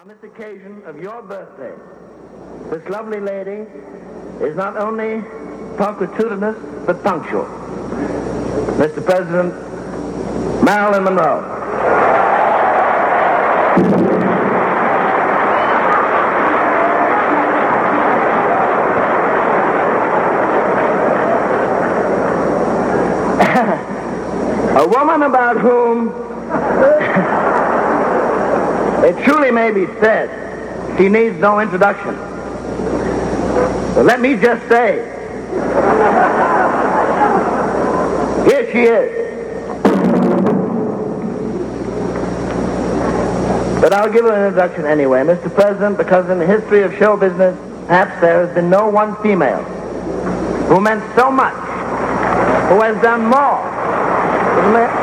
On this occasion of your birthday, this lovely lady is not only punctilious but punctual. Mr. President, Marilyn Monroe. A woman about whom it truly may be said she needs no introduction. But let me just say, here she is. But I'll give her an introduction anyway, Mr. President, because in the history of show business, perhaps there has been no one female who meant so much, who has done more.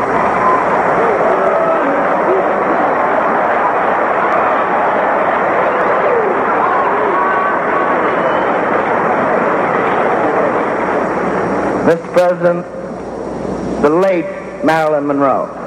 President, the late Marilyn Monroe.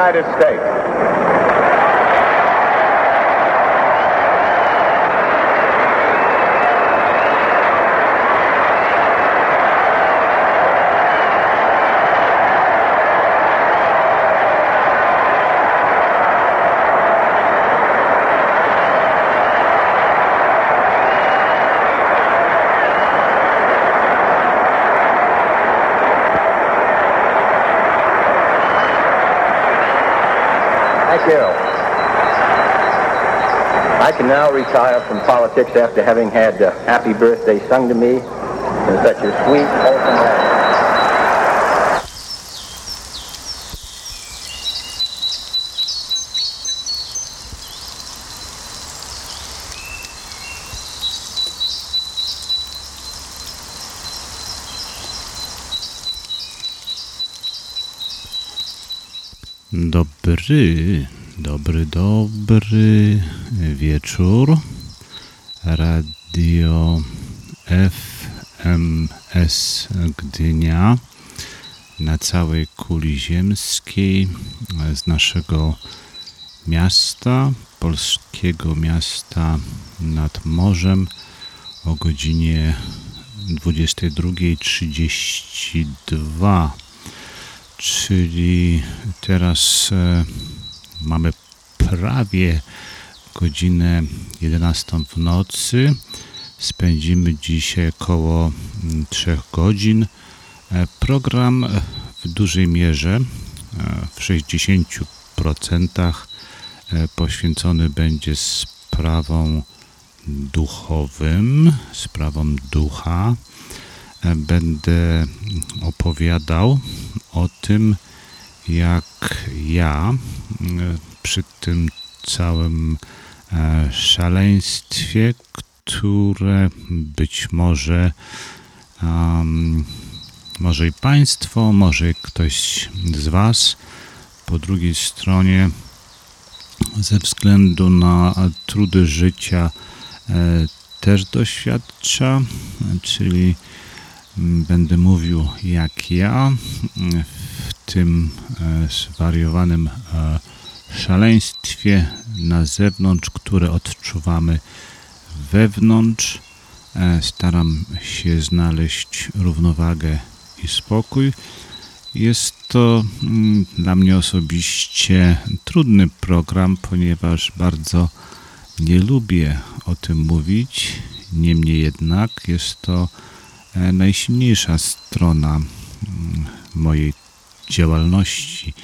United States. Thank you. I can now retire from politics after having had uh, Happy Birthday sung to me in such a sweet, wholesome way. Dobry, dobry, dobry wieczór. Radio FMS Gdynia na całej kuli ziemskiej z naszego miasta, polskiego miasta nad morzem o godzinie 22.32 czyli teraz e, mamy prawie godzinę 11 w nocy. Spędzimy dzisiaj około 3 godzin. E, Program w dużej mierze, e, w 60% e, poświęcony będzie sprawom duchowym, sprawom ducha. będę opowiadał o tym, jak ja przy tym całym szaleństwie, które być może um, może i Państwo, może ktoś z Was po drugiej stronie ze względu na trudy życia e, też doświadcza, czyli będę mówił jak ja w tym e, zwariowanym e, szaleństwie na zewnątrz, które odczuwamy wewnątrz. Staram się znaleźć równowagę i spokój. Jest to mm, dla mnie osobiście trudny program, ponieważ bardzo nie lubię o tym mówić. Niemniej jednak jest to e, najsilniejsza strona mm, mojej działalności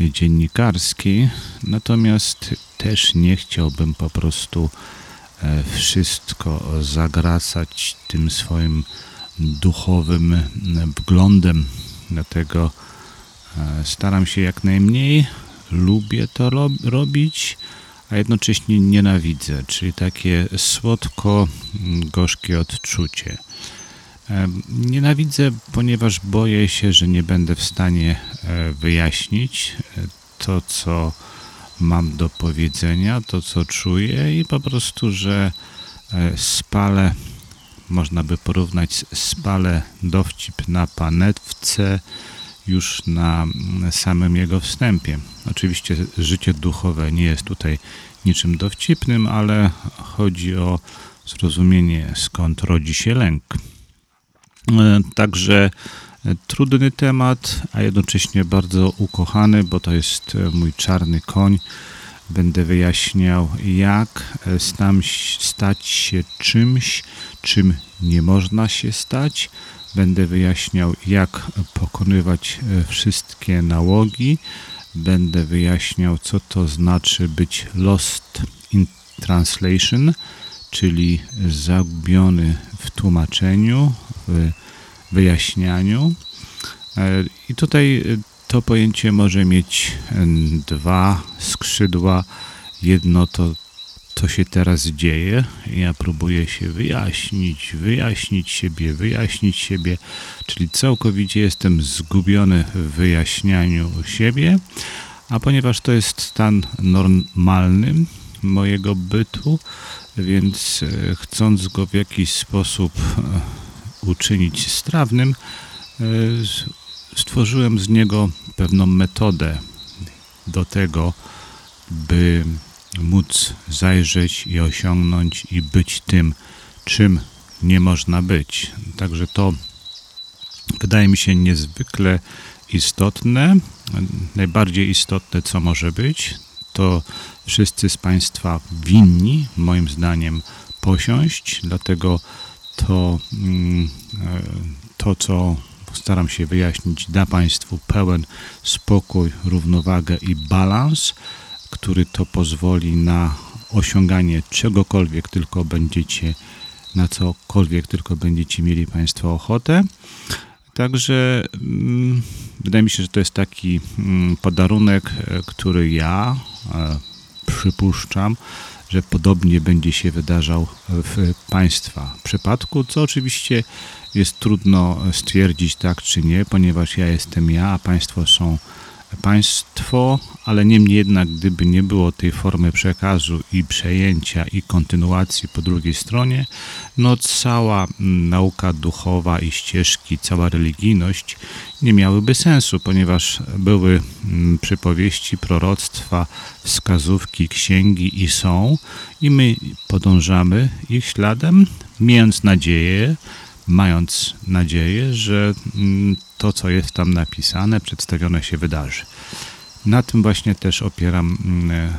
dziennikarskiej. Natomiast też nie chciałbym po prostu e, wszystko zagracać tym swoim duchowym wglądem. Dlatego e, staram się jak najmniej, lubię to robić, a jednocześnie nienawidzę, czyli takie słodko-gorzkie odczucie. E, nienawidzę, ponieważ boję się, że nie będę w stanie e, wyjaśnić to, co mam do powiedzenia, to, co czuję i po prostu, że spalę można by porównać spale dowcip na panewce już na samym jego wstępie. Oczywiście życie duchowe nie jest tutaj niczym dowcipnym, ale chodzi o zrozumienie skąd rodzi się lęk. E, także trudny temat, a jednocześnie bardzo ukochany, bo to jest mój czarny koń, Będę wyjaśniał, jak e, stać się czymś, czym nie można się stać. Będę wyjaśniał, jak pokonywać e, wszystkie nałogi. Będę wyjaśniał, co to znaczy być lost in translation, czyli zagubiony w tłumaczeniu, w wyjaśnianiu. E, I tutaj to pojęcie może mieć dwa skrzydła. Jedno to, co się teraz dzieje. Ja próbuję się wyjaśnić, wyjaśnić siebie, wyjaśnić siebie, czyli całkowicie jestem zgubiony w wyjaśnianiu siebie, a ponieważ to jest stan normalny mojego bytu, więc e, chcąc go w jakiś sposób e, uczynić strawnym, e, stworzyłem z niego pewną metodę do tego, by móc zajrzeć i osiągnąć i być tym, czym nie można być. Także to wydaje mi się niezwykle istotne. Najbardziej istotne, co może być, to wszyscy z Państwa winni, moim zdaniem, posiąść, dlatego to, mm, e, to co staram się wyjaśnić, da Państwu pełen spokój, równowagę i balans, który to pozwoli na osiąganie czegokolwiek tylko będziecie, na cokolwiek tylko będziecie mieli Państwo ochotę. Także mm, wydaje mi się, że to jest taki mm, podarunek, e, który ja e, przypuszczam, że podobnie będzie się wydarzał w Państwa przypadku, co oczywiście jest trudno stwierdzić tak czy nie, ponieważ ja jestem ja, a Państwo są państwo, ale niemniej jednak, gdyby nie było tej formy przekazu i przejęcia i kontynuacji po drugiej stronie, no cała nauka duchowa i ścieżki, cała religijność nie miałyby sensu, ponieważ były mm, przypowieści, proroctwa, wskazówki, księgi i są i my podążamy ich śladem, mając nadzieję, mając nadzieję, że mm, to, co jest tam napisane, przedstawione się wydarzy. Na tym właśnie też opieram mm,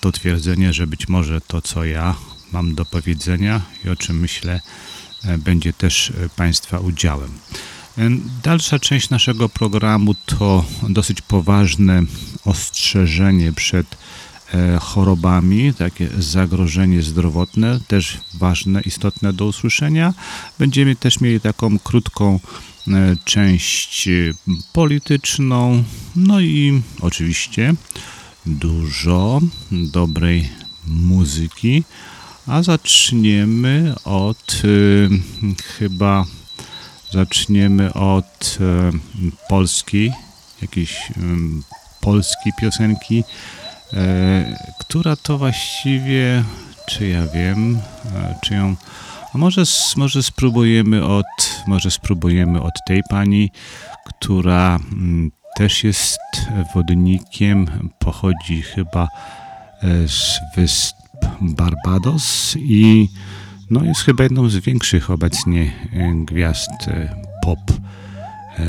to twierdzenie, że być może to, co ja mam do powiedzenia i o czym myślę, e, będzie też e, Państwa udziałem. E, dalsza część naszego programu to dosyć poważne ostrzeżenie przed e, chorobami, takie zagrożenie zdrowotne, też ważne, istotne do usłyszenia. Będziemy też mieli taką krótką e, część polityczną, no i oczywiście dużo dobrej muzyki. A zaczniemy od chyba zaczniemy od polskiej, jakiejś polskiej piosenki, która to właściwie, czy ja wiem, czy ją a może, może spróbujemy od może spróbujemy od tej pani, która mm, też jest wodnikiem, pochodzi chyba z wysp Barbados i no, jest chyba jedną z większych obecnie e, gwiazd e, pop, e,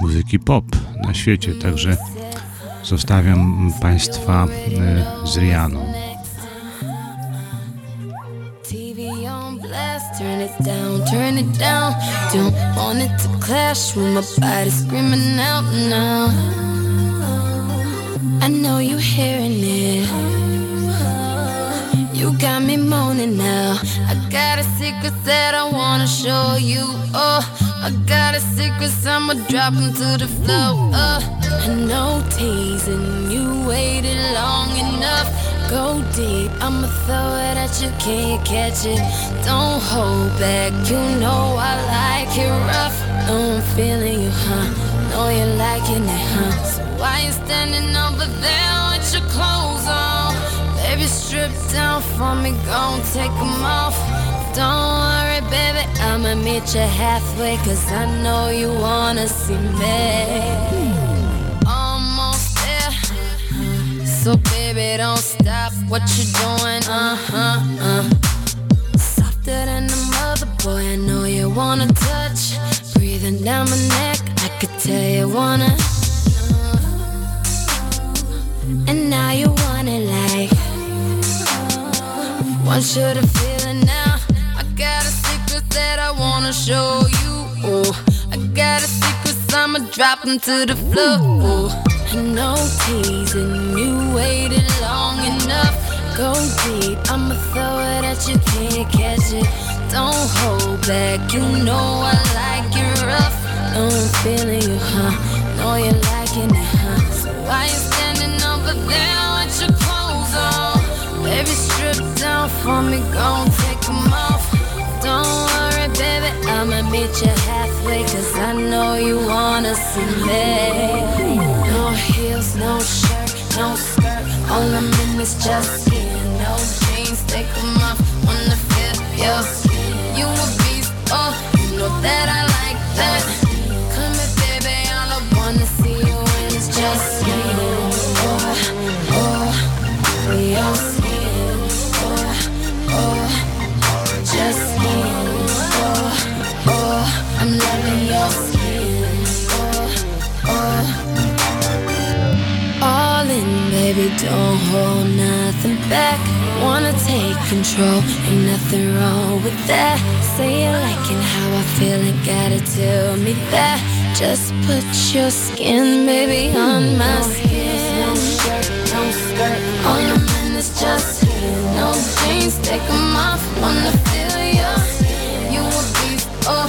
muzyki pop na świecie, także zostawiam Państwa z Rianą. turn it down, turn it down. Don't want it to clash with my body screaming out now. I know you're hearing it. You got me moaning now. I got a secret that I wanna show you. Oh, I got a secret, I'ma drop them to the floor. Oh, no teasing, you waited long enough. Go deep, I'ma throw it at you, can't catch it. Don't hold back, you know I like it rough. Oh, I'm feeling you, huh? Know you're liking it, huh? So why you standing over there with your clothes on? Baby, strip down for me, gon' take them off. Don't worry, baby, I'ma meet you halfway, cause I know you wanna see me. Almost there. So, baby, don't stop what you're doing, uh huh, uh. Softer than a mother, boy, I know you wanna touch. Breathing down my neck, I could tell you wanna. And now you want it like You to feel it now. I got a secret that I wanna show you. Oh, I got a secret, I'ma drop them to the floor. Oh, no teasing, you waited long enough. Go deep, I'ma throw it at you, can't catch it. Don't hold back, you know I like it rough. No, I'm feeling you, huh? Know you're liking it, huh? So why you standing over there with your clothes on? Baby, for me, gon' take them off. Don't worry, baby, I'ma meet you halfway, cause I know you wanna see me. No heels, no shirt, no skirt, all I'm in is just skin. No jeans, take them off, wanna feel your skin. You a beast, oh, you know that I like that. Come here, baby, I don't wanna see you when it's just skin. Oh, oh, oh your skin. Oh, your skin. Oh, oh. All in, baby, don't hold nothing back. Wanna take control, ain't nothing wrong with that. Say you liking how I feel and gotta tell me that. Just put your skin, baby, on my skin. No shirt, no skirt, all I'm in is just no jeans, take them off, wanna feel ya. You a beast, oh,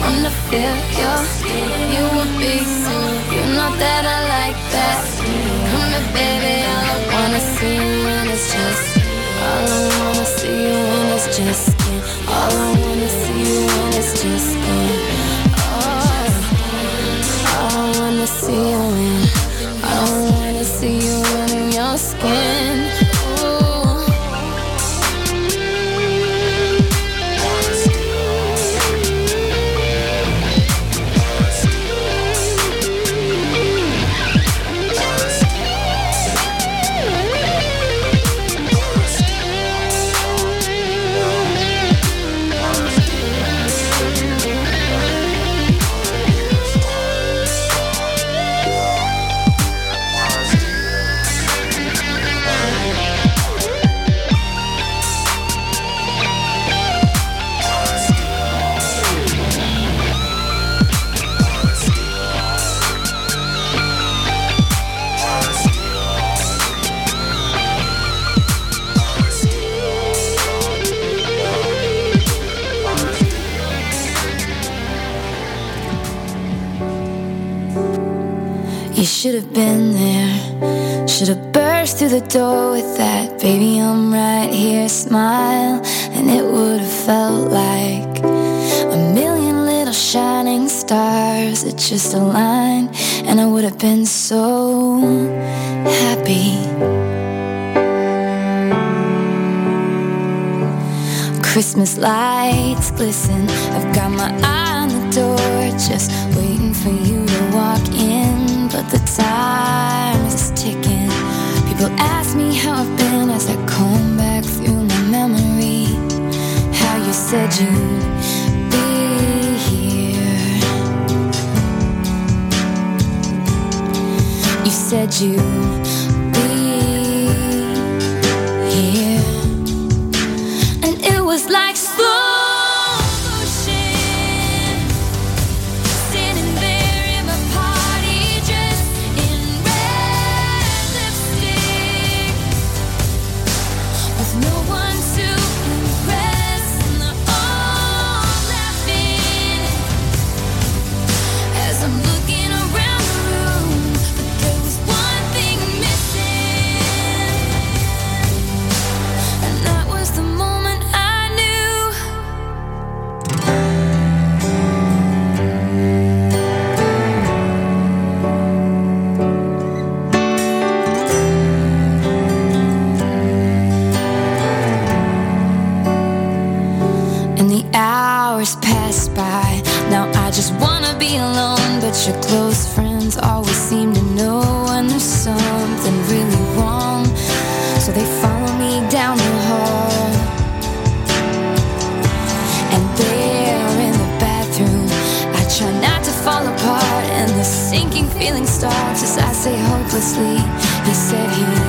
wanna feel your. You a beast, you know that I like that. Come here, baby, I wanna see you when it's just. All I wanna see you when it's just skin. All I wanna see you when it's just skin. Oh, all I wanna see you in. I wanna see you in your skin. should have been there. Should have burst through the door with that baby, I'm right here smile. And it would have felt like a million little shining stars that just aligned. And I would have been so happy. Christmas lights glisten. I've got my eye on the door, just waiting for you to walk in. But the time is ticking. People ask me how I've been as I comb back through my memory. How you said you'd be here. You said you. helplessly. He said he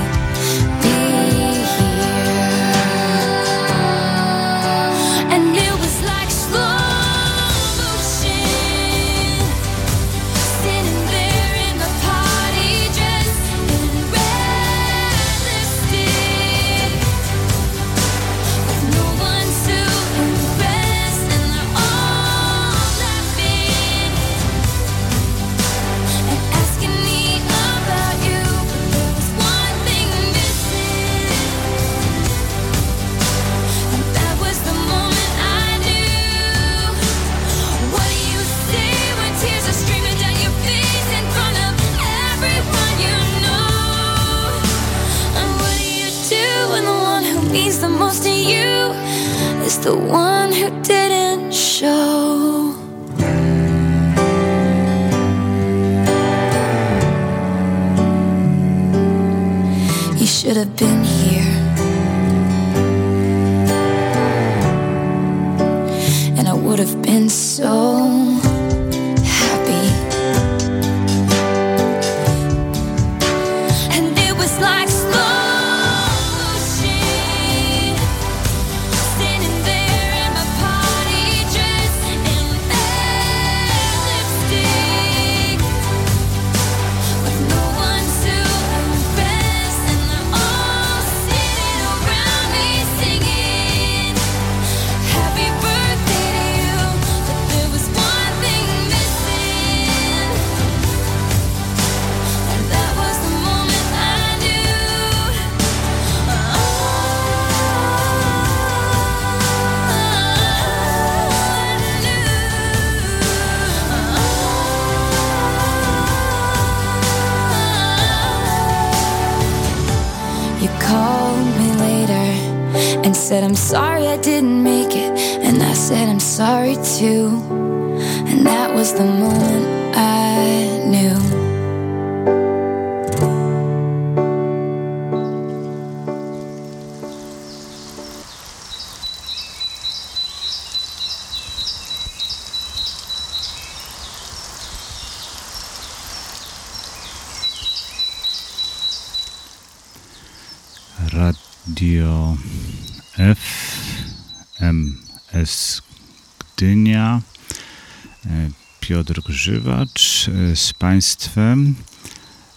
E, z Państwem.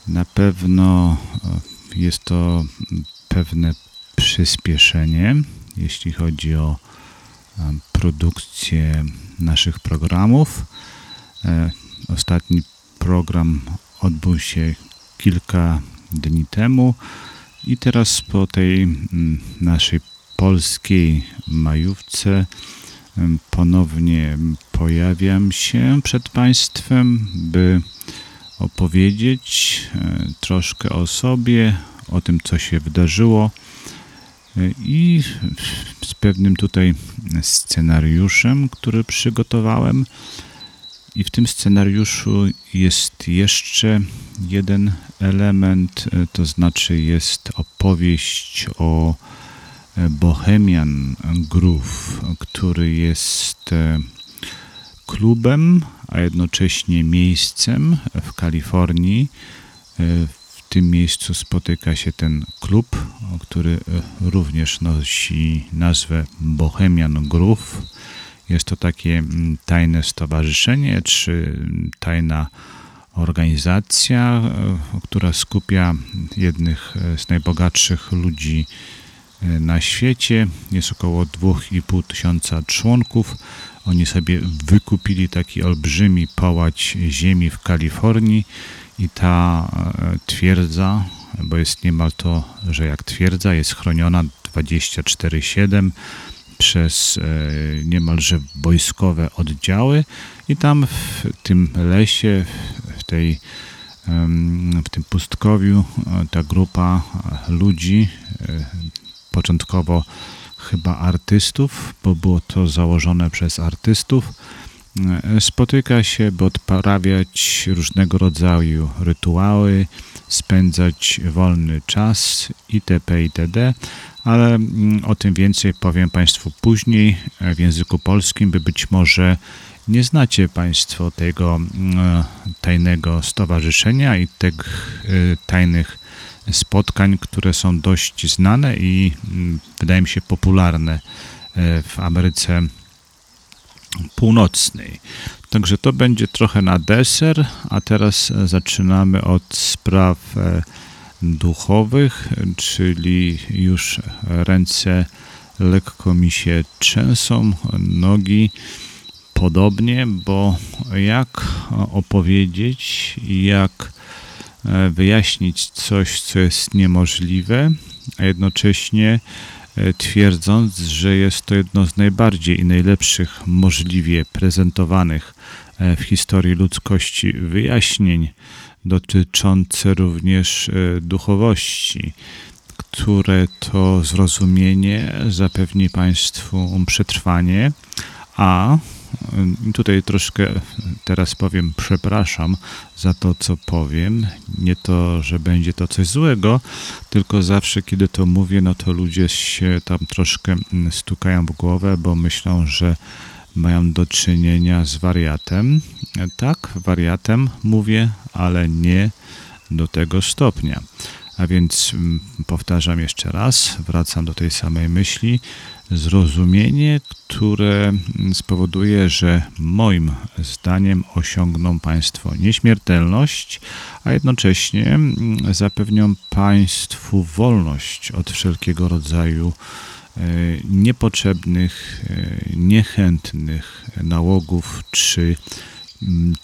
Na pewno e, jest to pewne przyspieszenie, jeśli chodzi o e, produkcję naszych programów. Ostatni program odbył się kilka dni temu i teraz po tej mm, naszej polskiej majówce ponownie pojawiam się przed Państwem, by opowiedzieć e, troszkę o sobie, o tym, co się wydarzyło e, i z pewnym tutaj scenariuszem, który przygotowałem. I w tym scenariuszu jest jeszcze jeden element, e, to znaczy jest opowieść o Bohemian Groove, który jest klubem, a jednocześnie miejscem w Kalifornii. W tym miejscu spotyka się ten klub, który również nosi nazwę Bohemian Groove. Jest to takie tajne stowarzyszenie czy tajna organizacja, która skupia jednych z najbogatszych ludzi na świecie. Jest około 2,5 tysiąca członków. Oni sobie wykupili taki olbrzymi połać ziemi w Kalifornii i ta e, twierdza, bo jest niemal to, że jak twierdza, jest chroniona 24-7 przez e, niemalże wojskowe oddziały i tam w tym lesie, w tej w tym pustkowiu e, ta grupa ludzi, początkowo chyba artystów, bo było to założone przez artystów. E, spotyka się, by odprawiać różnego rodzaju rytuały, spędzać wolny czas itp. itd. Ale mm, o tym więcej powiem Państwu później w języku polskim, by być może nie znacie Państwo tego mm, tajnego stowarzyszenia i tych tajnych spotkań, które są dość znane i mm, wydaje mi się popularne e, w Ameryce Północnej. Także to będzie trochę na deser, a teraz zaczynamy od spraw e, duchowych, czyli już ręce lekko mi się trzęsą, nogi podobnie, bo jak opowiedzieć, jak wyjaśnić coś, co jest niemożliwe, a jednocześnie e, twierdząc, że jest to jedno z najbardziej i najlepszych możliwie prezentowanych e, w historii ludzkości wyjaśnień dotyczące również duchowości, które to zrozumienie zapewni Państwu przetrwanie, a Tutaj troszkę teraz powiem przepraszam za to, co powiem. Nie to, że będzie to coś złego, tylko zawsze, kiedy to mówię, no to ludzie się tam troszkę mm, stukają w głowę, bo myślą, że mają do czynienia z wariatem. Tak, wariatem mówię, ale nie do tego stopnia. A więc mm, powtarzam jeszcze raz, wracam do tej samej myśli zrozumienie, które spowoduje, że moim zdaniem osiągną Państwo nieśmiertelność, a jednocześnie zapewnią Państwu wolność od wszelkiego rodzaju e, niepotrzebnych, e, niechętnych nałogów czy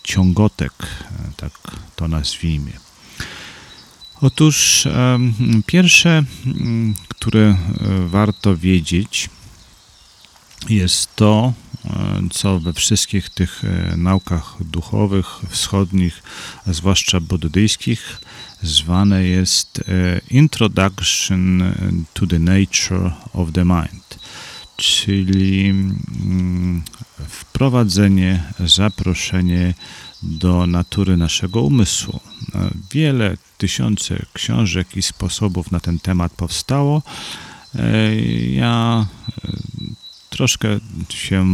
ciągotek, tak to nazwijmy. Otóż pierwsze, które e, warto wiedzieć, jest to, e, co we wszystkich tych e, naukach duchowych, wschodnich, a zwłaszcza buddyjskich, zwane jest Introduction to the Nature of the Mind, czyli wprowadzenie, zaproszenie do natury naszego umysłu. Wiele tysiące książek i sposobów na ten temat powstało. E, ja e, troszkę się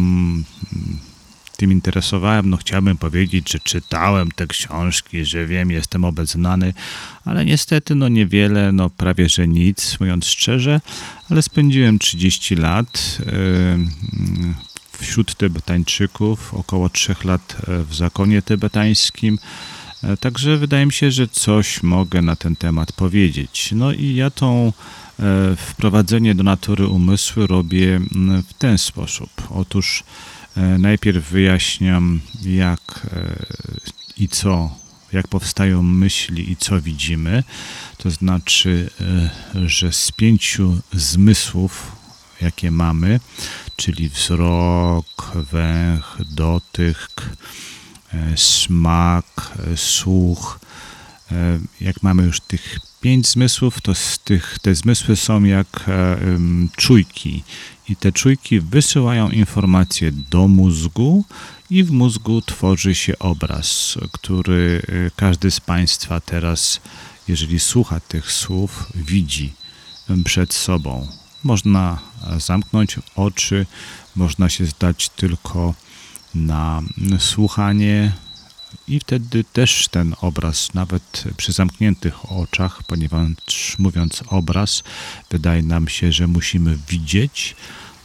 tym interesowałem, no chciałbym powiedzieć, że czytałem te książki, że wiem, jestem obeznany, ale niestety no niewiele, no prawie że nic, mówiąc szczerze, ale spędziłem 30 lat e, wśród Tybetańczyków, około 3 lat w zakonie tybetańskim, E, także wydaje mi się, że coś mogę na ten temat powiedzieć. No i ja tą e, wprowadzenie do natury umysłu robię w ten sposób. Otóż e, najpierw wyjaśniam jak i co, jak powstają myśli i co widzimy. To znaczy, e, że z pięciu zmysłów, jakie mamy, czyli wzrok, węch, dotyk, e, smak, e, słuch, jak mamy już tych pięć zmysłów, to z tych, te zmysły są jak czujki i te czujki wysyłają informacje do mózgu i w mózgu tworzy się obraz, który każdy z Państwa teraz, jeżeli słucha tych słów, widzi przed sobą. Można zamknąć oczy, można się zdać tylko na słuchanie i wtedy też ten obraz, nawet przy zamkniętych oczach, ponieważ mówiąc obraz, wydaje nam się, że musimy widzieć,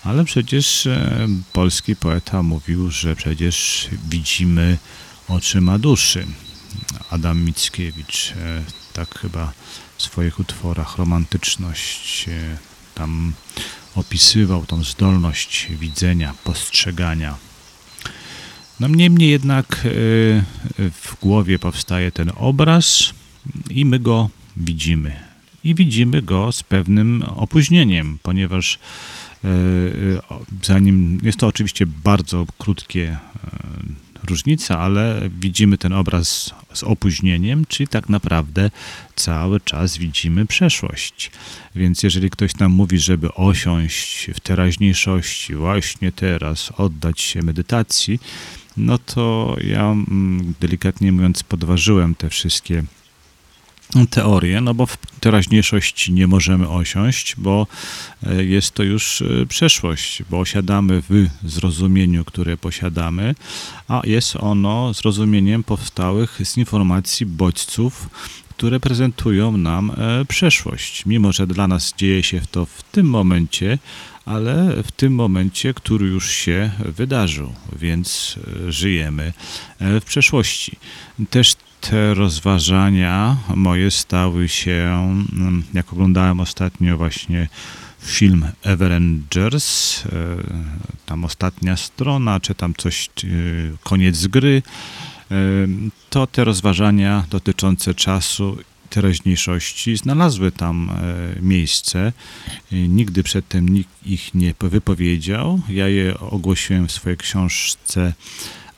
ale przecież e, polski poeta mówił, że przecież widzimy oczyma duszy. Adam Mickiewicz e, tak chyba w swoich utworach romantyczność e, tam opisywał tą zdolność widzenia, postrzegania. No niemniej jednak w głowie powstaje ten obraz i my go widzimy. I widzimy go z pewnym opóźnieniem, ponieważ E, e, zanim jest to oczywiście bardzo krótkie e, różnica, ale widzimy ten obraz z opóźnieniem, czyli tak naprawdę cały czas widzimy przeszłość. Więc jeżeli ktoś nam mówi, żeby osiąść w teraźniejszości, właśnie teraz, oddać się medytacji, no to ja mm, delikatnie mówiąc podważyłem te wszystkie teorię, no bo w teraźniejszości nie możemy osiąść, bo e, jest to już e, przeszłość, bo osiadamy w zrozumieniu, które posiadamy, a jest ono zrozumieniem powstałych z informacji bodźców, które prezentują nam e, przeszłość. Mimo, że dla nas dzieje się to w tym momencie, ale w tym momencie, który już się wydarzył, więc żyjemy w przeszłości. Też te rozważania moje stały się, mm, jak oglądałem ostatnio właśnie film Everengers, e, tam ostatnia strona, czy tam coś, koniec gry, e, to te rozważania dotyczące czasu teraźniejszości znalazły tam e, miejsce. Nigdy przedtem nikt ich nie wypowiedział. Ja je ogłosiłem w swojej książce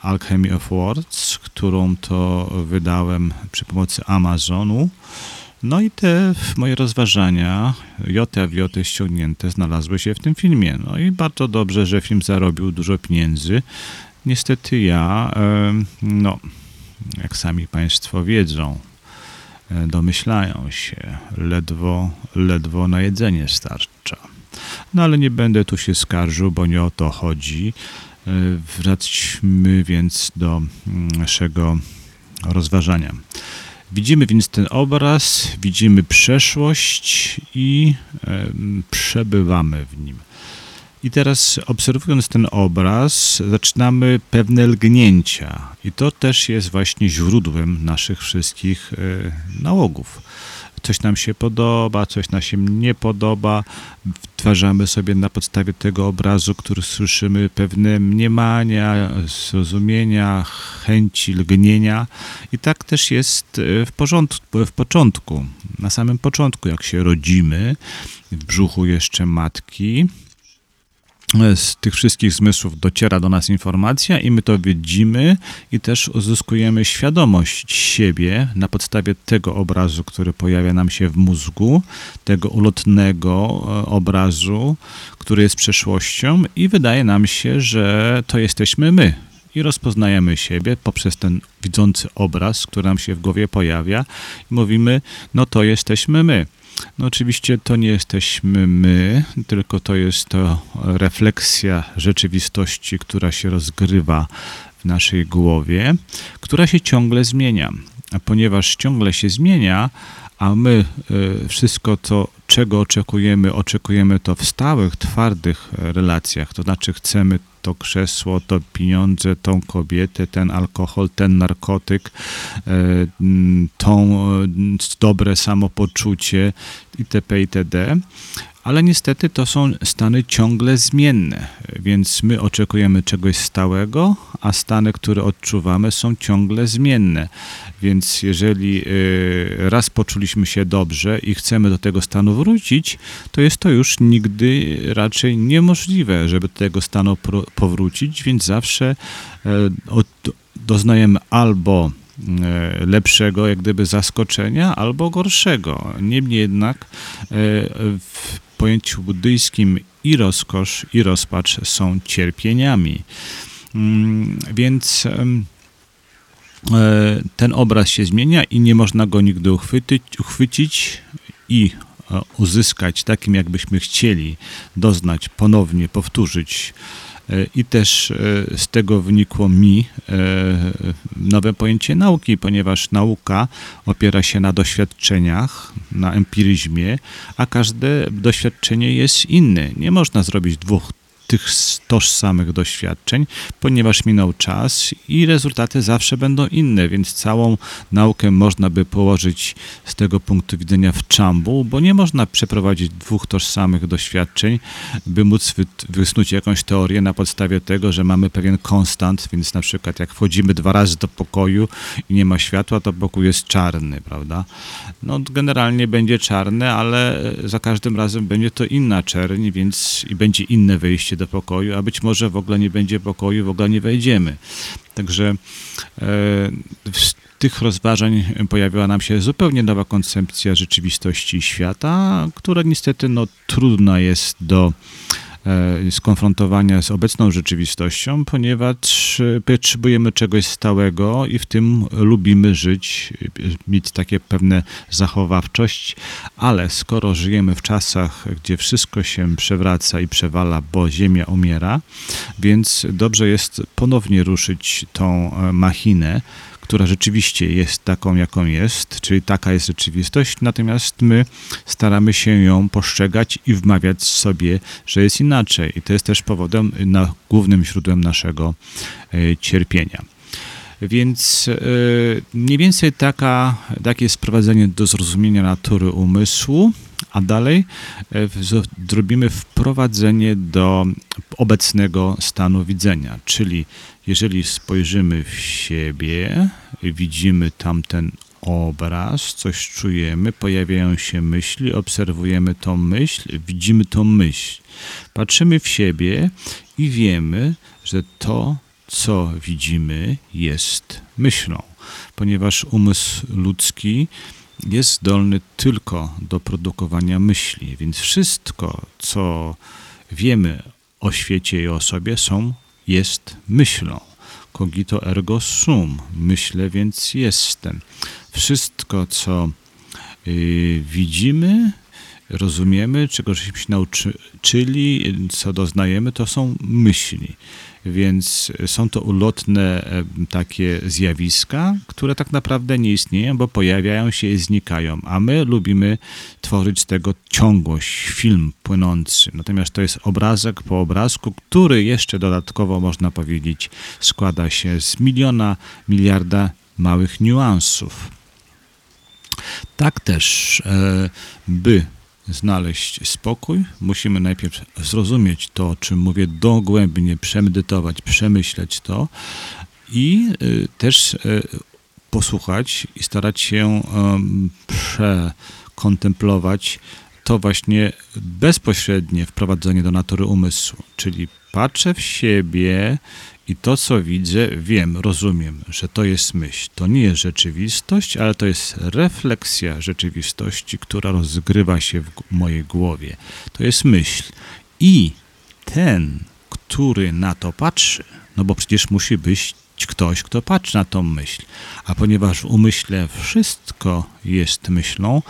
Alchemy of Words, którą to wydałem przy pomocy Amazonu. No i te moje rozważania, joty w joty ściągnięte, znalazły się w tym filmie. No i bardzo dobrze, że film zarobił dużo pieniędzy. Niestety ja, no, jak sami Państwo wiedzą, e, domyślają się, ledwo, ledwo na jedzenie starcza. No ale nie będę tu się skarżył, bo nie o to chodzi. Wróćmy więc do mm, naszego rozważania. Widzimy więc ten obraz, widzimy przeszłość i przebywamy w nim. I teraz obserwując ten obraz, zaczynamy pewne lgnięcia, i to też jest właśnie źródłem naszych wszystkich e, nałogów coś nam się podoba, coś nam się nie podoba. Wtwarzamy sobie na podstawie tego obrazu, który słyszymy, pewne mniemania, zrozumienia, chęci, lgnienia. I tak też jest e, w, porządku, w początku. Na samym początku, jak się rodzimy, w brzuchu jeszcze matki, z tych wszystkich zmysłów dociera do nas informacja i my to widzimy i też uzyskujemy świadomość siebie na podstawie tego obrazu, który pojawia nam się w mózgu, tego ulotnego e, obrazu, który jest przeszłością i wydaje nam się, że to jesteśmy my. I rozpoznajemy siebie poprzez ten widzący obraz, który nam się w głowie pojawia i mówimy, no to jesteśmy my. No oczywiście to nie jesteśmy my, tylko to jest to refleksja rzeczywistości, która się rozgrywa w naszej głowie, która się ciągle zmienia. A ponieważ ciągle się zmienia, a my y, wszystko to, czego oczekujemy, oczekujemy to w stałych, twardych relacjach, to znaczy chcemy to krzesło, to pieniądze, tą kobietę, ten alkohol, ten narkotyk, e, tą dobre samopoczucie itp. itd. ale niestety to są stany ciągle zmienne, więc my oczekujemy czegoś stałego, a stany, które odczuwamy, są ciągle zmienne. Więc jeżeli y, raz poczuliśmy się dobrze i chcemy do tego stanu wrócić, to jest to już nigdy raczej niemożliwe, żeby do tego stanu powrócić, więc zawsze y, doznajemy albo E, lepszego, jak gdyby zaskoczenia, albo gorszego. Niemniej jednak w pojęciu buddyjskim i rozkosz, i rozpacz są cierpieniami. Mm, więc e, ten obraz się zmienia i nie można go nigdy uchwycić, uchwycić i uzyskać takim, jakbyśmy chcieli, doznać, ponownie powtórzyć E, I też e, z tego wynikło mi e, nowe pojęcie nauki, ponieważ nauka opiera się na doświadczeniach, na empiryzmie, a każde doświadczenie jest inne. Nie można zrobić dwóch tych tożsamych doświadczeń, ponieważ minął czas i rezultaty zawsze będą inne, więc całą naukę można by położyć z tego punktu widzenia w czambu, bo nie można przeprowadzić dwóch tożsamych doświadczeń, by móc wysnuć jakąś teorię na podstawie tego, że mamy pewien konstant, więc na przykład jak wchodzimy dwa razy do pokoju i nie ma światła, to pokój jest czarny, prawda? No generalnie będzie czarny, ale za każdym razem będzie to inna czerń, więc i będzie inne wyjście do pokoju, a być może w ogóle nie będzie pokoju, w ogóle nie wejdziemy. Także e, z tych rozważań pojawiła nam się zupełnie nowa koncepcja rzeczywistości świata, która niestety no, trudna jest do E, skonfrontowania z obecną rzeczywistością, ponieważ e, potrzebujemy czegoś stałego i w tym lubimy żyć, mieć takie pewne zachowawczość, ale skoro żyjemy w czasach, gdzie wszystko się przewraca i przewala, bo Ziemia umiera, więc dobrze jest ponownie ruszyć tą e, machinę, która rzeczywiście jest taką, jaką jest, czyli taka jest rzeczywistość, natomiast my staramy się ją postrzegać i wmawiać sobie, że jest inaczej. I to jest też powodem, na, głównym źródłem naszego e, cierpienia. Więc e, mniej więcej taka, takie sprowadzenie do zrozumienia natury umysłu, a dalej e, zrobimy wprowadzenie do obecnego stanu widzenia, czyli jeżeli spojrzymy w siebie, widzimy tamten obraz, coś czujemy, pojawiają się myśli, obserwujemy tą myśl, widzimy tą myśl. Patrzymy w siebie i wiemy, że to, co widzimy, jest myślą, ponieważ umysł ludzki jest zdolny tylko do produkowania myśli, więc wszystko, co wiemy o świecie i o sobie, są jest myślą. Cogito ergo sum. Myślę, więc jestem. Wszystko, co y, widzimy, rozumiemy, czego żeśmy się nauczyli, co doznajemy, to są myśli. Więc są to ulotne e, takie zjawiska, które tak naprawdę nie istnieją, bo pojawiają się i znikają, a my lubimy tworzyć z tego ciągłość, film płynący. Natomiast to jest obrazek po obrazku, który jeszcze dodatkowo można powiedzieć składa się z miliona, miliarda małych niuansów. Tak też, e, by znaleźć spokój, musimy najpierw zrozumieć to, o czym mówię, dogłębnie przemedytować, przemyśleć to i y, też y, posłuchać i starać się przekontemplować to właśnie bezpośrednie wprowadzenie do natury umysłu, czyli patrzę w siebie i to, co widzę, wiem, rozumiem, że to jest myśl. To nie jest rzeczywistość, ale to jest refleksja rzeczywistości, która rozgrywa się w mojej głowie. To jest myśl. I ten, który na to patrzy, no bo przecież musi być ktoś, kto patrzy na tą myśl. A ponieważ w umyśle wszystko jest myślą,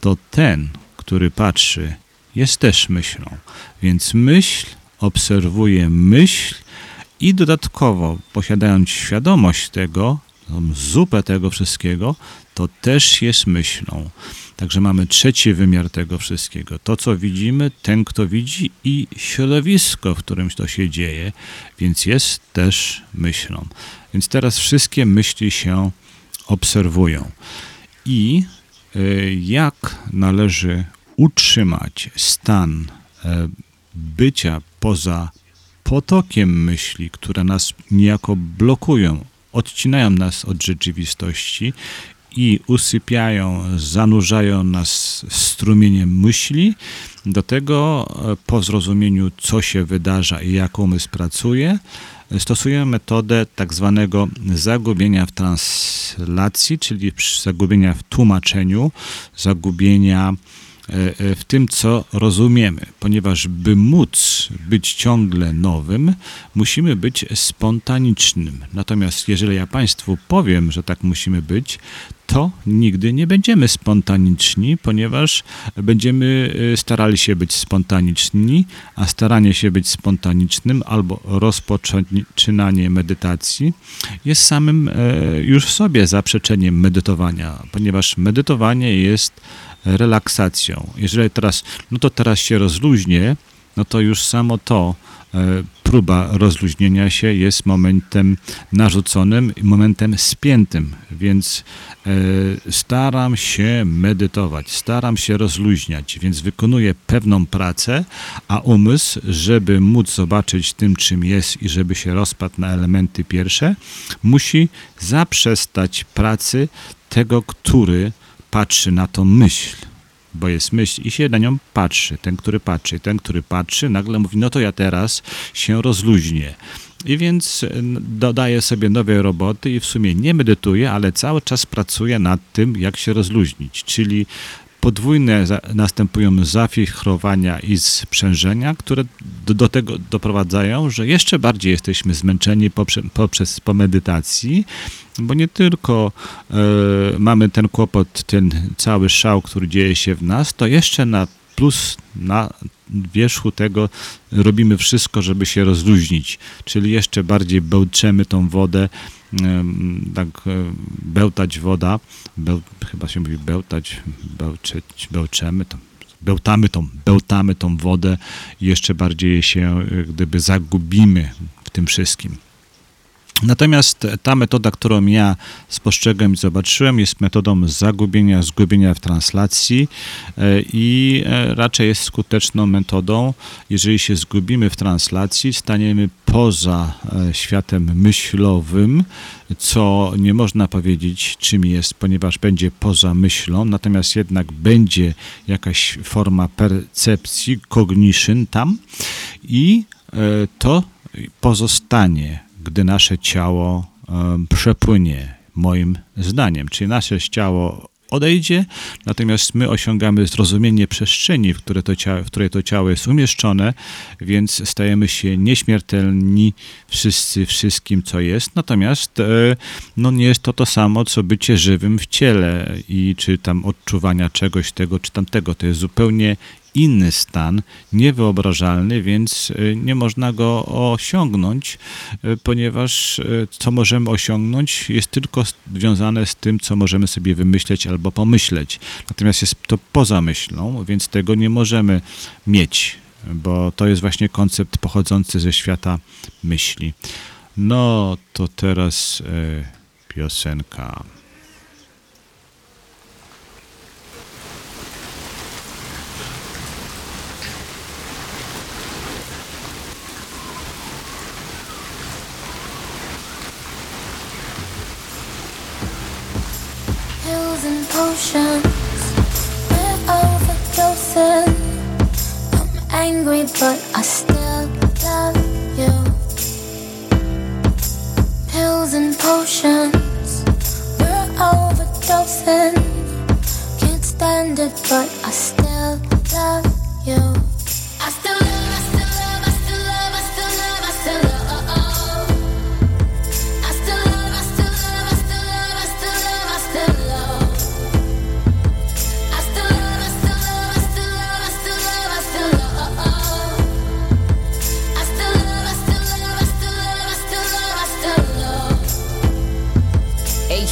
to ten, który patrzy, jest też myślą. Więc myśl obserwuje myśl i dodatkowo, posiadając świadomość tego, zupę tego wszystkiego, to też jest myślą. Także mamy trzeci wymiar tego wszystkiego. To, co widzimy, ten, kto widzi i środowisko, w którym to się dzieje, więc jest też myślą. Więc teraz wszystkie myśli się obserwują. I y, jak należy utrzymać stan e, bycia poza potokiem myśli, które nas niejako blokują, odcinają nas od rzeczywistości i usypiają, zanurzają nas strumieniem myśli, do tego e, po zrozumieniu, co się wydarza i jak umysł pracuje, stosujemy metodę tak zwanego zagubienia w translacji, czyli zagubienia w tłumaczeniu, zagubienia e, w tym, co rozumiemy, ponieważ by móc być ciągle nowym, musimy być spontanicznym. Natomiast jeżeli ja Państwu powiem, że tak musimy być, to nigdy nie będziemy spontaniczni, ponieważ będziemy e, starali się być spontaniczni, a staranie się być spontanicznym albo rozpoczynanie medytacji jest samym już w sobie zaprzeczeniem medytowania, ponieważ medytowanie jest relaksacją. Jeżeli teraz, no to teraz się rozluźnię, no to już samo to, e, próba rozluźnienia się jest momentem narzuconym i momentem spiętym, więc e, staram się medytować, staram się rozluźniać, więc wykonuję pewną pracę, a umysł, żeby móc zobaczyć tym, czym jest i żeby się rozpadł na elementy pierwsze, musi zaprzestać pracy tego, który patrzy na tą myśl, bo jest myśl i się na nią patrzy. Ten, który patrzy, ten, który patrzy, nagle mówi, no to ja teraz się rozluźnię. I więc dodaje sobie nowe roboty i w sumie nie medytuje, ale cały czas pracuje nad tym, jak się rozluźnić. Czyli podwójne następują zawichrowania i sprzężenia, które do, do, tego doprowadzają, że jeszcze bardziej jesteśmy zmęczeni poprzez, poprzez po medytacji, bo nie tylko e, mamy ten kłopot, ten cały szał, który dzieje się w nas, to jeszcze na plus na wierzchu tego robimy wszystko, żeby się rozluźnić, czyli jeszcze bardziej bełczemy tą wodę, tak e, bełtać woda, beł, chyba się mówi bełtać, bełczeć, bełczemy, to bełtamy tą, bełtamy tą wodę i jeszcze bardziej się e, gdyby zagubimy w tym wszystkim. Natomiast ta metoda, którą ja spostrzegłem i zobaczyłem, jest metodą zagubienia, zgubienia w translacji e, i e, raczej jest skuteczną metodą. Jeżeli się zgubimy w translacji, staniemy poza e, światem myślowym, co nie można powiedzieć, czym jest, ponieważ będzie poza myślą, natomiast jednak będzie jakaś forma percepcji, cognition tam i to pozostanie gdy nasze ciało przepłynie, moim zdaniem. Czyli nasze ciało odejdzie, natomiast my osiągamy zrozumienie przestrzeni, w, to ciało, w której to ciało jest umieszczone, więc stajemy się nieśmiertelni wszyscy, wszystkim, co jest. Natomiast e, no, nie jest to to samo, co bycie żywym w ciele i czy tam odczuwania czegoś tego, czy tamtego. To jest zupełnie inny stan, niewyobrażalny, więc e, nie można go osiągnąć, e, ponieważ e, co możemy osiągnąć jest tylko związane z tym, co możemy sobie wymyśleć albo pomyśleć. Natomiast jest to poza myślą, więc tego nie możemy mieć, bo to jest właśnie koncept pochodzący ze świata myśli. No to teraz piosenka. Potions. We're overdosing. I'm angry, but I still love you. Pills and potions. We're overdosing. Can't stand it, but I still love you. I still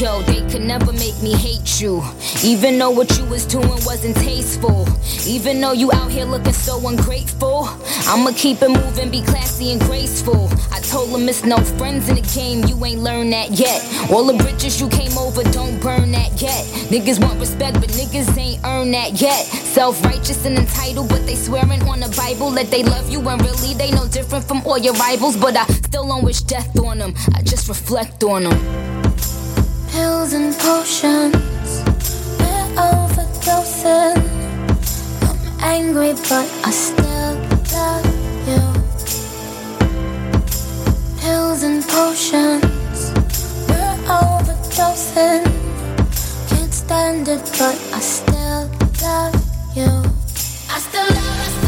yo, they could never make me hate you. Even though what you was doing wasn't tasteful. Even though you out here looking so ungrateful. I'ma keep it moving, be classy and graceful. I told him it's no friends in the game, you ain't learned that yet. All the bridges you came over, don't burn that yet. Niggas want respect, but niggas ain't earned that yet. Self righteous and entitled, but they swearing on the Bible that they love you when really they no different from all your rivals. But I still don't wish death on them, I just reflect on them pills and potions. We're overdosing. I'm angry, but I still love you. Pills and potions. We're overdosing. Can't stand it, but I still love you. I still love, still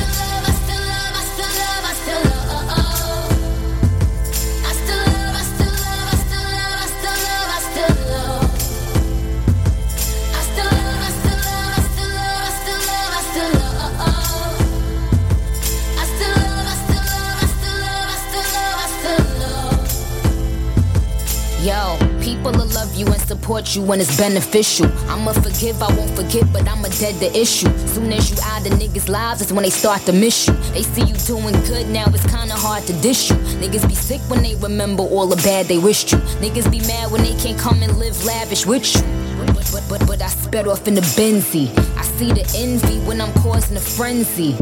you and support you when it's beneficial. I'ma forgive, I won't forget, but I'ma dead the issue. Soon as you out of niggas' lives, is when they start to miss you. They see you doing good now, it's kinda hard to dish you. Niggas be sick when they remember all the bad they wished you. Niggas be mad when they can't come and live lavish with you. But, but, but, but I sped off in the Benzie. I see the envy when I'm causing a frenzy.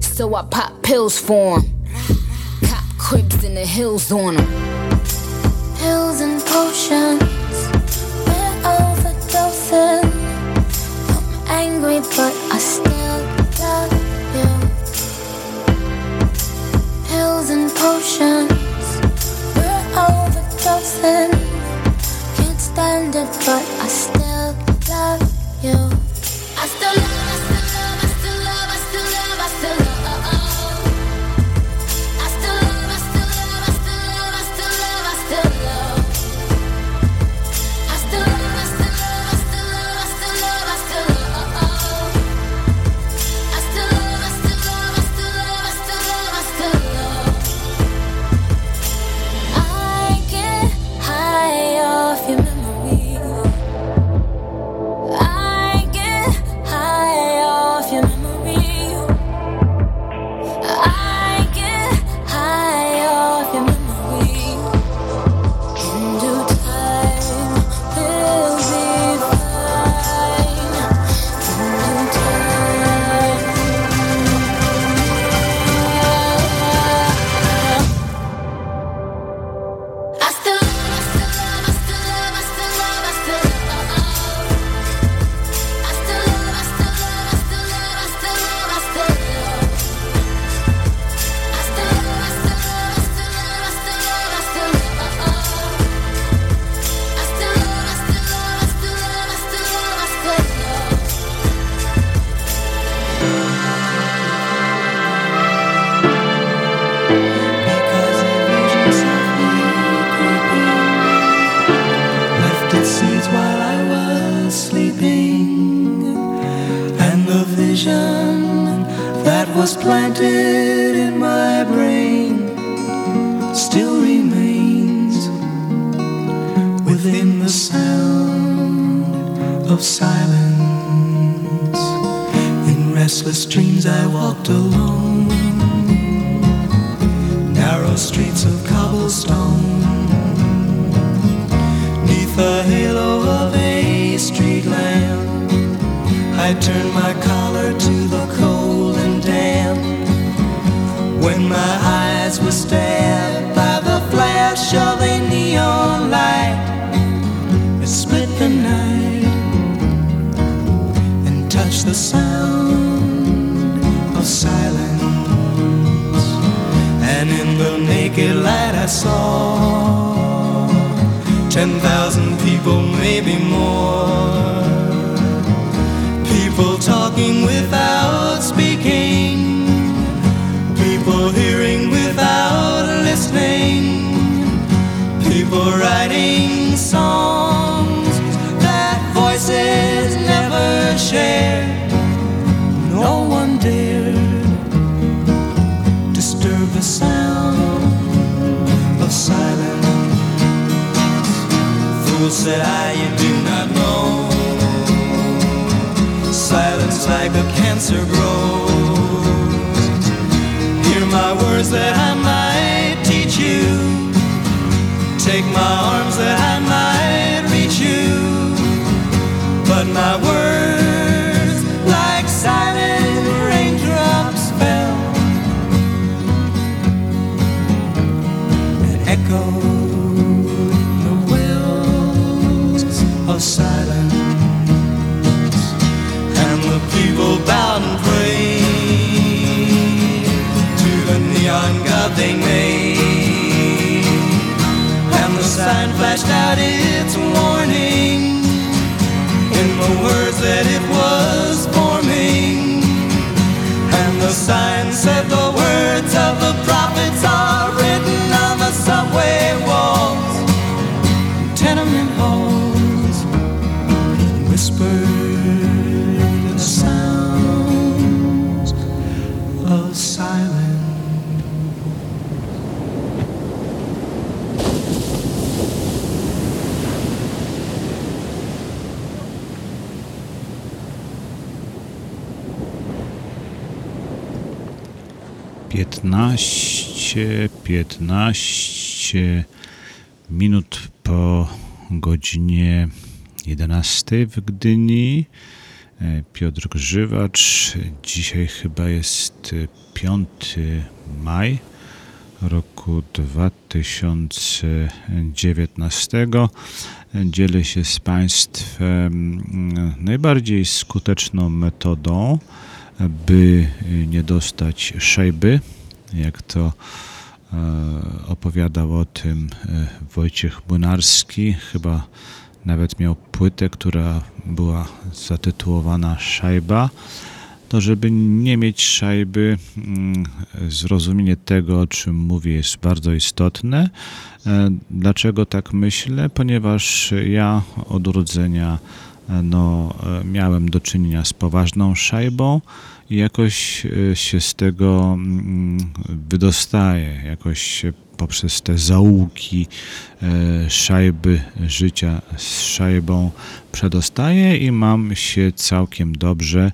So I pop pills for 'em. Cop cribs in the hills on 'em pills and potions. We're overdosing. I'm angry, but I still love you. Pills and potions. We're overdosing. Can't stand it, but I still love you. I still love. said of silence. Piętnaście, piętnaście minut po godzinie 11 w Gdyni. E, Piotr Grzywacz. Dzisiaj chyba jest 5 maj roku 2019. Dzielę się z Państwem mm, najbardziej skuteczną metodą, by nie dostać szejby, jak to e, opowiadał o tym e, Wojciech Młynarski. Chyba nawet miał płytę, która była zatytułowana Szajba. To, żeby nie mieć szajby, mm, zrozumienie tego, o czym mówię, jest bardzo istotne. E, Dlaczego tak myślę? Ponieważ ja od urodzenia e, no, e, miałem do czynienia z poważną szajbą i jakoś się z tego mm, wydostaję, jakoś się poprzez te zaułki e, szajby życia z szajbą przedostaję i mam się całkiem dobrze.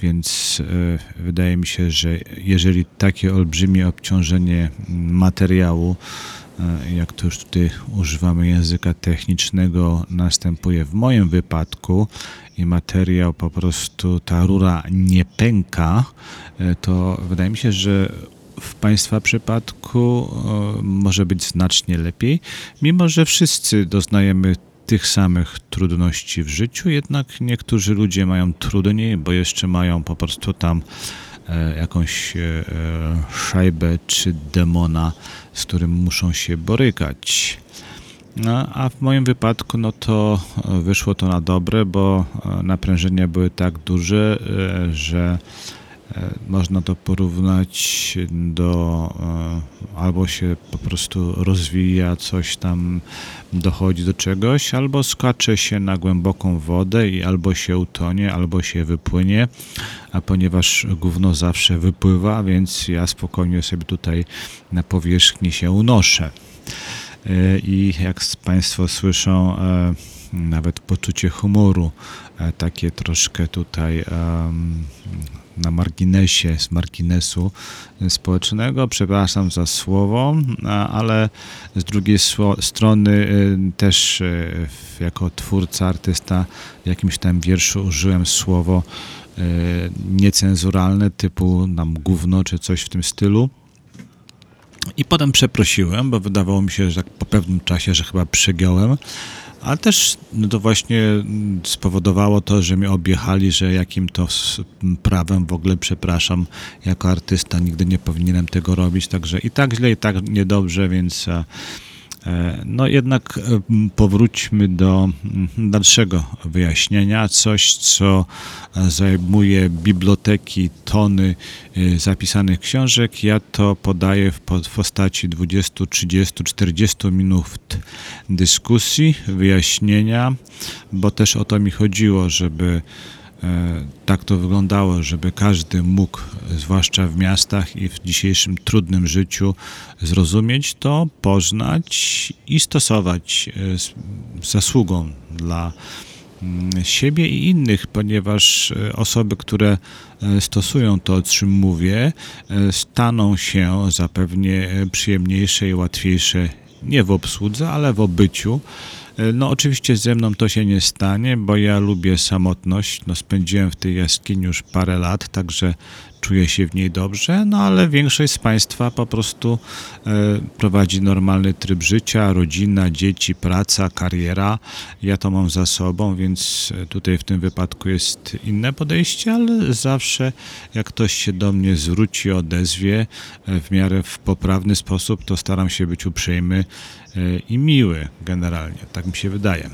Więc e, wydaje mi się, że jeżeli takie olbrzymie obciążenie materiału, e, jak to już tutaj używamy języka technicznego, następuje w moim wypadku i materiał po prostu, ta rura nie pęka, to wydaje mi się, że w Państwa przypadku może być znacznie lepiej, mimo że wszyscy doznajemy tych samych trudności w życiu, jednak niektórzy ludzie mają trudniej, bo jeszcze mają po prostu tam e, jakąś e, szajbę czy demona, z którym muszą się borykać. No, a w moim wypadku no to e, wyszło to na dobre, bo naprężenia były tak duże, że można to porównać do e, albo się po prostu rozwija, coś tam dochodzi do czegoś, albo skacze się na głęboką wodę i albo się utonie, albo się wypłynie, a ponieważ gówno zawsze wypływa, więc ja spokojnie sobie tutaj na powierzchni się unoszę. E, I jak Państwo słyszą, e, nawet poczucie humoru, e, takie troszkę tutaj em, na marginesie, z marginesu społecznego. Przepraszam za słowo, ale z drugiej strony y, też y, jako twórca, artysta w jakimś tam wierszu użyłem słowo y, niecenzuralne typu nam gówno czy coś w tym stylu. I potem przeprosiłem, bo wydawało mi się, że tak po pewnym czasie, że chyba przegiąłem. Ale też no to właśnie mm, spowodowało to, że mnie objechali, że jakim to prawem w ogóle przepraszam jako artysta, nigdy nie powinienem tego robić, także i tak źle, i tak niedobrze, więc no jednak e, powróćmy do dalszego wyjaśnienia. Coś, co e, zajmuje biblioteki, tony e, zapisanych książek. Ja to podaję w po- w postaci 20, 30, 40 minut dyskusji, wyjaśnienia, bo też o to mi chodziło, żeby tak to wyglądało, żeby każdy mógł, zwłaszcza w miastach i w dzisiejszym trudnym życiu, zrozumieć to, poznać i stosować z zasługą dla mm, siebie i innych, ponieważ osoby, które stosują to, o czym mówię, staną się zapewne przyjemniejsze i łatwiejsze nie w obsłudze, ale w obyciu. E, no oczywiście ze mną to się nie stanie, bo ja lubię samotność. No spędziłem w tej jaskini już parę lat, także czuję się w niej dobrze, no ale większość z Państwa po prostu e, prowadzi normalny tryb życia, rodzina, dzieci, praca, kariera. Ja to mam za sobą, więc tutaj w tym wypadku jest inne podejście, ale zawsze jak ktoś się do mnie zwróci, odezwie e, w miarę w poprawny sposób, to staram się być uprzejmy e, i miły generalnie, tak mi się wydaje.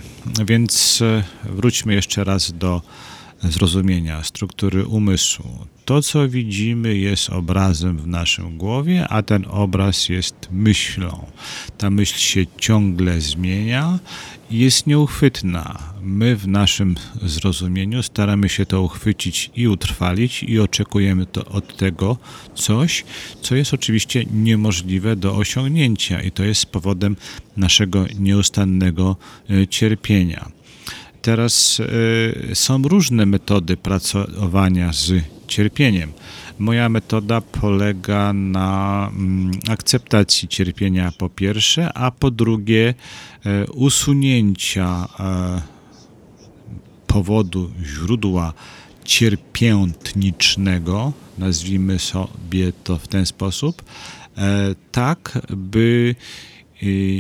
Więc e, wróćmy jeszcze raz do zrozumienia struktury umysłu. To, co widzimy, jest obrazem w naszym głowie, a ten obraz jest myślą. Ta myśl się ciągle zmienia i jest nieuchwytna. My w naszym zrozumieniu staramy się to uchwycić i utrwalić i oczekujemy to od tego coś, co jest oczywiście niemożliwe do osiągnięcia i to jest powodem naszego nieustannego e, cierpienia. Teraz y, są różne metody pracowania z cierpieniem. Moja metoda polega na mm, akceptacji cierpienia po pierwsze, a po drugie y, usunięcia y, powodu, źródła cierpiętnicznego, nazwijmy sobie to w ten sposób, tak by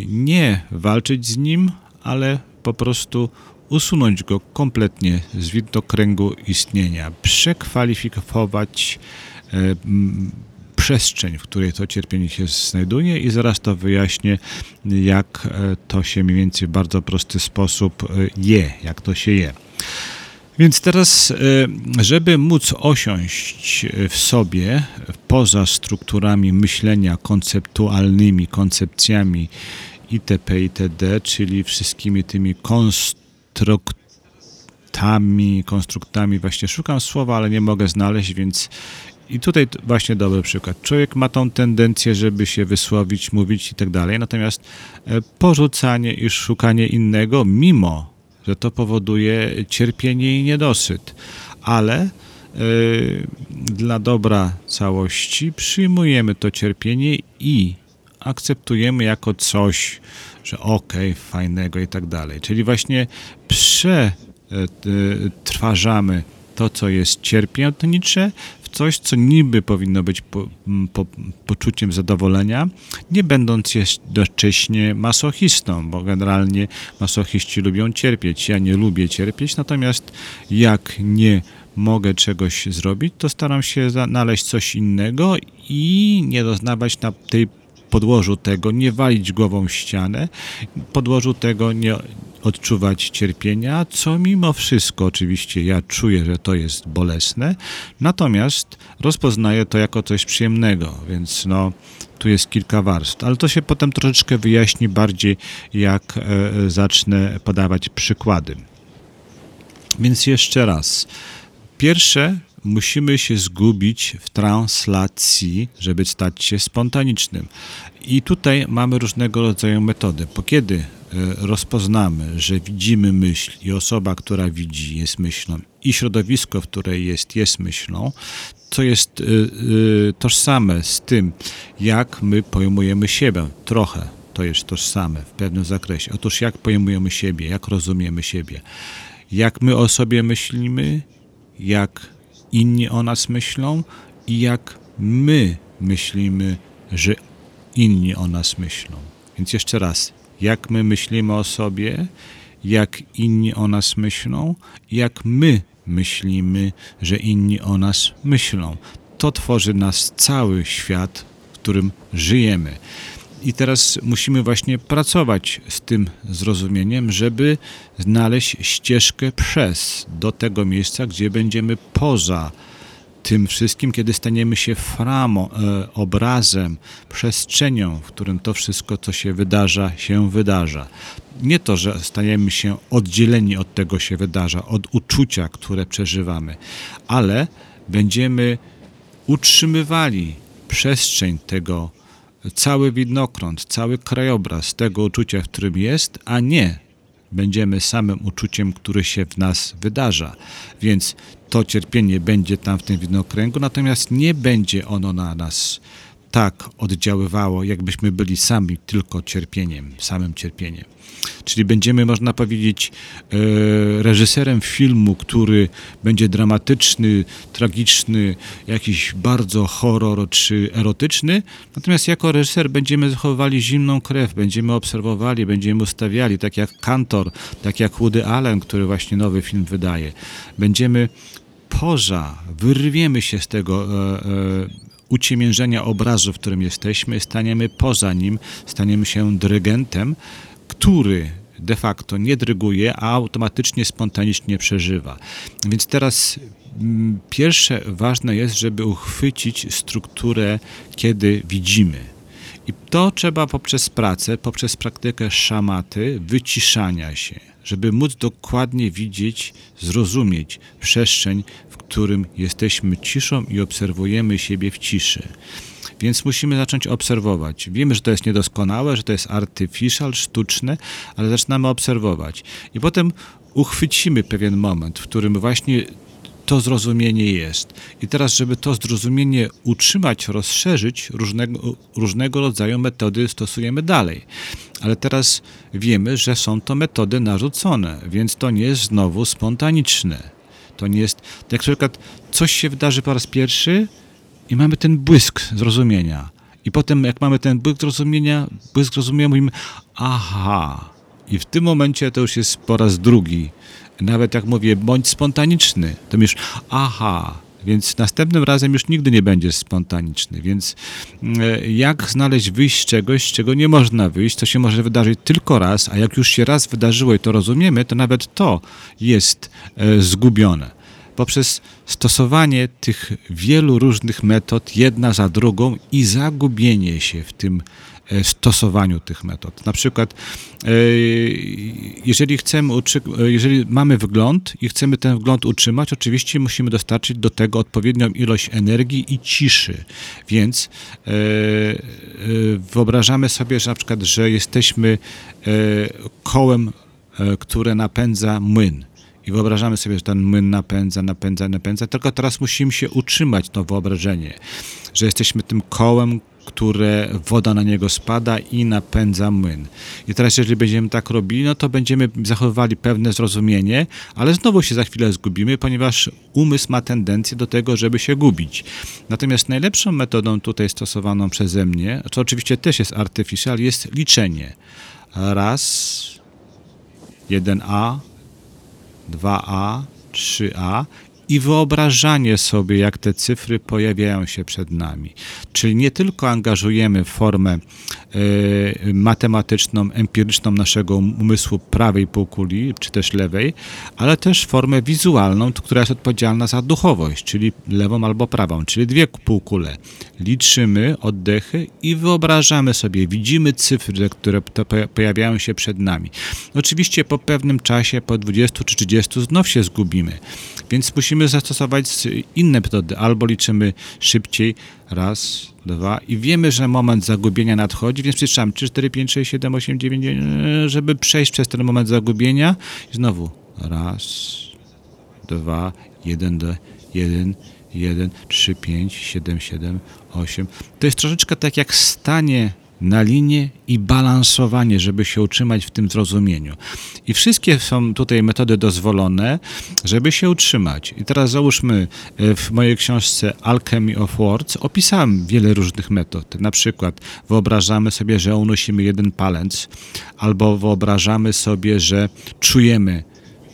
nie walczyć z nim, ale po prostu usunąć go kompletnie z widnokręgu istnienia, przekwalifikować e, przestrzeń, w której to cierpienie się znajduje i zaraz to wyjaśnię, jak e, to się mniej więcej w bardzo prosty sposób e, je, jak to się je. Więc teraz, żeby móc osiąść w sobie, poza strukturami myślenia konceptualnymi, koncepcjami itp., itd., czyli wszystkimi tymi konstruktami, konstruktami, konstruktami, właśnie szukam słowa, ale nie mogę znaleźć, więc i tutaj właśnie dobry przykład. Człowiek ma tą tendencję, żeby się wysłowić, mówić i tak dalej, natomiast e, porzucanie i szukanie innego, mimo że to powoduje cierpienie i niedosyt, ale yy, dla dobra całości przyjmujemy to cierpienie i akceptujemy jako coś, że okej, okay, fajnego i tak dalej. Czyli właśnie przetrważamy to, co jest cierpiętnicze, w coś, co niby powinno być po, po, poczuciem zadowolenia, nie będąc jednocześnie masochistą, bo generalnie masochiści lubią cierpieć. Ja nie lubię cierpieć, natomiast jak nie mogę czegoś zrobić, to staram się znaleźć coś innego i nie doznawać na tej podłożu tego nie walić głową w ścianę, podłożu tego nie odczuwać cierpienia, co mimo wszystko oczywiście ja czuję, że to jest bolesne, natomiast rozpoznaję to jako coś przyjemnego, więc no tu jest kilka warstw, ale to się potem troszeczkę wyjaśni bardziej, jak e, zacznę podawać przykłady. Więc jeszcze raz. Pierwsze musimy się zgubić w translacji, żeby stać się spontanicznym. I tutaj mamy różnego rodzaju metody, bo kiedy e, rozpoznamy, że widzimy myśl i osoba, która widzi, jest myślą i środowisko, w której jest, jest myślą, co jest y, y, tożsame z tym, jak my pojmujemy siebie. Trochę to jest tożsame w pewnym zakresie. Otóż jak pojmujemy siebie, jak rozumiemy siebie, jak my o sobie myślimy, jak inni o nas myślą i jak my myślimy, że inni o nas myślą. Więc jeszcze raz, jak my myślimy o sobie, jak inni o nas myślą, jak my myślimy, że inni o nas myślą. To tworzy nas cały świat, w którym żyjemy. I teraz musimy właśnie pracować z tym zrozumieniem, żeby znaleźć ścieżkę przez do tego miejsca, gdzie będziemy poza tym wszystkim, kiedy staniemy się framą, e, obrazem, przestrzenią, w którym to wszystko, co się wydarza, się wydarza. Nie to, że staniemy się oddzieleni od tego się wydarza, od uczucia, które przeżywamy, ale będziemy utrzymywali przestrzeń tego, cały widnokrąg, cały krajobraz tego uczucia, w którym jest, a nie będziemy samym uczuciem, które się w nas wydarza. Więc to cierpienie będzie tam w tym widnokręgu, natomiast nie będzie ono na nas tak oddziaływało, jakbyśmy byli sami tylko cierpieniem, samym cierpieniem. Czyli będziemy, można powiedzieć, e, reżyserem filmu, który będzie dramatyczny, tragiczny, jakiś bardzo horror czy erotyczny. Natomiast jako reżyser będziemy zachowywali zimną krew, będziemy obserwowali, będziemy ustawiali, tak jak Kantor, tak jak Woody Allen, który właśnie nowy film wydaje. Będziemy poza, wyrwiemy się z tego e, e, uciemiężenia obrazu, w którym jesteśmy, staniemy poza nim, staniemy się dyrygentem, który de facto nie dryguje, a automatycznie, spontanicznie przeżywa. Więc teraz mm, pierwsze ważne jest, żeby uchwycić strukturę, kiedy widzimy. I to trzeba poprzez pracę, poprzez praktykę szamaty, wyciszania się, żeby móc dokładnie widzieć, zrozumieć przestrzeń, w którym jesteśmy ciszą i obserwujemy siebie w ciszy. Więc musimy zacząć obserwować. Wiemy, że to jest niedoskonałe, że to jest artificial, sztuczne, ale zaczynamy obserwować. I potem uchwycimy pewien moment, w którym właśnie to zrozumienie jest. I teraz, żeby to zrozumienie utrzymać, rozszerzyć, różnego, różnego rodzaju metody stosujemy dalej. Ale teraz wiemy, że są to metody narzucone, więc to nie jest znowu spontaniczne. To nie jest, jak na przykład coś się wydarzy po raz pierwszy, i mamy ten błysk zrozumienia. I potem, jak mamy ten błysk zrozumienia, błysk zrozumienia, mówimy, aha. I w tym momencie to już jest po raz drugi. Nawet jak mówię, bądź spontaniczny, to już, aha. Więc następnym razem już nigdy nie będziesz spontaniczny. Więc e, jak znaleźć wyjść z czegoś, z czego nie można wyjść, to się może wydarzyć tylko raz, a jak już się raz wydarzyło i to rozumiemy, to nawet to jest e, zgubione poprzez stosowanie tych wielu różnych metod, jedna za drugą i zagubienie się w tym stosowaniu tych metod. Na przykład, e, jeżeli chcemy, e, jeżeli mamy wgląd i chcemy ten wgląd utrzymać, oczywiście musimy dostarczyć do tego odpowiednią ilość energii i ciszy. Więc wyobrażamy sobie, że na przykład, że jesteśmy kołem, które napędza młyn i wyobrażamy sobie, że ten młyn napędza, napędza, napędza, tylko teraz musimy się utrzymać to wyobrażenie, że jesteśmy tym kołem, które woda na niego spada i napędza młyn. I teraz, jeżeli będziemy tak robili, no to będziemy zachowywali pewne zrozumienie, ale znowu się za chwilę zgubimy, ponieważ umysł ma tendencję do tego, żeby się gubić. Natomiast najlepszą metodą tutaj stosowaną przeze mnie, co oczywiście też jest artificial, jest liczenie. Raz, 1A, 2A, 3A i wyobrażanie sobie, jak te cyfry pojawiają się przed nami. Czyli nie tylko angażujemy formę y, matematyczną, empiryczną naszego umysłu prawej półkuli, czy też lewej, ale też formę wizualną, która jest odpowiedzialna za duchowość, czyli lewą albo prawą, czyli dwie półkule. Liczymy oddechy i wyobrażamy sobie, widzimy cyfry, które pojawiają się przed nami. Oczywiście po pewnym czasie, po 20 czy 30 znów się zgubimy, więc musimy musimy zastosować inne metody. Albo liczymy szybciej, raz, dwa i wiemy, że moment zagubienia nadchodzi, więc przeczytamy 3, 4, 5, 6, 7, 8, 9, żeby przejść przez ten moment zagubienia. I znowu raz, dwa, jeden, jeden, jeden, trzy, pięć, siedem, siedem, osiem. To jest troszeczkę tak jak stanie na linię i balansowanie, żeby się utrzymać w tym zrozumieniu. I wszystkie są tutaj metody dozwolone, żeby się utrzymać. I teraz załóżmy, e, w mojej książce Alchemy of Words opisałem wiele różnych metod. Na przykład wyobrażamy sobie, że unosimy jeden palec, albo wyobrażamy sobie, że czujemy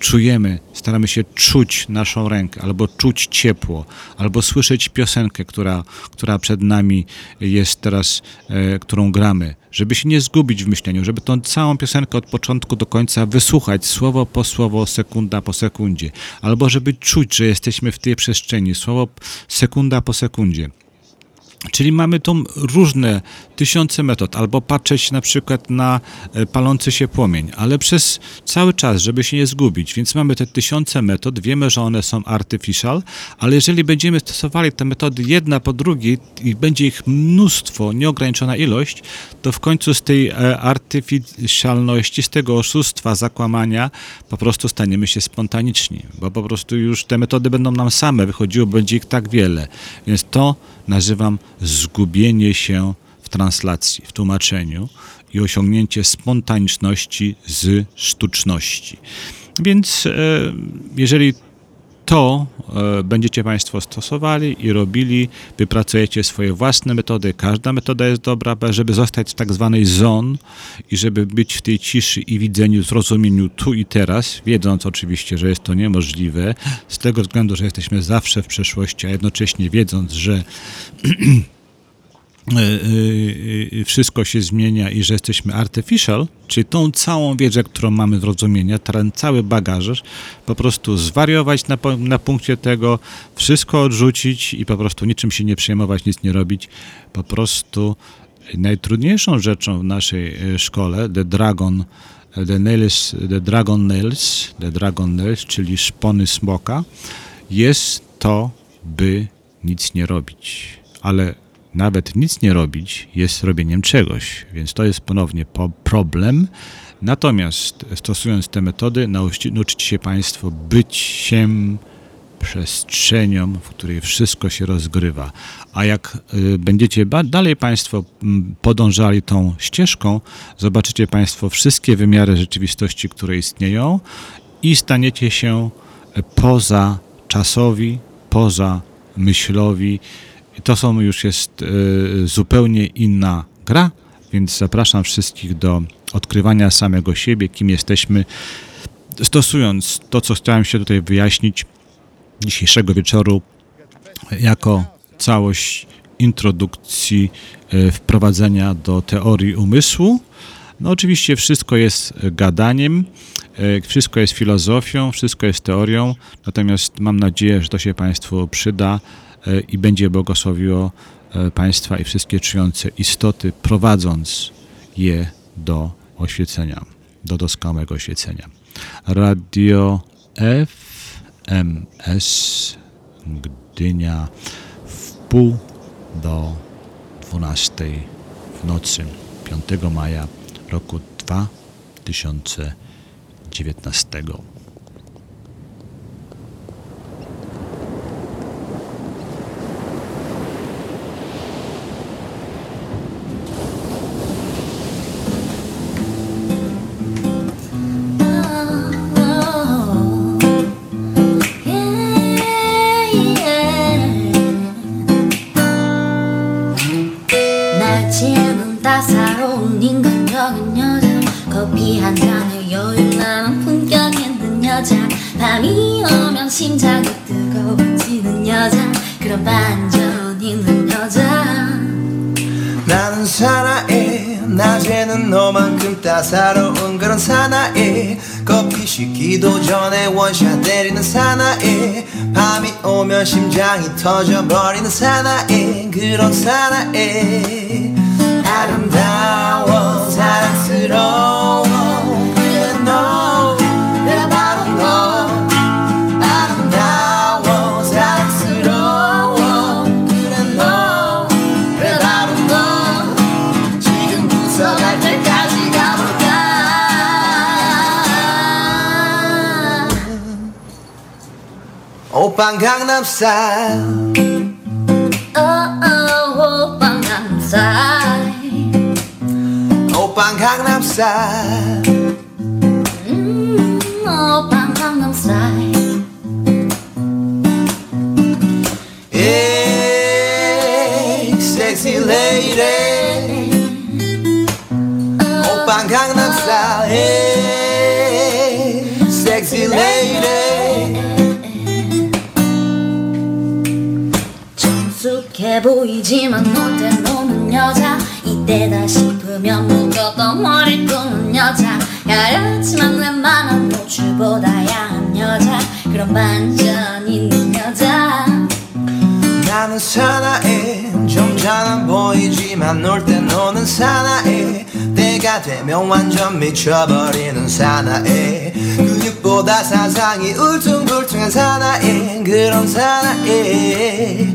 czujemy, staramy się czuć naszą rękę, albo czuć ciepło, albo słyszeć piosenkę, która, która przed nami jest teraz, e, którą gramy żeby się nie zgubić w myśleniu, żeby tą całą piosenkę od początku do końca wysłuchać, słowo po słowo, sekunda po sekundzie, albo żeby czuć, że jesteśmy w tej przestrzeni, słowo sekunda po sekundzie. Czyli mamy tu różne tysiące metod, albo patrzeć na przykład na e, palący się płomień, ale przez cały czas, żeby się nie zgubić. Więc mamy te tysiące metod, wiemy, że one są artificial, ale jeżeli będziemy stosowali te metody jedna po drugiej i będzie ich mnóstwo, nieograniczona ilość, to w końcu z tej e, artyficjalności, z tego oszustwa, zakłamania po prostu staniemy się spontaniczni, bo po prostu już te metody będą nam same wychodziły, będzie ich tak wiele. Więc to nazywam zgubienie się w translacji, w tłumaczeniu i osiągnięcie spontaniczności z sztuczności. Więc e, jeżeli to e, będziecie Państwo stosowali i robili, wypracujecie swoje własne metody. Każda metoda jest dobra, żeby zostać w tak zwanej zone i żeby być w tej ciszy i widzeniu, zrozumieniu tu i teraz, wiedząc oczywiście, że jest to niemożliwe, z tego względu, że jesteśmy zawsze w przeszłości, a jednocześnie wiedząc, że wszystko się zmienia i że jesteśmy artificial, czyli tą całą wiedzę, którą mamy z rozumienia, ten cały bagaż, po prostu zwariować na, na punkcie tego, wszystko odrzucić i po prostu niczym się nie przejmować, nic nie robić. Po prostu najtrudniejszą rzeczą w naszej szkole, The Dragon, The, nails, the Dragon Nails, The Dragon Nails, czyli szpony smoka, jest to, by nic nie robić. Ale nawet nic nie robić jest robieniem czegoś, więc to jest ponownie problem. Natomiast stosując te metody, nauczycie się Państwo być się przestrzenią, w której wszystko się rozgrywa. A jak y, będziecie dalej Państwo podążali tą ścieżką, zobaczycie Państwo wszystkie wymiary rzeczywistości, które istnieją i staniecie się poza czasowi, poza myślowi, to są już jest y, zupełnie inna gra, więc zapraszam wszystkich do odkrywania samego siebie, kim jesteśmy, stosując to, co chciałem się tutaj wyjaśnić dzisiejszego wieczoru jako całość introdukcji y, wprowadzenia do teorii umysłu. No oczywiście wszystko jest gadaniem, y, wszystko jest filozofią, wszystko jest teorią, natomiast mam nadzieję, że to się Państwu przyda E, i będzie błogosławiło e, Państwa i wszystkie czujące istoty, prowadząc je do oświecenia, do doskonałego oświecenia. Radio FMS Gdynia w pół do 12 w nocy 5 maja roku 2019. 따사로운 그런 사나이. 커피 식기도 전에 원샷 때리는 사나이. 밤이 오면 심장이 터져버리는 사나이. 그런 사나이. 아름다워 오빤 강남스타일 오빤 강남스타일 오빤 강남스타일 보이지만 어제 노는 여자. 이때다 싶으면 묶었던 머리 끄는 여자. 야릇지만 웬만한 노출보다 야한 여자. 그런 반전 있는 여자. 나는 사나이 좀 잘안 보이지만 놀 때 노는 사나이 때가 되면 완전 미쳐버리는 사나이 근육보다 사상이 울퉁불퉁한 사나이 그런 사나이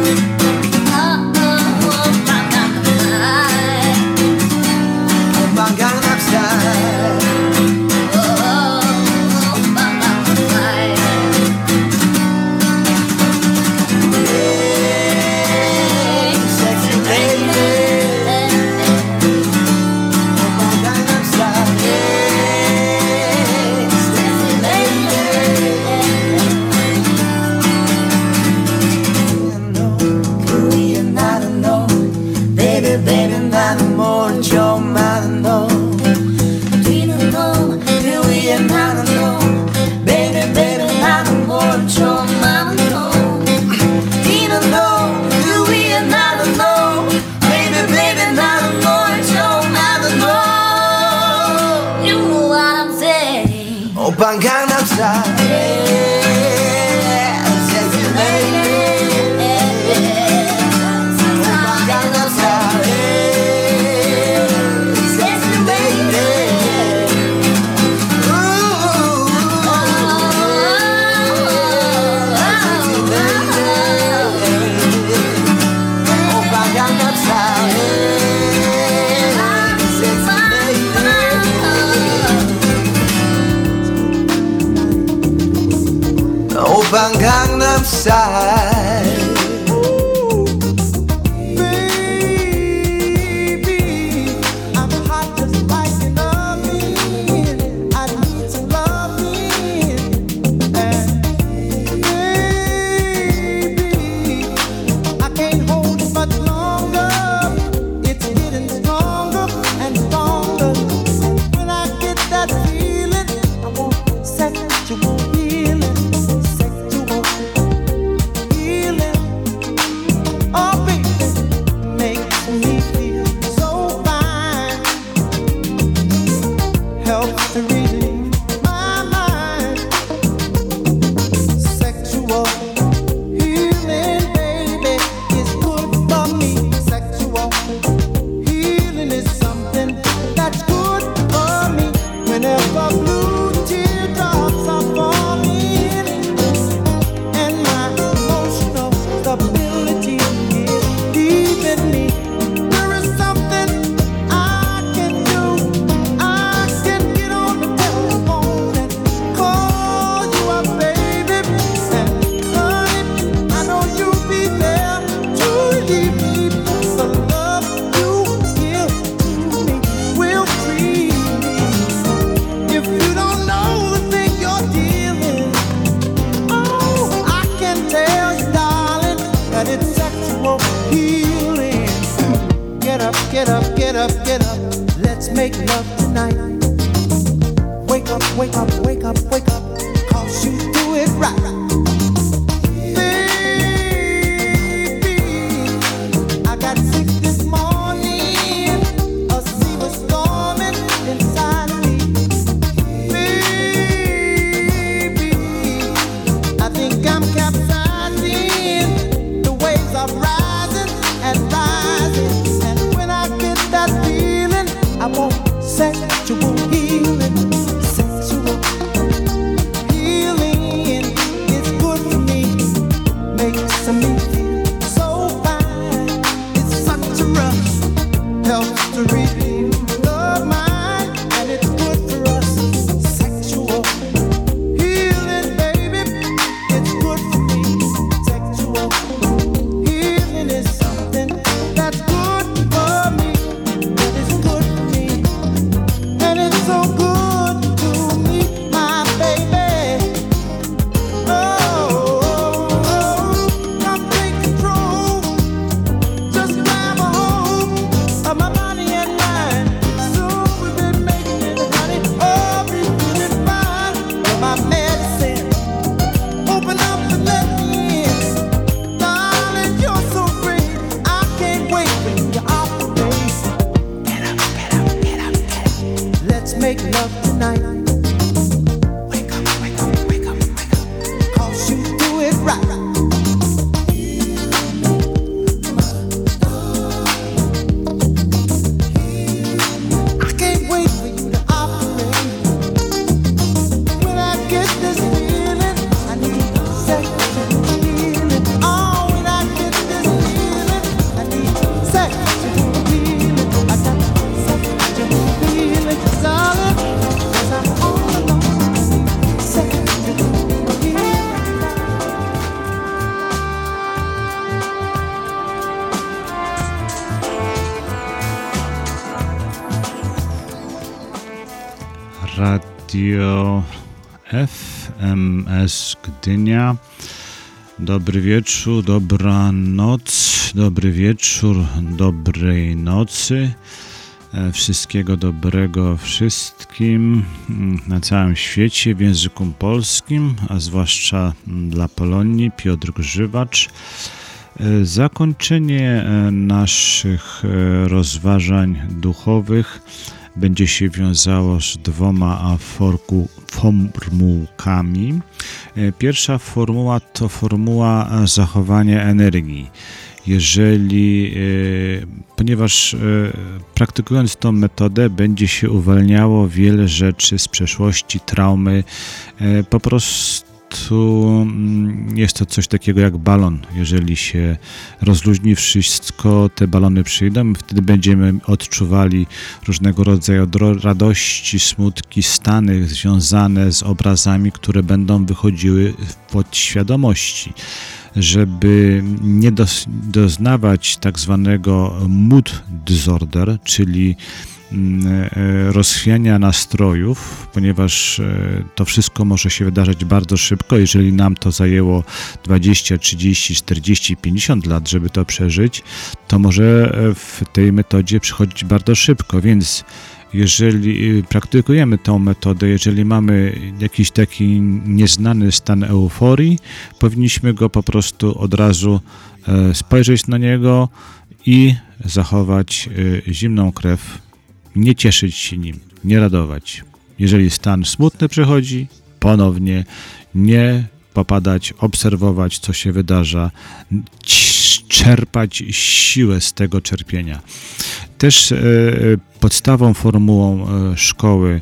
Radio FMS Gdynia. Dobry wieczór, dobra noc, dobry wieczór, dobrej nocy. E, Wszystkiego dobrego wszystkim mm, na całym świecie w języku polskim, a zwłaszcza mm, dla Polonii. Piotr Grzywacz. E, Zakończenie e, naszych rozważań duchowych będzie się wiązało z dwoma forku, formułkami. E, Pierwsza formuła to formuła e, zachowania energii. Jeżeli, e, ponieważ praktykując tą metodę, będzie się uwalniało wiele rzeczy z przeszłości, traumy, po prostu mm, jest to coś takiego jak balon. Jeżeli się rozluźni wszystko, te balony przyjdą wtedy będziemy odczuwali różnego rodzaju radości, smutki, stany związane z obrazami, które będą wychodziły w podświadomości. Żeby nie doznawać tak zwanego mood disorder, czyli rozchwiania nastrojów, ponieważ e, to wszystko może się wydarzyć bardzo szybko. Jeżeli nam to zajęło 20, 30, 40, 50 lat, żeby to przeżyć, to może e, w tej metodzie przychodzić bardzo szybko, więc jeżeli praktykujemy tą metodę, jeżeli mamy jakiś taki nieznany stan euforii, powinniśmy go po prostu od razu e, spojrzeć na niego i zachować e, zimną krew, nie cieszyć się nim, nie radować. Jeżeli stan smutny przychodzi, ponownie nie popadać, obserwować, co się wydarza, czerpać siłę z tego czerpienia. Też e, podstawą formułą e, szkoły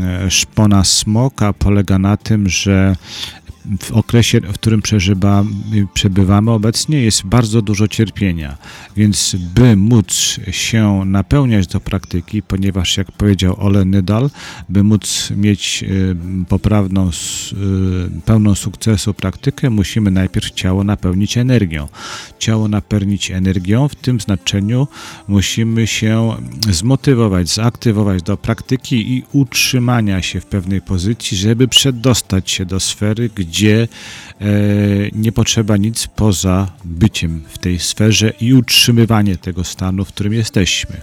e, szpona smoka polega na tym, że w okresie, w którym przeżywa, przebywamy obecnie, jest bardzo dużo cierpienia. Więc by móc się napełniać do praktyki, ponieważ jak powiedział Ole Nydal, by móc mieć y, poprawną, y, pełną sukcesu praktykę, musimy najpierw ciało napełnić energią. Ciało napełnić energią w tym znaczeniu musimy się zmotywować, zaktywować do praktyki i utrzymania się w pewnej pozycji, żeby przedostać się do sfery, gdzie e, nie potrzeba nic poza byciem w tej sferze i utrzymywanie tego stanu, w którym jesteśmy.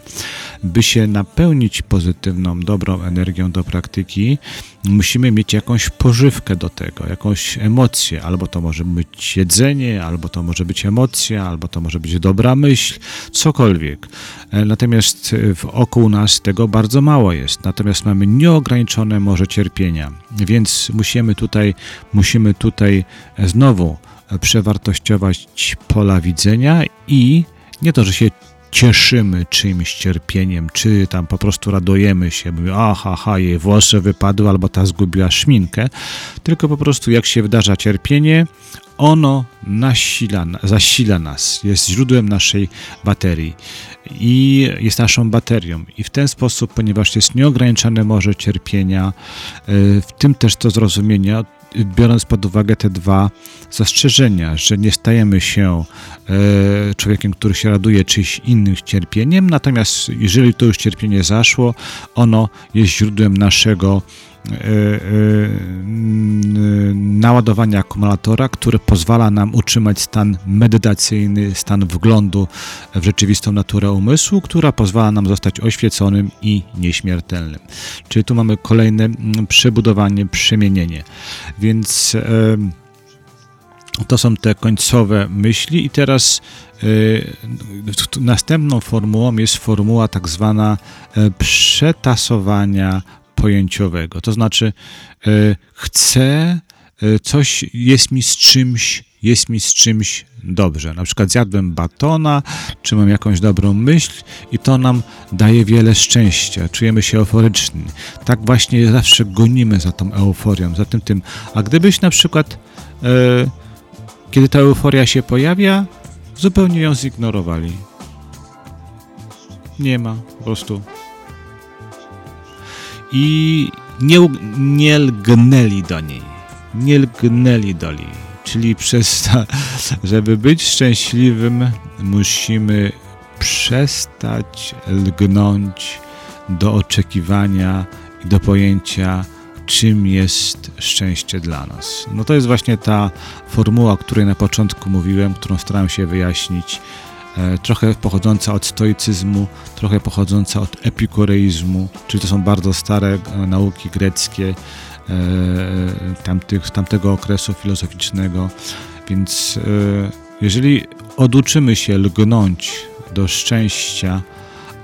By się napełnić pozytywną, dobrą energią do praktyki, musimy mieć jakąś pożywkę do tego, jakąś emocję, albo to może być jedzenie, albo to może być emocja, albo to może być dobra myśl, cokolwiek. E, Natomiast e, wokół nas tego bardzo mało jest. Natomiast mamy nieograniczone morze cierpienia, więc musimy tutaj, musimy tutaj e, znowu przewartościować pola widzenia i nie to, że się cieszymy czymś cierpieniem, czy tam po prostu radujemy się, mówimy, aha, aha, jej włosy wypadły, albo ta zgubiła szminkę, tylko po prostu jak się wydarza cierpienie, ono nasila, zasila nas, jest źródłem naszej baterii i jest naszą baterią. I w ten sposób, ponieważ jest nieograniczone morze cierpienia, y, w tym też to zrozumienia, biorąc pod uwagę te dwa zastrzeżenia, że nie stajemy się e, człowiekiem, który się raduje czyjś innym cierpieniem, natomiast jeżeli to już cierpienie zaszło, ono jest źródłem naszego naładowania akumulatora, które pozwala nam utrzymać stan medytacyjny, stan wglądu w rzeczywistą naturę umysłu, która pozwala nam zostać oświeconym i nieśmiertelnym. Czyli tu mamy kolejne przebudowanie, przemienienie. Więc em, to są te końcowe myśli i teraz y, następną formułą jest formuła tak zwana e, przetasowania pojęciowego. To znaczy, e, chcę e, coś, jest mi z czymś, jest mi z czymś dobrze. Na przykład zjadłem batona, czy mam jakąś dobrą myśl i to nam daje wiele szczęścia. Czujemy się euforyczni. Tak właśnie zawsze gonimy za tą euforią, za tym tym. A gdybyś na przykład, e, kiedy ta euforia się pojawia, zupełnie ją zignorowali. Nie ma, po prostu i nie, nie lgnęli do niej. Nie lgnęli do niej. Czyli przez żeby być szczęśliwym, musimy przestać lgnąć do oczekiwania i do pojęcia, czym jest szczęście dla nas. No to jest właśnie ta formuła, o której na początku mówiłem, którą starałem się wyjaśnić trochę pochodząca od stoicyzmu, trochę pochodząca od epikureizmu, czyli to są bardzo stare e, nauki greckie e, tamtych, tamtego okresu filozoficznego. Więc jeżeli oduczymy się lgnąć do szczęścia,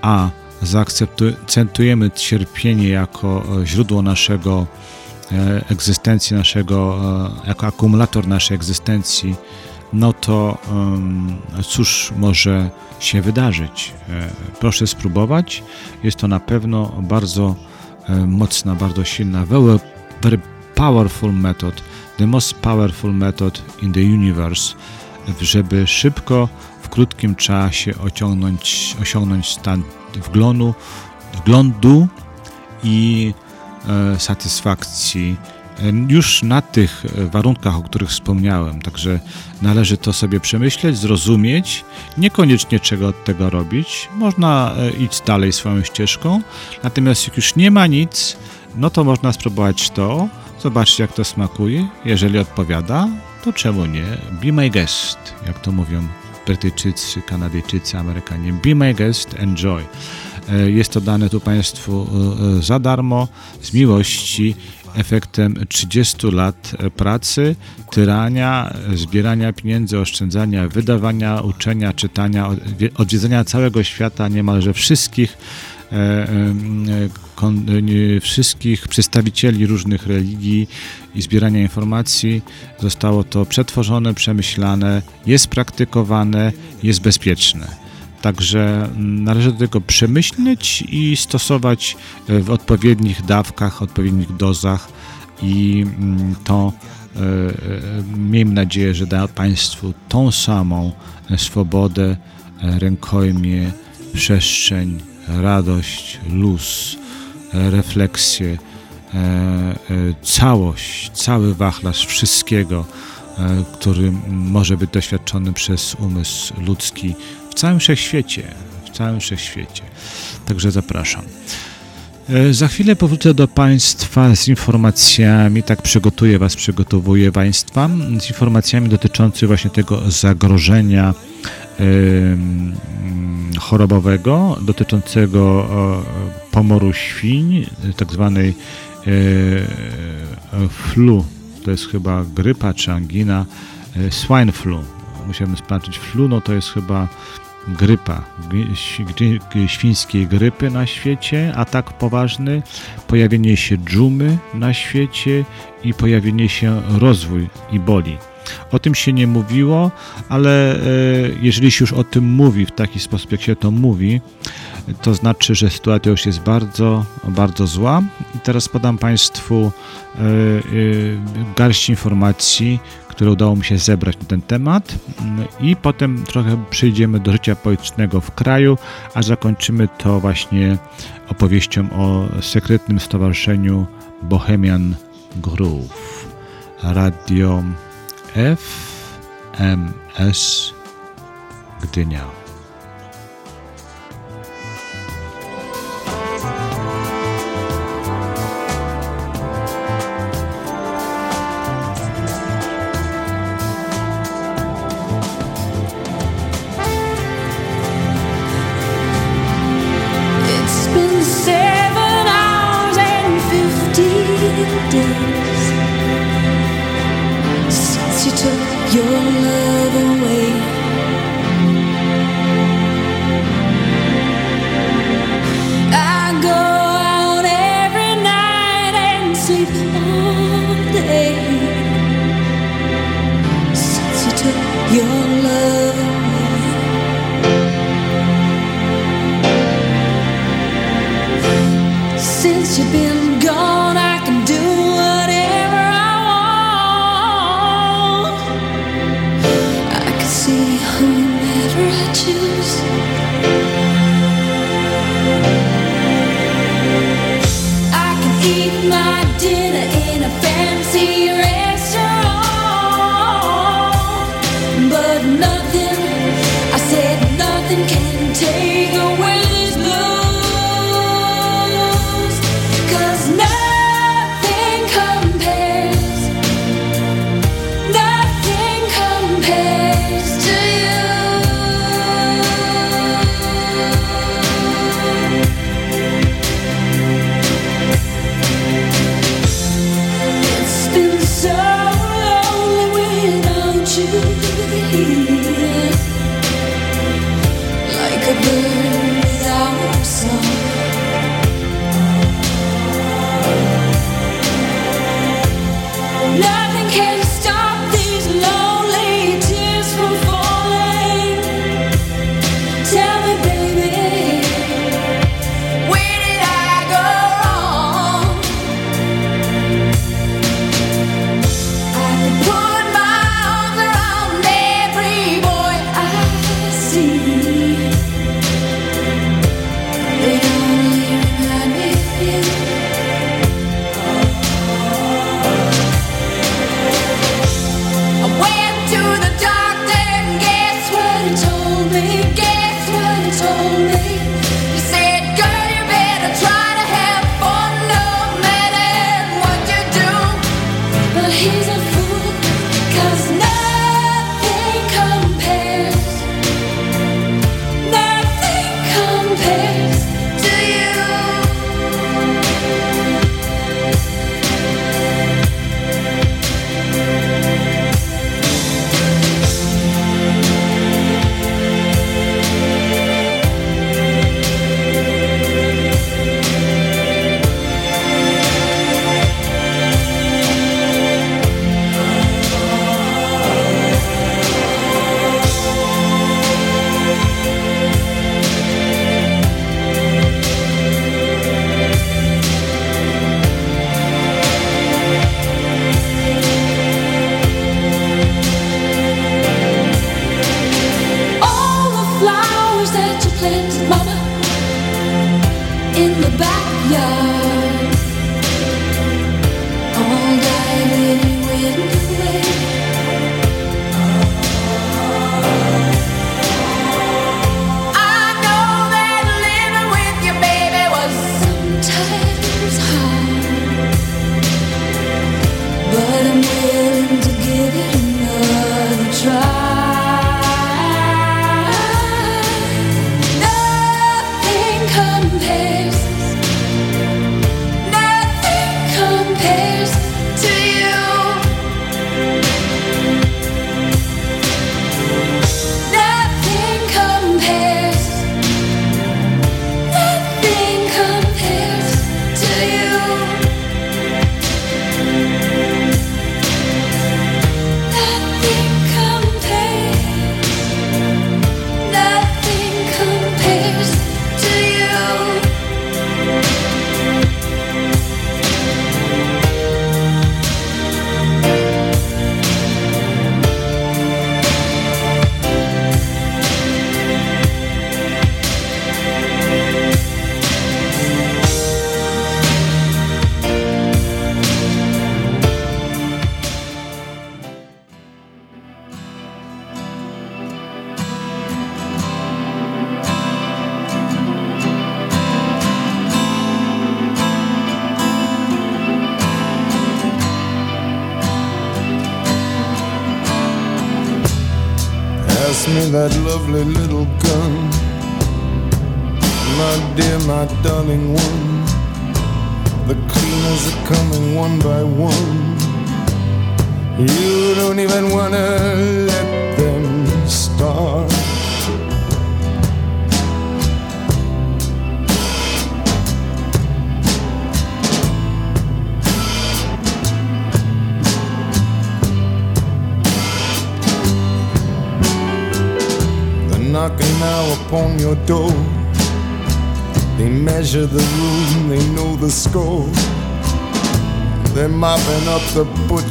a zaakceptujemy cierpienie jako źródło naszego egzystencji, naszego, jako akumulator naszej egzystencji, no to cóż może się wydarzyć? E, proszę spróbować. Jest to na pewno bardzo e, mocna, bardzo silna, very, powerful method, the most powerful method in the universe, żeby szybko, w krótkim czasie osiągnąć, osiągnąć stan wglądu, wglądu i e, satysfakcji już na tych e, warunkach, o których wspomniałem. Także należy to sobie przemyśleć, zrozumieć, niekoniecznie czego od tego robić. Można e, iść dalej swoją ścieżką, natomiast jak już nie ma nic, no to można spróbować to, zobaczyć jak to smakuje. Jeżeli odpowiada, to czemu nie? Be my guest, jak to mówią Brytyjczycy, Kanadyjczycy, Amerykanie. Be my guest, enjoy. E, jest to dane tu Państwu za darmo, z miłości efektem 30 lat pracy, tyrania, zbierania pieniędzy, oszczędzania, wydawania, uczenia, czytania, odwiedzenia całego świata, niemalże wszystkich e, e, wszystkich przedstawicieli różnych religii i zbierania informacji. Zostało to przetworzone, przemyślane, jest praktykowane, jest bezpieczne. Także należy do tego przemyśleć i stosować e, w odpowiednich dawkach, odpowiednich dozach. I mm, to e, e, miejmy nadzieję, że da Państwu tą samą swobodę, rękojmie, przestrzeń, radość, luz, refleksję, całość, cały wachlarz wszystkiego, który może być doświadczony przez umysł ludzki całym wszechświecie, w całym wszechświecie. Także zapraszam. E, za chwilę powrócę do Państwa z informacjami, tak przygotuję Was, przygotowuję Państwa, z informacjami dotyczącymi właśnie tego zagrożenia chorobowego, dotyczącego pomoru świń, tak zwanej e, flu, to jest chyba grypa czy angina, e, swine flu. Musiałem sprawdzić flu, no to jest chyba grypa, świńskiej grypy na świecie, atak poważny, pojawienie się dżumy na świecie i pojawienie się rozwój iboli. O tym się nie mówiło, ale e, jeżeli się już o tym mówi w taki sposób, jak się to mówi, to znaczy, że sytuacja już jest bardzo, bardzo zła. I teraz podam Państwu e, e, garść informacji, które udało mi się zebrać na ten temat i potem trochę przejdziemy do życia politycznego w kraju, a zakończymy to właśnie opowieścią o sekretnym stowarzyszeniu Bohemian Groove. Radio FMS Gdynia.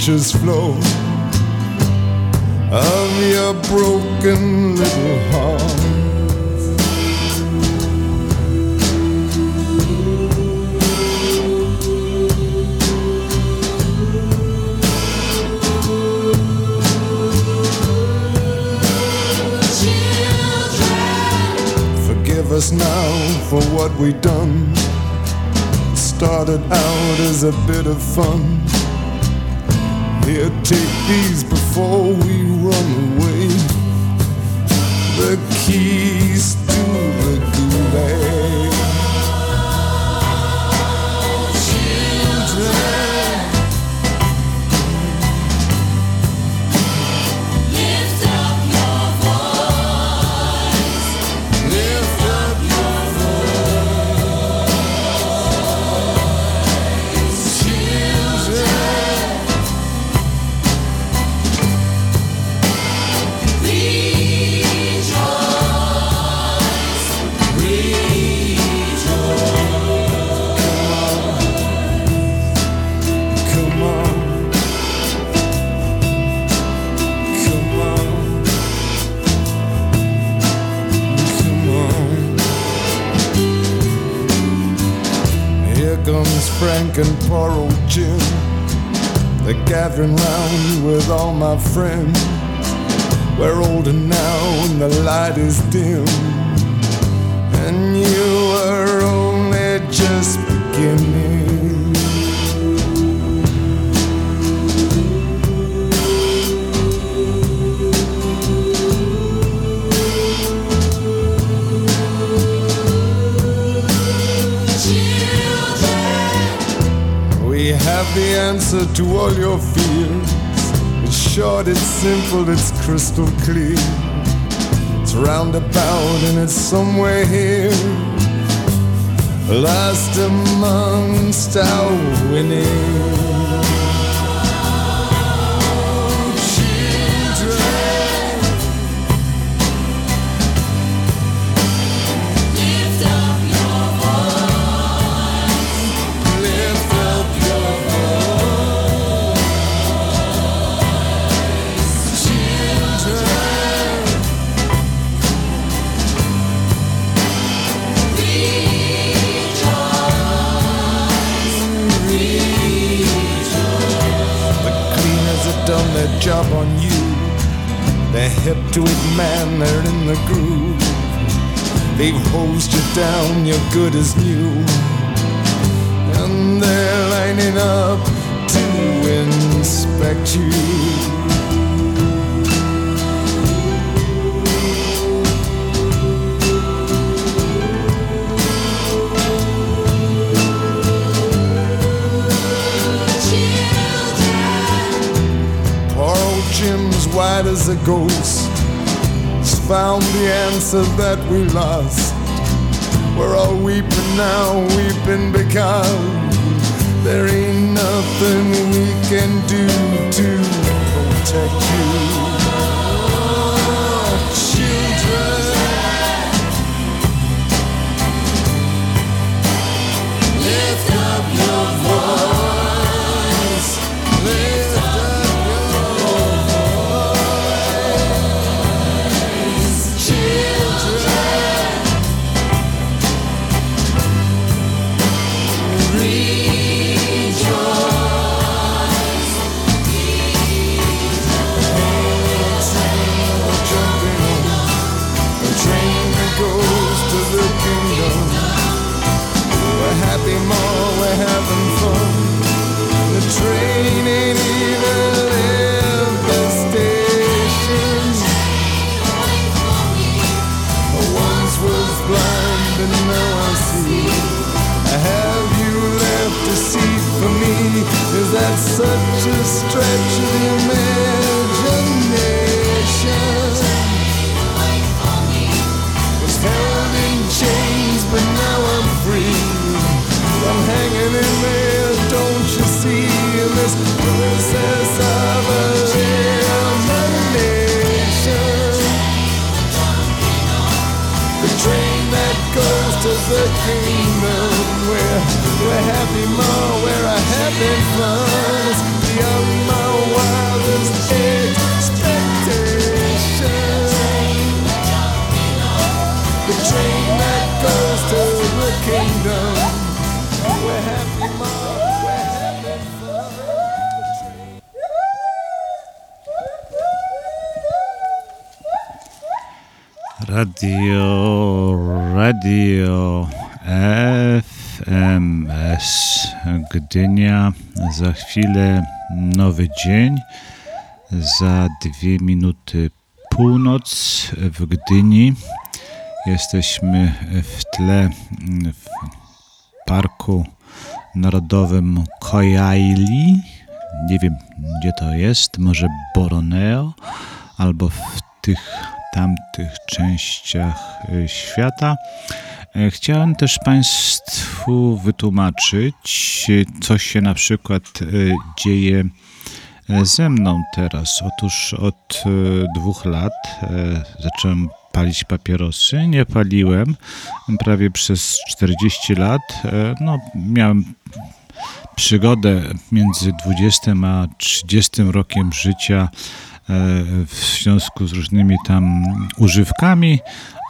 The butcher's Frank and poor old Jim. They're gathering round with all my friends. We're older now and the light is dim. And you were only just beginning. Have the answer to all your fears. It's short, it's simple, it's crystal clear. It's roundabout and it's somewhere here. Last amongst our winning. They've hosed you down, you're good as new. And they're lining up to inspect you. Poor old Jim's white as a ghost. Found the answer that we lost. We're all weeping now, weeping because there ain't nothing we can do to protect you. Children. Lift up your voice. That such a stretch of imagination? Was held in chains, but now I'm free. I'm hanging in there, don't you see? This princess of elimination. The train that goes to the kingdom Radio, radio FMS Gdynia. Za chwilę nowy dzień. Za dwie minuty północ w Gdyni. Jesteśmy w tle w Parku Narodowym Kojaili. Nie wiem gdzie to jest, może Borneo albo w tych tamtych częściach e, świata. E, Chciałem też Państwu wytłumaczyć, e, co się na przykład dzieje ze mną teraz. Otóż od dwóch lat zacząłem palić papierosy. Nie paliłem prawie przez 40 lat. No, miałem przygodę między 20 a 30 rokiem życia w związku z różnymi tam używkami,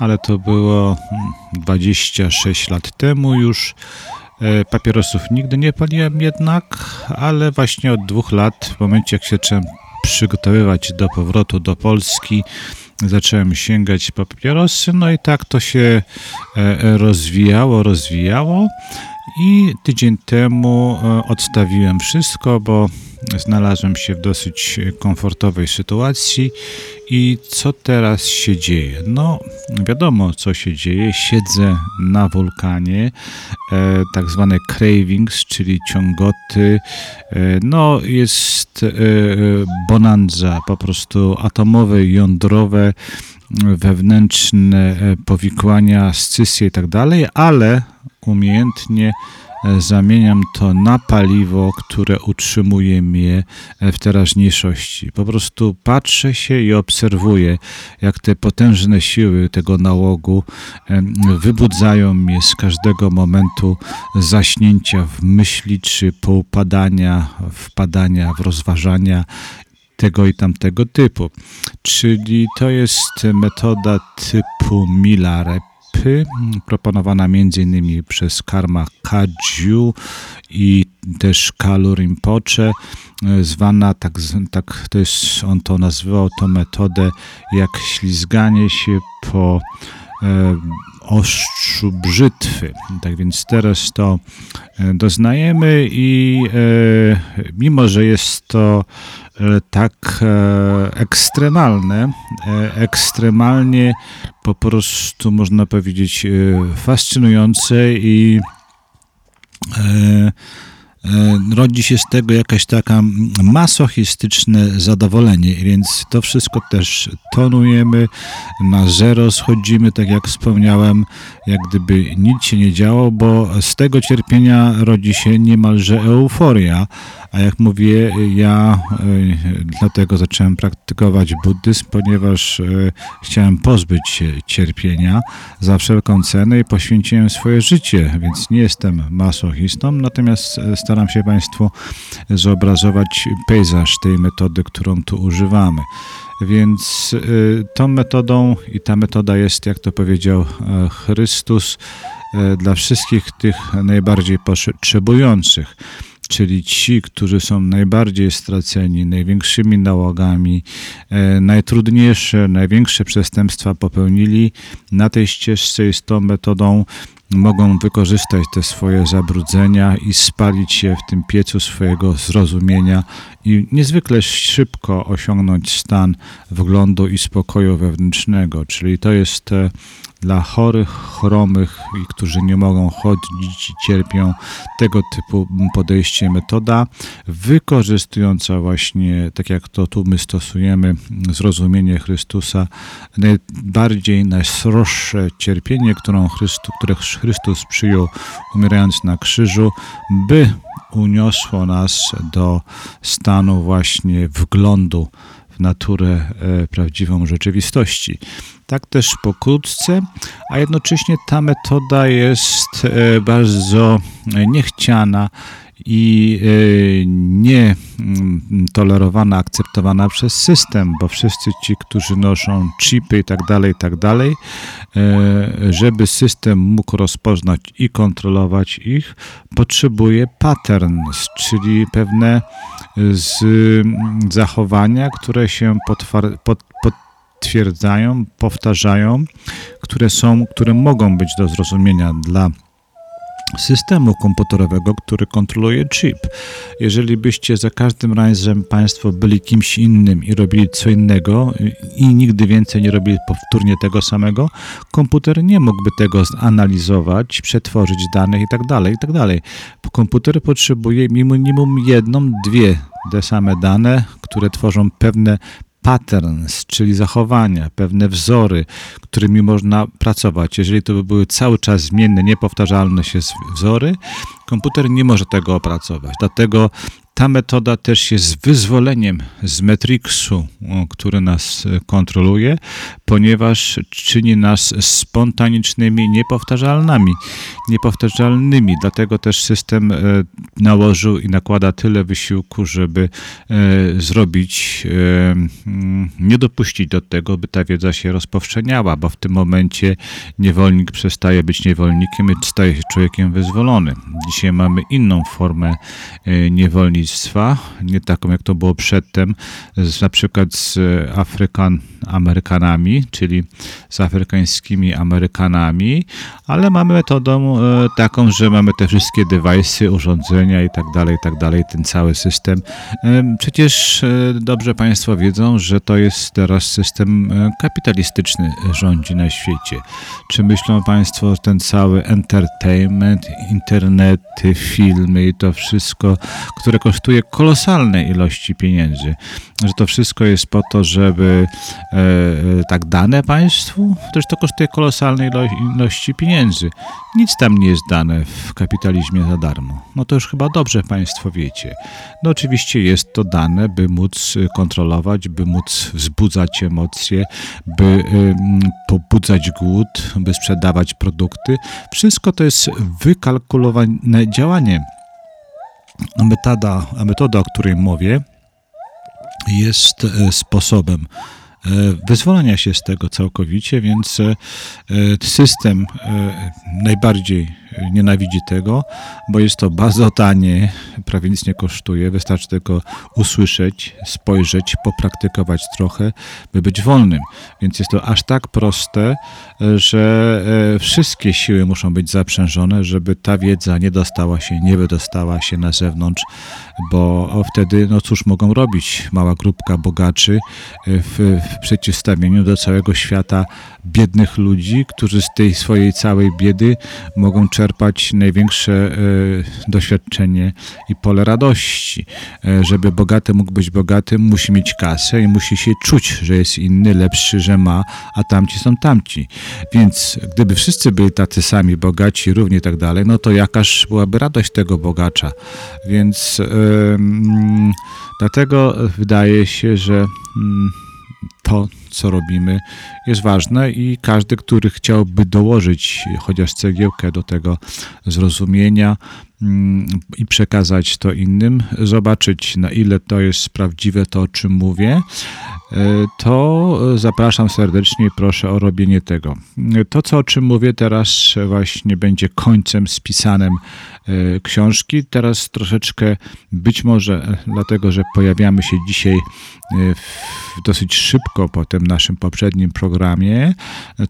ale to było mm, 26 lat temu już. E, papierosów nigdy nie paliłem jednak, ale właśnie od dwóch lat, w momencie jak się zacząłem przygotowywać do powrotu do Polski, zacząłem sięgać papierosy, no i tak to się e, rozwijało, rozwijało i tydzień temu odstawiłem wszystko, bo znalazłem się w dosyć komfortowej sytuacji i co teraz się dzieje? No, wiadomo co się dzieje. Siedzę na wulkanie, e, tak zwane cravings, czyli ciągoty. E, no, jest e, bonanza, po prostu atomowe, jądrowe, wewnętrzne e, powikłania, scysje i tak dalej, ale umiejętnie E, zamieniam to na paliwo, które utrzymuje mnie e, w teraźniejszości. Po prostu patrzę się i obserwuję, jak te potężne siły tego nałogu e, wybudzają mnie z każdego momentu zaśnięcia w myśli, czy poupadania, wpadania w rozważania tego i tamtego typu. Czyli to jest metoda typu Milarep proponowana m.in. przez Karma Kadziu i też Kalu Rinpoche, e, zwana, tak, tak to jest, on to nazywał, to metodę jak ślizganie się po e, ostrzu brzytwy. Tak więc teraz to e, doznajemy i e, mimo, że jest to e, tak ekstremalne, ekstremalnie po prostu można powiedzieć fascynujące i rodzi się z tego jakaś taka masochistyczne zadowolenie, więc to wszystko też tonujemy, na zero schodzimy, tak jak wspomniałem, jak gdyby nic się nie działo, bo z tego cierpienia rodzi się niemalże euforia, a jak mówię, ja e, dlatego zacząłem praktykować buddyzm, ponieważ e, chciałem pozbyć się cierpienia za wszelką cenę i poświęciłem swoje życie, więc nie jestem masochistą, natomiast staram się Państwu zobrazować pejzaż tej metody, którą tu używamy. Więc e, tą metodą, i ta metoda jest, jak to powiedział Chrystus, dla wszystkich tych najbardziej potrzebujących czyli ci, którzy są najbardziej straceni, największymi nałogami, e, najtrudniejsze, największe przestępstwa popełnili, na tej ścieżce i z tą metodą mogą wykorzystać te swoje zabrudzenia i spalić się w tym piecu swojego zrozumienia i niezwykle szybko osiągnąć stan wglądu i spokoju wewnętrznego. Czyli to jest e, dla chorych, chromych i którzy nie mogą chodzić i cierpią tego typu podejście, metoda wykorzystująca właśnie, tak jak to tu my stosujemy, zrozumienie Chrystusa, najbardziej najsroższe cierpienie, którą które Chrystus przyjął umierając na krzyżu, by uniosło nas do stanu właśnie wglądu w naturę e, prawdziwą rzeczywistości. Tak też pokrótce, a jednocześnie ta metoda jest e, bardzo niechciana i e, nie mm, tolerowana, akceptowana przez system, bo wszyscy ci, którzy noszą chipy i tak dalej, tak dalej, żeby system mógł rozpoznać i kontrolować ich, potrzebuje patterns, czyli pewne z mm, zachowania, które się potwierdzają, powtarzają, które są, które mogą być do zrozumienia dla systemu komputerowego, który kontroluje chip. Jeżeli byście za każdym razem Państwo byli kimś innym i robili co innego i nigdy więcej nie robili powtórnie tego samego, komputer nie mógłby tego zanalizować, przetworzyć danych i tak dalej, i tak. Komputer potrzebuje minimum jedną, dwie te same dane, które tworzą pewne patterns, czyli zachowania, pewne wzory, którymi można pracować. Jeżeli to by były cały czas zmienne, niepowtarzalne się wzory, komputer nie może tego opracować. Dlatego ta metoda też jest wyzwoleniem z Matrixu, który nas e, kontroluje, ponieważ czyni nas spontanicznymi, niepowtarzalnymi, niepowtarzalnymi. Dlatego też system e, nałożył i nakłada tyle wysiłku, żeby e, zrobić, nie dopuścić do tego, by ta wiedza się rozpowszechniała, bo w tym momencie niewolnik przestaje być niewolnikiem i staje się człowiekiem wyzwolonym. Dzisiaj mamy inną formę niewolnictwa, nie taką jak to było przedtem, z, na przykład z Afrykan, Amerykanami, czyli z afrykańskimi Amerykanami, ale mamy metodą e, taką, że mamy te wszystkie device'y, urządzenia i tak dalej, i tak dalej, ten cały system. E, przecież e, dobrze Państwo wiedzą, że to jest teraz system kapitalistyczny rządzi na świecie. Czy myślą Państwo, że ten cały entertainment, internety, filmy i to wszystko, które kosztuje kolosalne ilości pieniędzy, że to wszystko jest po to, żeby tak dane państwu? Też to kosztuje kolosalne ilo ilości pieniędzy. Nic tam nie jest dane w kapitalizmie za darmo. No to już chyba dobrze państwo wiecie. No oczywiście jest to dane, by móc kontrolować, by móc wzbudzać emocje, by pobudzać głód, by sprzedawać produkty. Wszystko to jest wykalkulowane działanie. Metoda, metoda, o której mówię, jest e, sposobem e, wyzwolenia się z tego całkowicie, więc e, system najbardziej nienawidzi tego, bo jest to bardzo tanie, prawie nic nie kosztuje, wystarczy tylko usłyszeć, spojrzeć, popraktykować trochę, by być wolnym. Więc jest to aż tak proste, że wszystkie siły muszą być zaprzężone, żeby ta wiedza nie dostała się, nie wydostała się na zewnątrz, bo wtedy, no cóż mogą robić mała grupka bogaczy w, w przeciwstawieniu do całego świata biednych ludzi, którzy z tej swojej całej biedy mogą czerpać największe e, doświadczenie i pole radości. E, żeby bogaty mógł być bogatym, musi mieć kasę i musi się czuć, że jest inny, lepszy, że ma, a tamci są tamci. Więc gdyby wszyscy byli tacy sami, bogaci, równi i tak dalej, no to jakaż byłaby radość tego bogacza. Więc yy, dlatego wydaje się, że yy, to, co robimy, jest ważne i każdy, który chciałby dołożyć chociaż cegiełkę do tego zrozumienia mm, i przekazać to innym, zobaczyć na ile to jest prawdziwe, to o czym mówię, e, to zapraszam serdecznie i proszę o robienie tego. To, co o czym mówię teraz, właśnie będzie końcem spisanym E, książki. Teraz troszeczkę, być może e, dlatego, że pojawiamy się dzisiaj e, dosyć szybko po tym naszym poprzednim programie,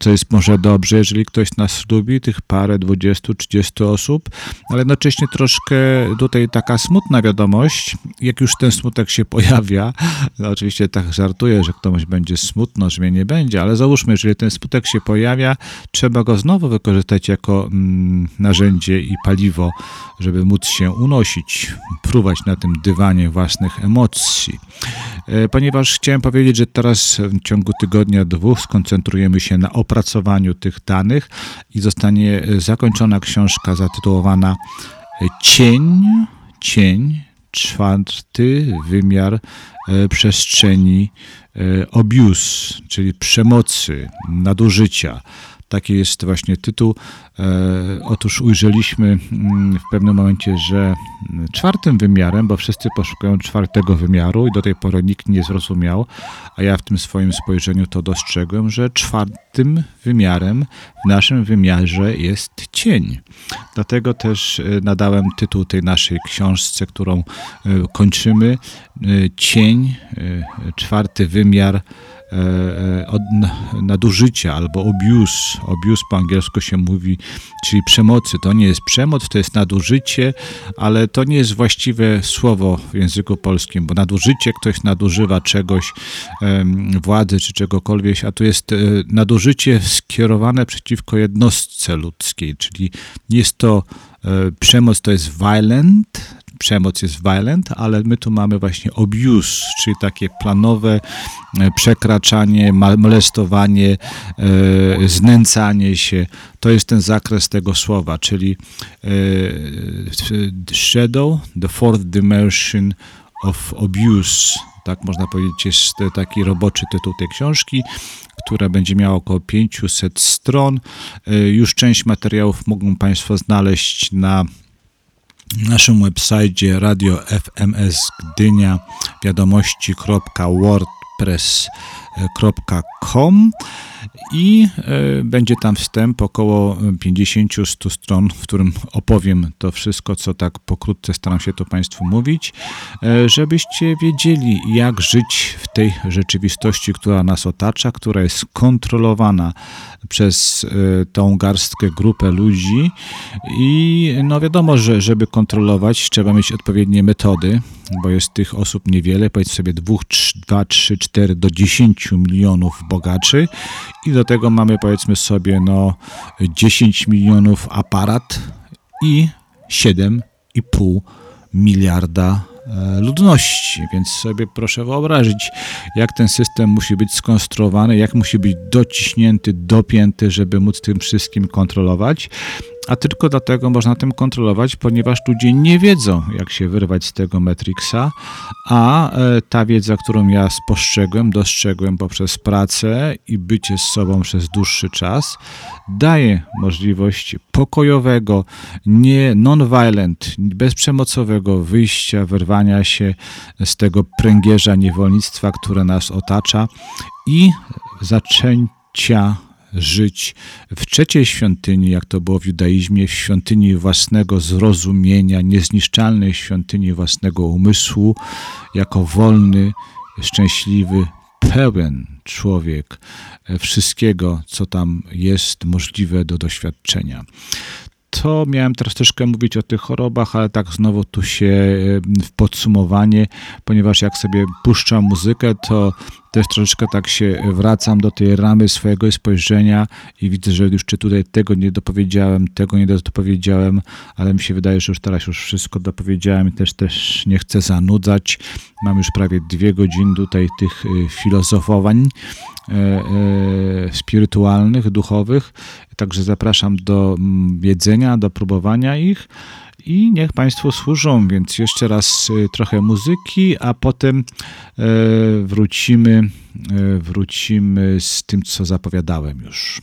co jest może dobrze, jeżeli ktoś nas lubi, tych parę, dwudziestu, trzydziestu osób, ale jednocześnie troszkę tutaj taka smutna wiadomość, jak już ten smutek się pojawia, no oczywiście tak żartuję, że ktoś będzie smutno, że mnie nie będzie, ale załóżmy, jeżeli ten smutek się pojawia, trzeba go znowu wykorzystać jako mm, narzędzie i paliwo żeby móc się unosić, fruwać na tym dywanie własnych emocji. E, ponieważ chciałem powiedzieć, że teraz w ciągu tygodnia, dwóch skoncentrujemy się na opracowaniu tych danych i zostanie zakończona książka zatytułowana Cień, cień, czwarty wymiar e, przestrzeni e, abuse, czyli przemocy, nadużycia. Taki jest właśnie tytuł. E, otóż ujrzeliśmy mm, w pewnym momencie, że czwartym wymiarem, bo wszyscy poszukują czwartego wymiaru i do tej pory nikt nie zrozumiał, a ja w tym swoim spojrzeniu to dostrzegłem, że czwartym wymiarem w naszym wymiarze jest cień. Dlatego też e, nadałem tytuł tej naszej książce, którą e, kończymy. Cień, czwarty wymiar nadużycia albo abuse. Abuse po angielsku się mówi, czyli przemocy. To nie jest przemoc, to jest nadużycie, ale to nie jest właściwe słowo w języku polskim, bo nadużycie ktoś nadużywa czegoś, władzy czy czegokolwiek, a tu jest e, nadużycie skierowane przeciwko jednostce ludzkiej, czyli jest to przemoc to jest violent, przemoc jest violent, ale my tu mamy właśnie abuse, czyli takie planowe e, przekraczanie, molestowanie, e, znęcanie się. To jest ten zakres tego słowa, czyli e, shadow, the fourth dimension of abuse, tak można powiedzieć, jest taki roboczy tytuł tej książki, która będzie miała około 500 stron. Już część materiałów mogą Państwo znaleźć na naszym website radio FMS Gdynia wiadomości.wordpress.com i e, będzie tam wstęp około 50-100 stron, w którym opowiem to wszystko, co tak pokrótce staram się to Państwu mówić, e, żebyście wiedzieli, jak żyć w tej rzeczywistości, która nas otacza, która jest kontrolowana przez e, tą garstkę, grupę ludzi. I no wiadomo, że żeby kontrolować trzeba mieć odpowiednie metody, bo jest tych osób niewiele, powiedzmy sobie 2, 2 3, 4 do 10 milionów bogaczy i do tego mamy powiedzmy sobie no 10 milionów aparat i 7,5 miliarda e, ludności, więc sobie proszę wyobrazić, jak ten system musi być skonstruowany, jak musi być dociśnięty, dopięty, żeby móc tym wszystkim kontrolować a tylko dlatego można tym kontrolować, ponieważ ludzie nie wiedzą, jak się wyrwać z tego Matrixa, a e, ta wiedza, którą ja spostrzegłem, dostrzegłem poprzez pracę i bycie z sobą przez dłuższy czas, daje możliwość pokojowego, nie non-violent, bezprzemocowego wyjścia, wyrwania się z tego pręgierza niewolnictwa, które nas otacza i zaczęcia żyć w trzeciej świątyni, jak to było w judaizmie, w świątyni własnego zrozumienia, niezniszczalnej świątyni własnego umysłu, jako wolny, szczęśliwy, pełen człowiek wszystkiego, co tam jest możliwe do doświadczenia. To miałem teraz troszkę mówić o tych chorobach, ale tak znowu tu się w podsumowanie, ponieważ jak sobie puszczam muzykę, to też troszeczkę tak się wracam do tej ramy swojego spojrzenia i widzę, że już czy tutaj tego nie dopowiedziałem, tego nie dopowiedziałem, ale mi się wydaje, że już teraz już wszystko dopowiedziałem i też, też nie chcę zanudzać. Mam już prawie dwie godziny tutaj tych y, filozofowań e, e, spirytualnych, duchowych, także zapraszam do mm, jedzenia, do próbowania ich i niech Państwu służą, więc jeszcze raz y, trochę muzyki, a potem e, wrócimy, e, wrócimy z tym, co zapowiadałem już.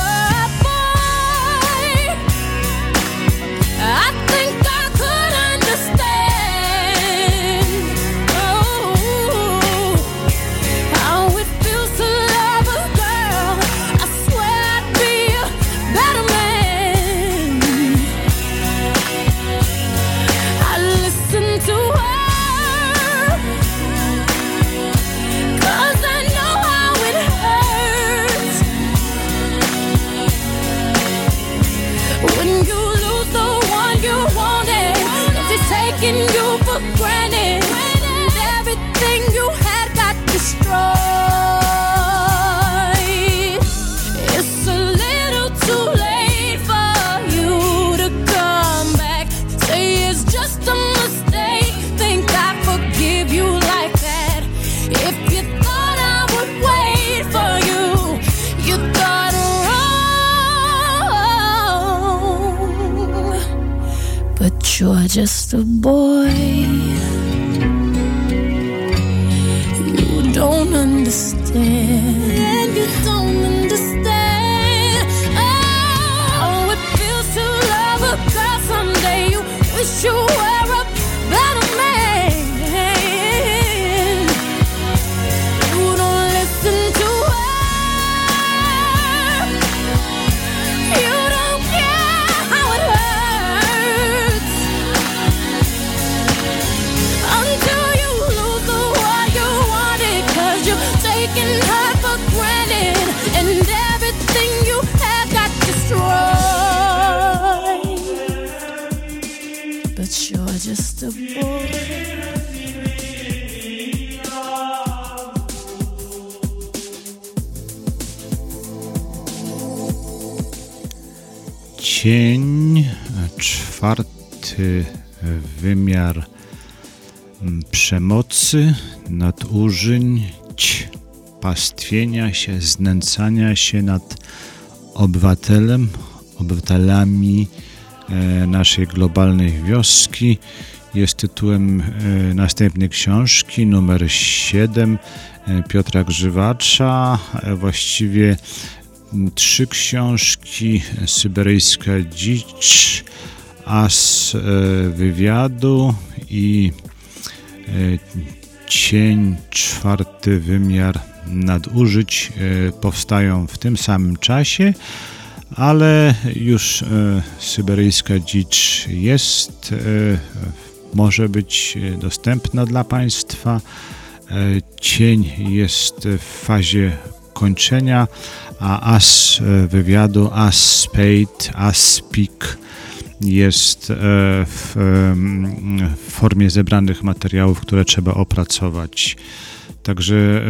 przemocy, nadużyć, pastwienia się, znęcania się nad obywatelem, obywatelami e, naszej globalnej wioski. Jest tytułem e, następnej książki, numer 7 e, Piotra Grzywacza. Właściwie trzy książki: Syberyjska Dzicz, As wywiadu i Cień, czwarty wymiar nadużyć powstają w tym samym czasie ale już e, syberyjska dzicz jest, e, może być dostępna dla Państwa. E, cień jest w fazie kończenia, a as wywiadu, as spade, as speak jest w, w formie zebranych materiałów, które trzeba opracować. Także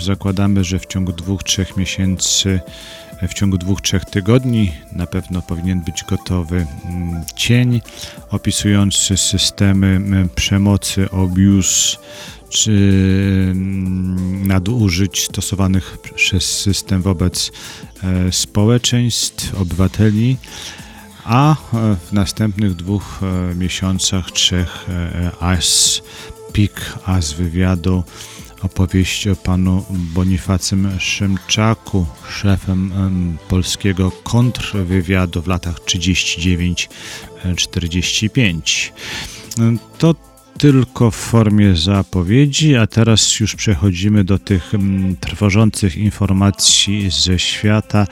zakładamy, że w ciągu dwóch, trzech miesięcy w ciągu dwóch, trzech tygodni na pewno powinien być gotowy mm, cień opisujący systemy przemocy, abuse czy mm, nadużyć stosowanych przez system wobec e, społeczeństw, obywateli, a e, w następnych dwóch e, miesiącach, trzech as pik, as wywiadu opowieść o panu Bonifacym Szymczaku, szefem polskiego kontrwywiadu w latach 39-45. To tylko w formie zapowiedzi, a teraz już przechodzimy do tych trwożących informacji ze świata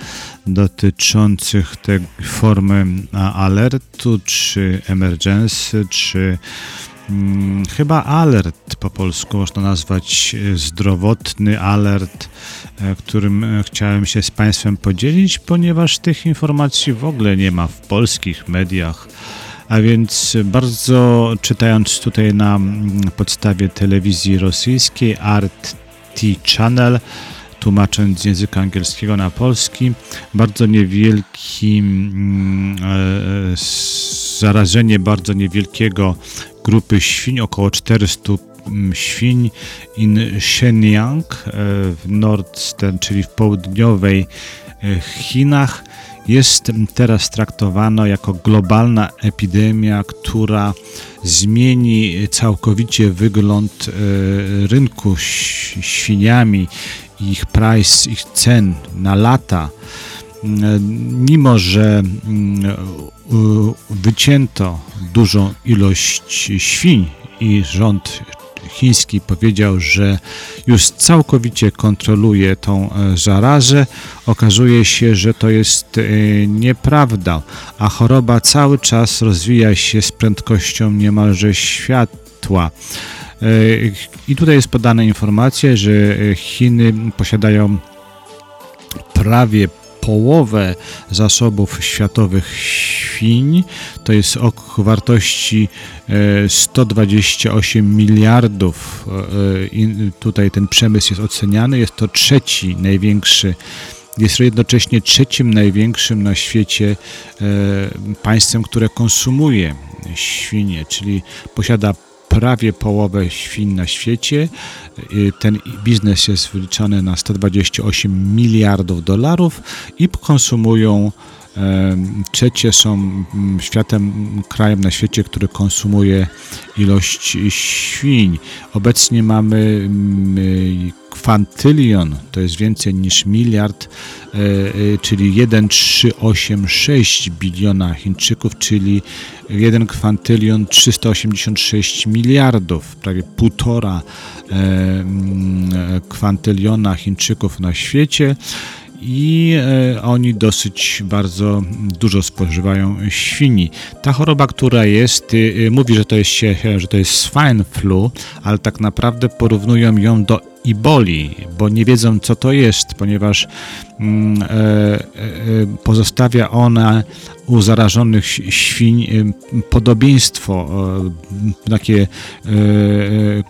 dotyczących tej formy alertu, czy emergency, czy Hmm, chyba alert po polsku można nazwać e, zdrowotny alert, e, którym e, chciałem się z Państwem podzielić, ponieważ tych informacji w ogóle nie ma w polskich mediach. A więc bardzo czytając tutaj na mm, podstawie telewizji rosyjskiej Art T Channel, tłumacząc z języka angielskiego na polski, bardzo niewielki mm, e, zarażenie bardzo niewielkiego grupy świń, około 400 mm, świń in Shenyang e, w Nordstern, czyli w południowej e, Chinach jest teraz traktowana jako globalna epidemia, która zmieni całkowicie wygląd e, rynku świniami, ich price, ich cen na lata. Mimo, że mm, wycięto dużą ilość świń i rząd chiński powiedział, że już całkowicie kontroluje tą e, zarazę, okazuje się, że to jest e, nieprawda, a choroba cały czas rozwija się z prędkością niemalże światła. E, I tutaj jest podana informacja, że Chiny posiadają prawie połowę zasobów światowych świń, to jest o wartości 128 e, miliardów. E, tutaj ten przemysł jest oceniany, jest to trzeci największy jest jednocześnie trzecim największym na świecie e, państwem, które konsumuje świnie, czyli posiada prawie połowę świń na świecie. Y, ten biznes jest wyliczony na 128 miliardów dolarów i konsumują Trzecie są mm, światem, krajem na świecie, który konsumuje ilość świń. Obecnie mamy mm, kwantylion, to jest więcej niż miliard, e, e, czyli 1,386 biliona Chińczyków, czyli 1 kwantylion 386 miliardów, prawie półtora e, mm, kwantyliona Chińczyków na świecie i e, oni dosyć bardzo dużo spożywają świni. Ta choroba, która jest, y, mówi, że to jest, że to jest swine flu, ale tak naprawdę porównują ją do iboli, bo nie wiedzą co to jest, ponieważ mm, e, e, pozostawia ona u zarażonych świń y, podobieństwo, takie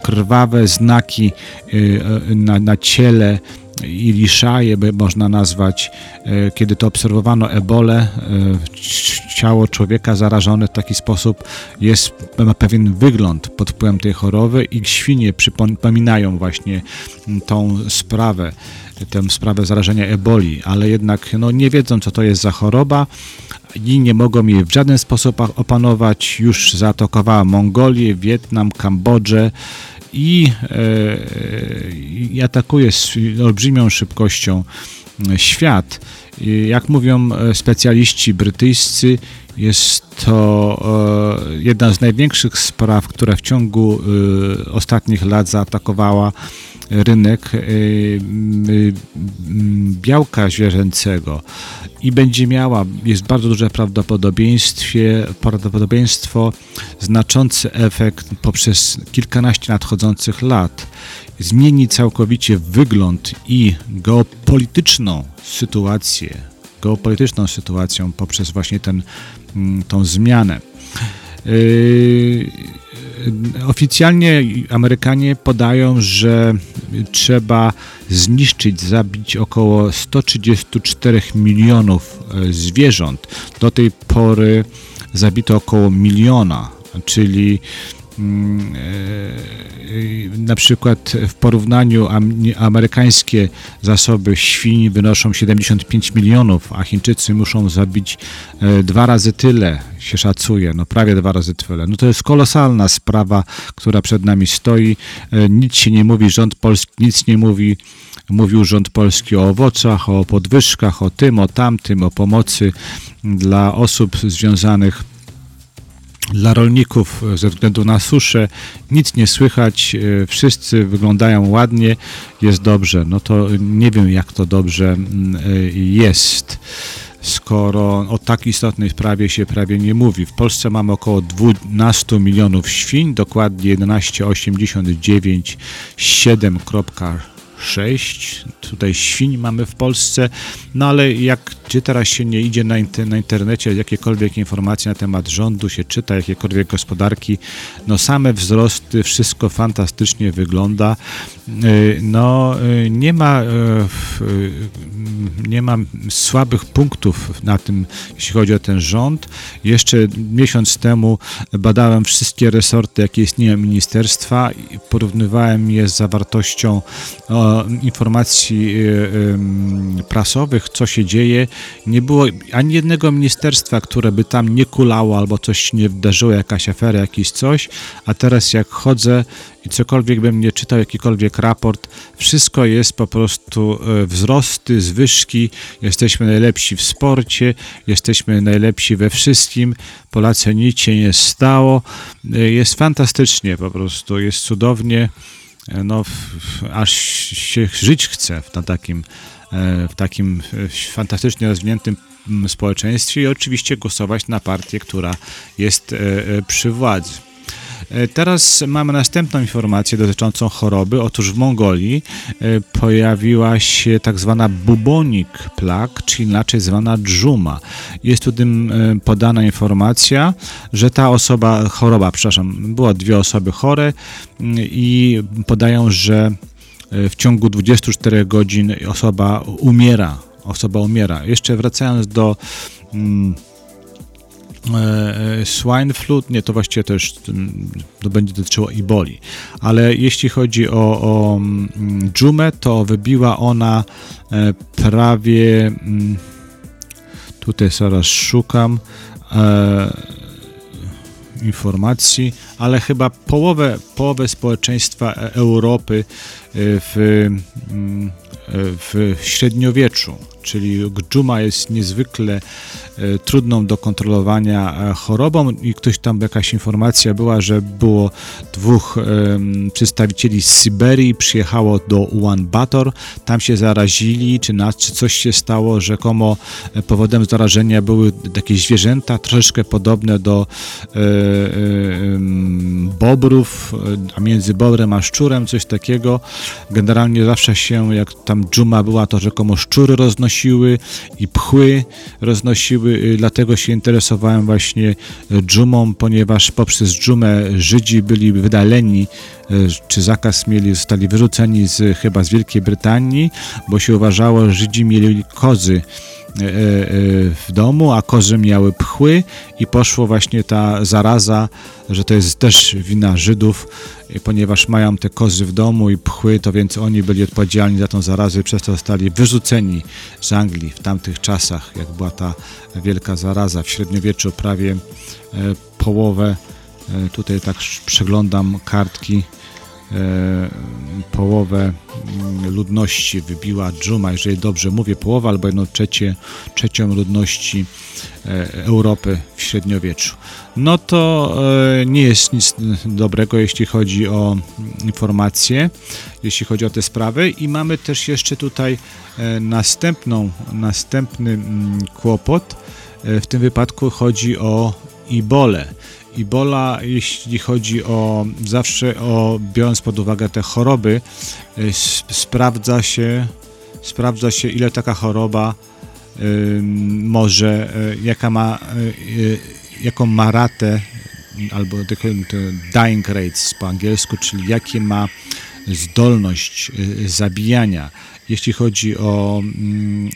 krwawe znaki y, na, na ciele i liszaje by można nazwać, e, kiedy to obserwowano ebolę, ciało człowieka zarażone w taki sposób jest, ma pewien wygląd pod wpływem tej choroby i świnie przypominają właśnie tą sprawę tę sprawę zarażenia eboli, ale jednak no, nie wiedzą, co to jest za choroba i nie mogą jej w żaden sposób opanować. Już zaatakowała Mongolię, Wietnam, Kambodżę i, e, i atakuje z olbrzymią szybkością świat. Jak mówią specjaliści brytyjscy, jest to e, jedna z największych spraw, która w ciągu e, ostatnich lat zaatakowała rynek y, białka zwierzęcego i będzie miała, jest bardzo duże prawdopodobieństwie, prawdopodobieństwo, znaczący efekt poprzez kilkanaście nadchodzących lat. Zmieni całkowicie wygląd i geopolityczną sytuację, geopolityczną sytuacją poprzez właśnie ten, mm, tą zmianę. Yy, oficjalnie Amerykanie podają, że trzeba zniszczyć, zabić około 134 milionów e, zwierząt. Do tej pory zabito około miliona, czyli na przykład w porównaniu amerykańskie zasoby świń wynoszą 75 milionów, a Chińczycy muszą zabić e, dwa razy tyle się szacuje, no prawie dwa razy tyle. No to jest kolosalna sprawa, która przed nami stoi. E, nic się nie mówi, rząd polski nic nie mówi. Mówił rząd polski o owocach, o podwyżkach, o tym, o tamtym, o pomocy dla osób związanych dla rolników ze względu na suszę nic nie słychać, e, wszyscy wyglądają ładnie, jest dobrze. No to nie wiem, jak to dobrze mm, e, jest skoro o tak istotnej sprawie się prawie nie mówi. W Polsce mamy około 12 milionów świń, dokładnie 11,89,7,6 tutaj świń mamy w Polsce, no ale jak gdzie teraz się nie idzie na, inter, na internecie, jakiekolwiek informacje na temat rządu się czyta, jakiekolwiek gospodarki, no same wzrosty, wszystko fantastycznie wygląda. Y, no y, nie ma, y, nie ma słabych punktów na tym, jeśli chodzi o ten rząd. Jeszcze miesiąc temu badałem wszystkie resorty, jakie istnieją ministerstwa i porównywałem je z zawartością informacji prasowych, co się dzieje. Nie było ani jednego ministerstwa, które by tam nie kulało albo coś nie wydarzyło, jakaś afera, jakiś coś, a teraz jak chodzę i cokolwiek bym nie czytał, jakikolwiek raport, wszystko jest po prostu e, wzrosty, zwyżki, jesteśmy najlepsi w sporcie, jesteśmy najlepsi we wszystkim, Polacy nic się nie stało, e, jest fantastycznie po prostu, jest cudownie, no aż się żyć chce na takim E, w takim e, fantastycznie rozwiniętym mm, społeczeństwie i oczywiście głosować na partię, która jest e, przy władzy. Teraz mamy następną informację dotyczącą choroby. Otóż w Mongolii pojawiła się tak zwana bubonik plak, czyli inaczej zwana dżuma. Jest tu tym podana informacja, że ta osoba, choroba, przepraszam, było dwie osoby chore mm, i podają, że w ciągu 24 godzin osoba umiera. Osoba umiera. Jeszcze wracając do mm, e, swine flu, nie, to właściwie też to będzie dotyczyło iboli, ale jeśli chodzi o, o mm, dżumę, to wybiła ona e, prawie mm, tutaj zaraz szukam e, informacji, ale chyba połowę, połowę społeczeństwa Europy w, mm, w średniowieczu czyli dżuma jest niezwykle e, trudną do kontrolowania e, chorobą. I ktoś tam, jakaś informacja była, że było dwóch przedstawicieli z Syberii, przyjechało do Ulan Bator, tam się zarazili, czy, na, czy coś się stało, rzekomo. E, powodem zarażenia były jakieś zwierzęta troszeczkę podobne do bobrów, a między bobrem a szczurem coś takiego. Generalnie zawsze się, jak tam dżuma była, to rzekomo szczury roznosiły roznosiły i pchły roznosiły, y, dlatego się interesowałem właśnie dżumą, ponieważ poprzez dżumę Żydzi byli wydaleni czy zakaz mieli, zostali wyrzuceni z, chyba z Wielkiej Brytanii, bo się uważało, że Żydzi mieli kozy w domu, a kozy miały pchły i poszło właśnie ta zaraza, że to jest też wina Żydów, ponieważ mają te kozy w domu i pchły, to więc oni byli odpowiedzialni za tą zarazę i przez to zostali wyrzuceni z Anglii w tamtych czasach, jak była ta wielka zaraza. W średniowieczu, prawie e, połowę, tutaj tak przeglądam kartki, połowę mm, ludności wybiła dżuma, jeżeli dobrze mówię, połowa albo jedno trzecie, trzecią ludności e, Europy w średniowieczu. No to e, nie jest nic dobrego, jeśli chodzi o informacje, jeśli chodzi o te sprawy i mamy też jeszcze tutaj e, następną, następny mm, kłopot. W tym wypadku chodzi o Ibolę. Ibola, jeśli chodzi o zawsze o biorąc pod uwagę te choroby, y, sprawdza się sprawdza się ile taka choroba y, może, y, jaka ma jaką ma ratę albo dying rates po angielsku, czyli jakie ma zdolność zabijania. Jeśli chodzi o mm,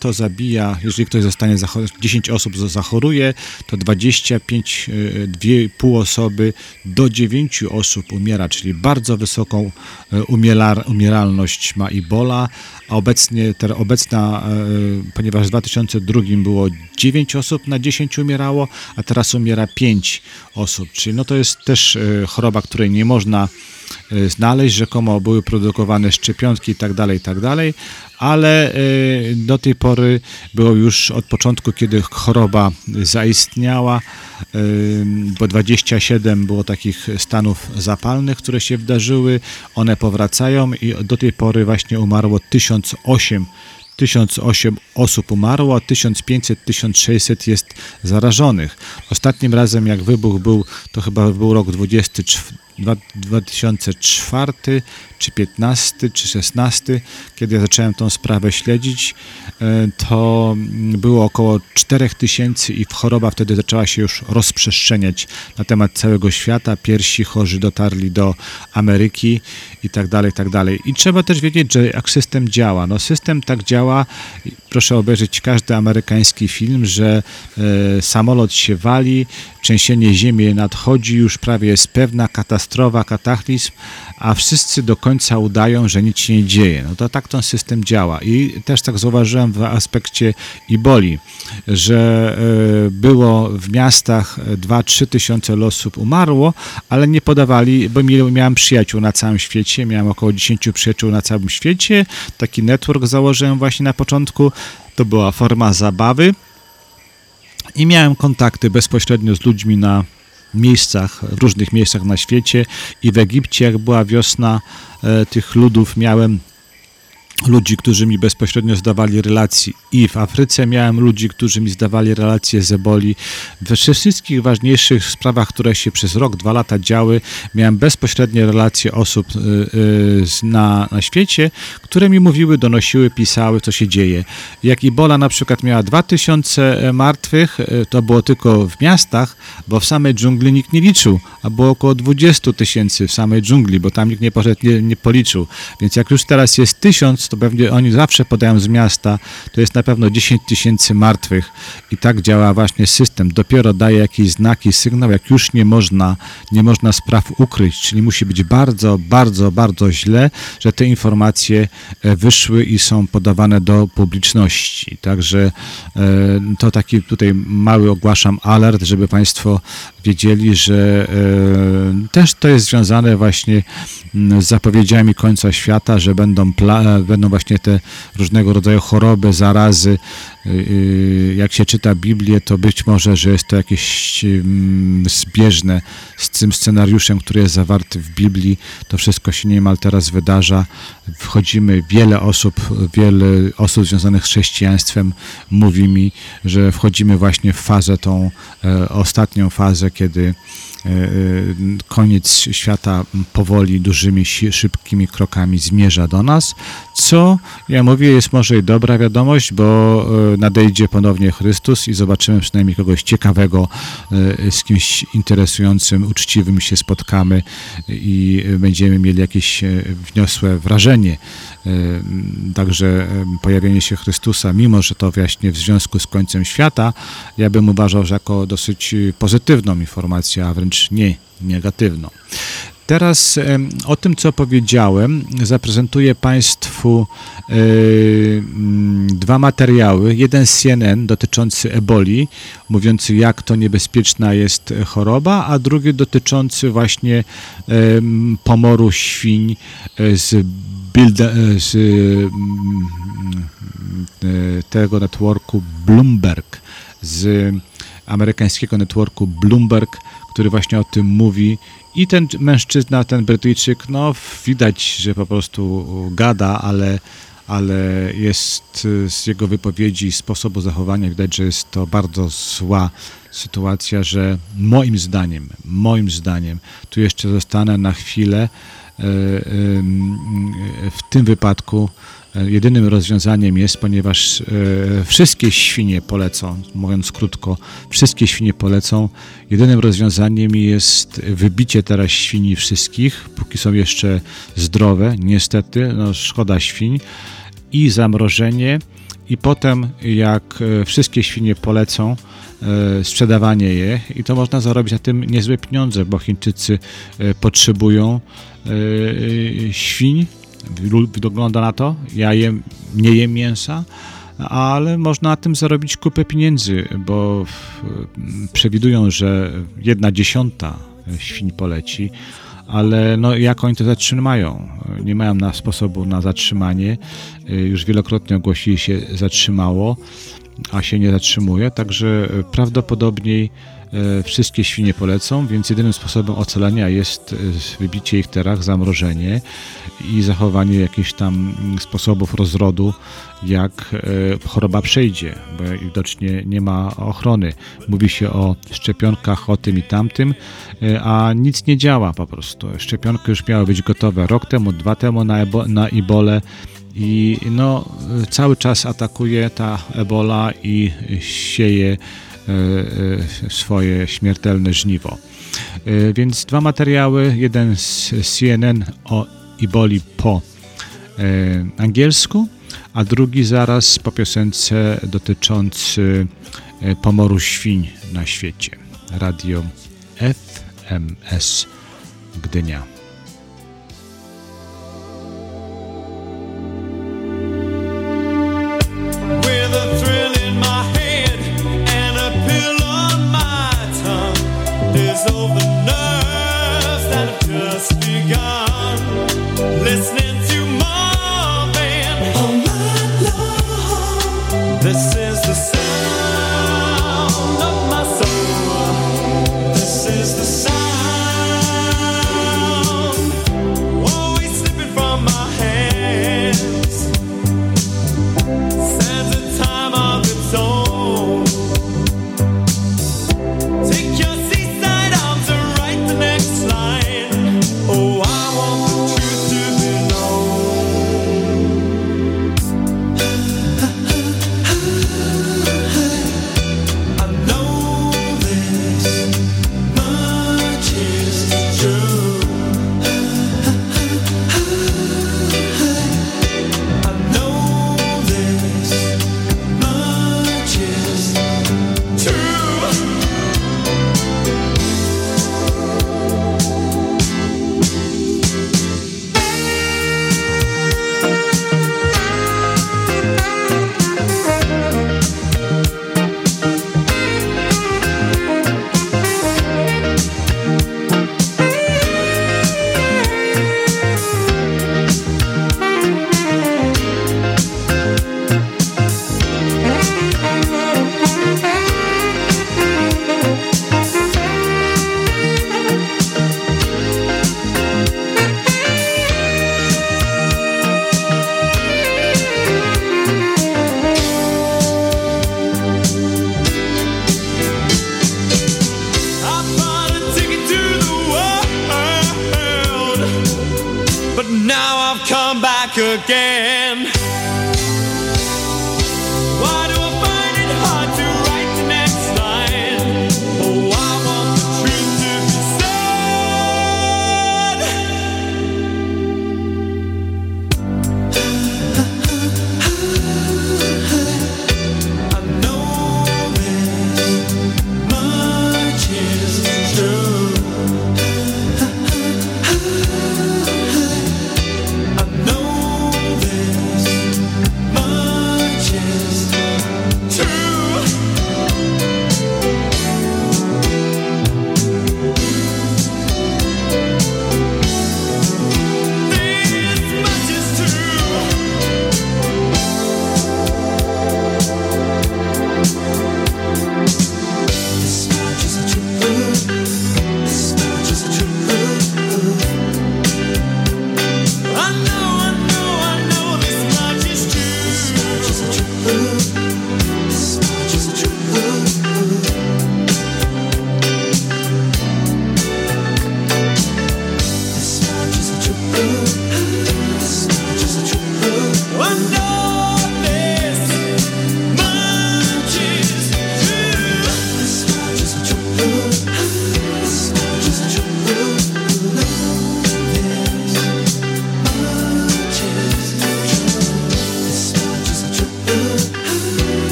to zabija, jeżeli ktoś zostanie 10 osób zachoruje, to 25, 2,5 e, osoby do 9 osób umiera, czyli bardzo wysoką e, umierar, umieralność ma Ibola. A obecnie, ter, obecna, e, ponieważ w 2002 było 9 osób na 10 umierało, a teraz umiera 5 osób, czyli no to jest też choroba, której nie można znaleźć, rzekomo były produkowane szczepionki i tak dalej, ale e, do tej pory było już od początku, kiedy choroba zaistniała, e, bo 27 było takich stanów zapalnych, które się wydarzyły, one powracają i do tej pory właśnie umarło 1008 1008 osób umarło, a 1500-1600 jest zarażonych. Ostatnim razem jak wybuch był, to chyba był rok 24, 2004 czy 15 czy 16, kiedy ja zacząłem tą sprawę śledzić, e, to było około 4000 i choroba wtedy zaczęła się już rozprzestrzeniać na temat całego świata. Pierwsi chorzy dotarli do Ameryki i tak dalej, i tak dalej. I trzeba też wiedzieć, że jak system działa. No system tak działa, proszę obejrzeć każdy amerykański film, że e, samolot się wali, trzęsienie ziemi nadchodzi, już prawie jest pewna katastrofa, kataklizm, a wszyscy do końca udają, że nic się nie dzieje. No to tak ten system działa. I też tak zauważyłem w aspekcie Iboli, że e, było w miastach 2-3 tysiące osób umarło, ale nie podawali, bo miałem przyjaciół na całym świecie, miałem około 10 przyjaciół na całym świecie, taki network założyłem właśnie na początku, to była forma zabawy i miałem kontakty bezpośrednio z ludźmi na miejscach, w różnych miejscach na świecie. I w Egipcie, jak była wiosna e, tych ludów, miałem ludzi, którzy mi bezpośrednio zdawali relacje i w Afryce miałem ludzi, którzy mi zdawali relacje z eboli. We wszystkich ważniejszych sprawach, które się przez rok, dwa lata działy, miałem bezpośrednie relacje osób y, y, na, na świecie, które mi mówiły, donosiły, pisały, co się dzieje. Jak Ebola na przykład miała 2000 e, martwych, e, to było tylko w miastach, bo w samej dżungli nikt nie liczył, a było około 20 tysięcy w samej dżungli, bo tam nikt nie, poszedł, nie, nie policzył. Więc jak już teraz jest tysiąc, to pewnie oni zawsze podają z miasta, to jest na pewno 10 tysięcy martwych i tak działa właśnie system. Dopiero daje jakieś znaki, sygnał, jak już nie można, nie można spraw ukryć, czyli musi być bardzo, bardzo, bardzo źle, że te informacje e, wyszły i są podawane do publiczności. Także e, to taki tutaj mały ogłaszam alert, żeby Państwo wiedzieli, że e, też to jest związane właśnie z zapowiedziami końca świata, że będą, będą właśnie te różnego rodzaju choroby, zarazy. Y, y, jak się czyta Biblię, to być może, że jest to jakieś zbieżne z tym scenariuszem, który jest zawarty w Biblii. To wszystko się niemal teraz wydarza. Wchodzimy, wiele osób, wiele osób związanych z chrześcijaństwem mówi mi, że wchodzimy właśnie w fazę, tą e, ostatnią fazę, kiedy E, e, koniec świata powoli, dużymi, szybkimi krokami zmierza do nas, co ja mówię, jest może i dobra wiadomość, bo nadejdzie ponownie Chrystus i zobaczymy przynajmniej kogoś ciekawego, e, z kimś interesującym, uczciwym się spotkamy i będziemy mieli jakieś e, wniosłe wrażenie. Także pojawienie się Chrystusa, mimo że to właśnie w związku z końcem świata, ja bym uważał, że jako dosyć pozytywną informację, a wręcz nie negatywną. Teraz o tym, co powiedziałem, zaprezentuję Państwu dwa materiały. Jeden z CNN dotyczący eboli, mówiący jak to niebezpieczna jest choroba, a drugi dotyczący właśnie pomoru świń e, z, builda, e, z e, tego networku Bloomberg, z amerykańskiego networku Bloomberg, który właśnie o tym mówi. I ten mężczyzna, ten Brytyjczyk, no widać, że po prostu gada, ale, ale jest z jego wypowiedzi, sposobu zachowania widać, że jest to bardzo zła sytuacja, że moim zdaniem, moim zdaniem, tu jeszcze zostanę na chwilę, e, w tym wypadku jedynym rozwiązaniem jest, ponieważ e, wszystkie świnie polecą, mówiąc krótko, wszystkie świnie polecą, jedynym rozwiązaniem jest wybicie teraz świni wszystkich, póki są jeszcze zdrowe, niestety, no szkoda świń, i zamrożenie, i potem jak e, wszystkie świnie polecą, e, sprzedawanie je i to można zarobić na tym niezłe pieniądze, bo Chińczycy potrzebują świń, wygląda na to. Ja jem, nie jem mięsa, ale można na tym zarobić kupę pieniędzy, bo przewidują, że jedna dziesiąta świń poleci, ale no, jak oni to zatrzymają? Nie mają na sposobu na zatrzymanie. Już wielokrotnie ogłosili się zatrzymało, a się nie zatrzymuje, także prawdopodobniej E, wszystkie świnie polecą, więc jedynym sposobem ocalenia jest e, wybicie ich terach, zamrożenie i zachowanie jakichś tam sposobów rozrodu, jak e, choroba przejdzie, bo widocznie nie ma ochrony. Mówi się o szczepionkach, o tym i tamtym, a nic nie działa po prostu. Szczepionki już miały być gotowe rok temu, dwa temu na, ebo, na Ibolę i no, cały czas atakuje ta Ebola i sieje E, e, swoje śmiertelne żniwo. E, więc dwa materiały, jeden z CNN o Iboli po angielsku, a drugi zaraz po piosence dotyczący pomoru świń na świecie. Radio FMS Gdynia.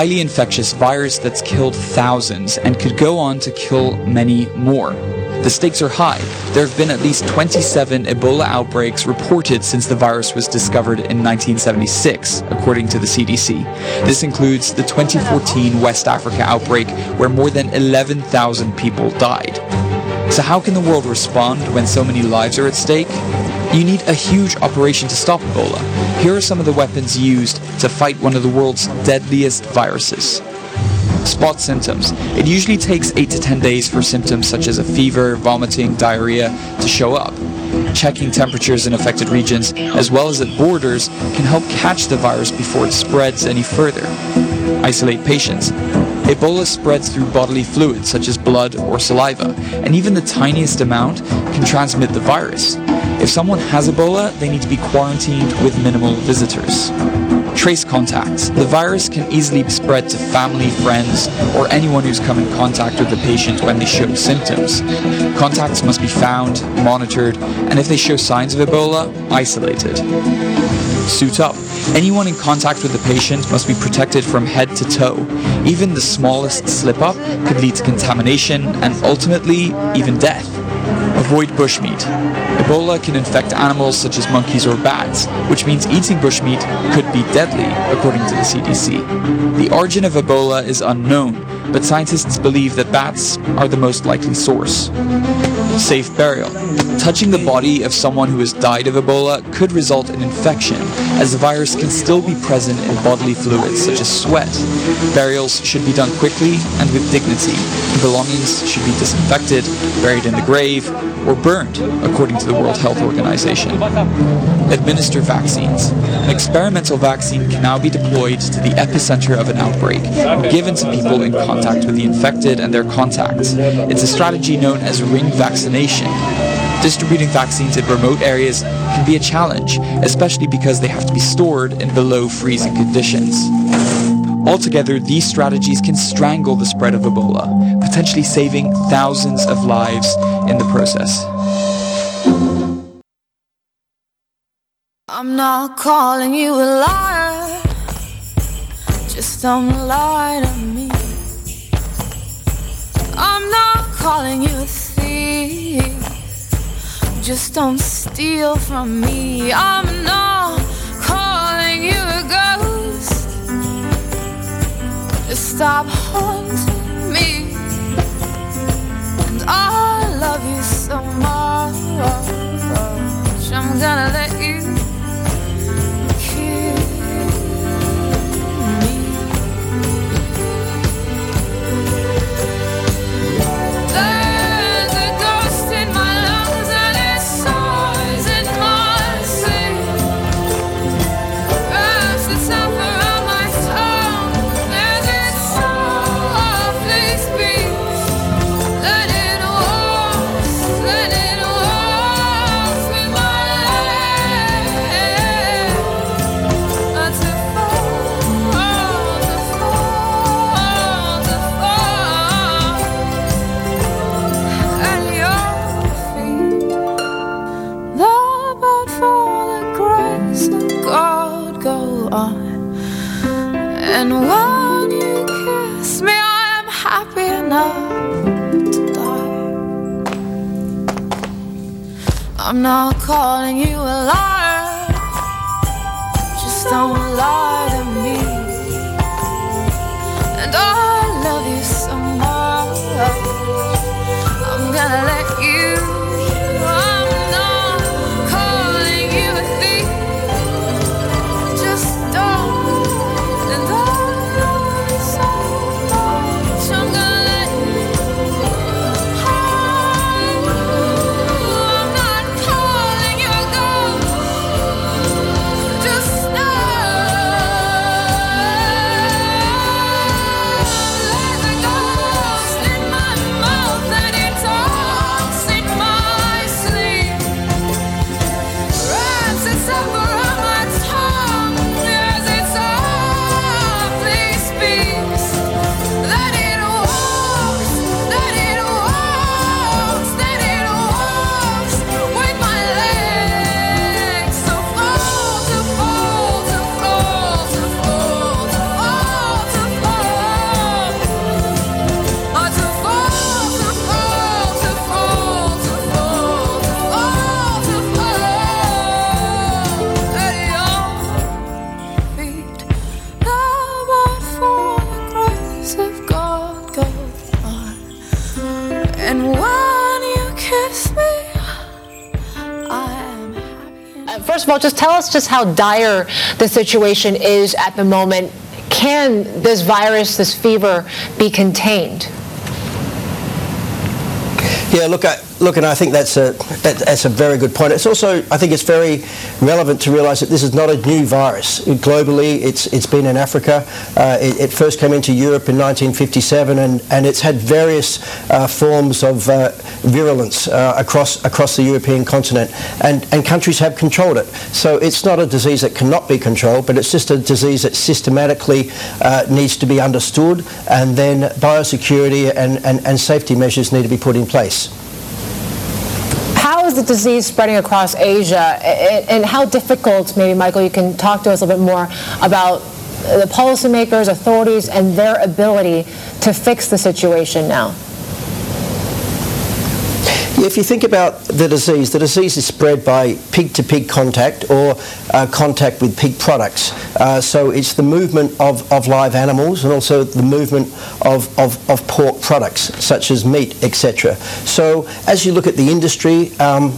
Highly infectious virus that's killed thousands and could go on to kill many more. The stakes are high. There have been at least 27 Ebola outbreaks reported since the virus was discovered in 1976, according to the CDC. This includes the 2014 West Africa outbreak, where more than 11,000 people died. So, how can the world respond when so many lives are at stake? You need a huge operation to stop Ebola. Here are some of the weapons used to fight one of the world's deadliest viruses. Spot symptoms. It usually takes 8 to 10 days for symptoms such as a fever, vomiting, diarrhea to show up. Checking temperatures in affected regions, as well as at borders, can help catch the virus before it spreads any further. Isolate patients. Ebola spreads through bodily fluids such as blood or saliva, and even the tiniest amount can transmit the virus. If someone has Ebola, they need to be quarantined with minimal visitors. Trace contacts. The virus can easily be spread to family, friends, or anyone who's come in contact with the patient when they show symptoms. Contacts must be found, monitored, and if they show signs of Ebola, isolated. Suit up. Anyone in contact with the patient must be protected from head to toe. Even the smallest slip up could lead to contamination and ultimately even death. Avoid bushmeat. Ebola can infect animals such as monkeys or bats, which means eating bushmeat could be deadly, according to the CDC. The origin of Ebola is unknown, but scientists believe that bats are the most likely source. Safe burial. Touching the body of someone who has died of Ebola could result in infection, as the virus can still be present in bodily fluids such as sweat. Burials should be done quickly and with dignity. Belongings should be disinfected, buried in the grave, or burned, according to the World Health Organization. Administer vaccines. An experimental vaccine can now be deployed to the epicenter of an outbreak, given to people in contact with the infected and their contacts. It's a strategy known as ring vaccination. Distributing vaccines in remote areas can be a challenge, especially because they have to be stored in below freezing conditions. Altogether, these strategies can strangle the spread of Ebola, potentially saving thousands of lives in the process. I'm not calling you a liar. Just don't lie to me. I'm not calling you a Just don't steal from me. I'm not calling you a ghost. Just stop haunting me. And I love you so much. I'm gonna let I'm not calling you a liar. Just don't lie to me. And I love you so much. I'm gonna let of all, just tell us just how dire the situation is at the moment. Can this virus, this fever, be contained? Yeah, look, I, look, and I think that's a that, that's a very good point. It's also, I think, it's very relevant to realise that this is not a new virus. Globally, it's it's been in Africa. Uh, it, it, first came into Europe in 1957, and, and it's had various uh, forms of uh, virulence uh, across across the European continent, and and countries have controlled it. So it's not a disease that cannot be controlled, but it's just a disease that systematically uh, needs to be understood, and then biosecurity and, and, and safety measures need to be put in place is the disease spreading across Asia, and how difficult, maybe Michael, you can talk to us a little bit more about the policymakers, authorities, and their ability to fix the situation now? If you think about the disease, the disease is spread by pig-to-pig contact or uh, contact with pig products. Uh, so it's the movement of, of live animals and also the movement of, of, of pork products such as meat, etc. So as you look at the industry, um,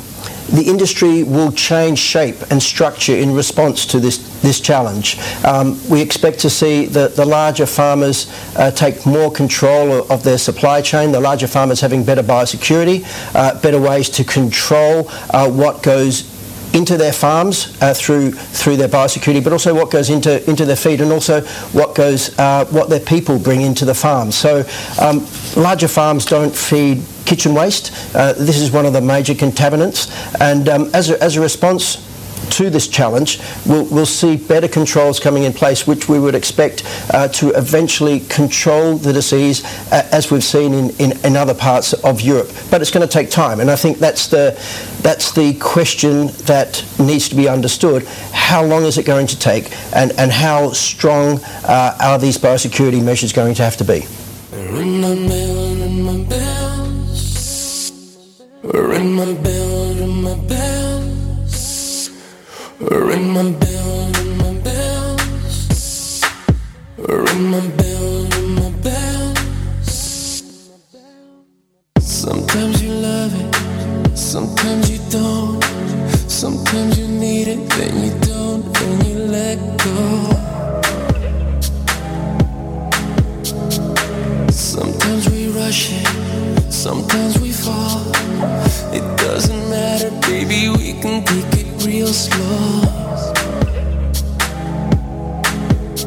the industry will change shape and structure in response to this, this challenge. Um, we expect to see the, the larger farmers uh, take more control of their supply chain, the larger farmers having better biosecurity, uh, better ways to control uh, what goes into their farms uh, through through their biosecurity, but also what goes into into their feed, and also what goes uh, what their people bring into the farm. So um, larger farms don't feed kitchen waste. Uh, this is one of the major contaminants, and um, as a, as a response to this challenge, we'll, we'll, see better controls coming in place, which we would expect uh, to eventually control the disease, uh, as we've seen in, in, in, other parts of Europe. But it's going to take time, and I think that's the that's the question that needs to be understood. How long is it going to take, and, and how strong uh, are these biosecurity measures going to have to be? Ring my bell, ring my bells. Ring my bell, ring my bells. Ring my bell, ring my bells. Sometimes you love it, sometimes you don't. Sometimes you need it, then you don't, and you let go. Sometimes we rush it, sometimes we fall. It doesn't matter, baby, we can take it real slow.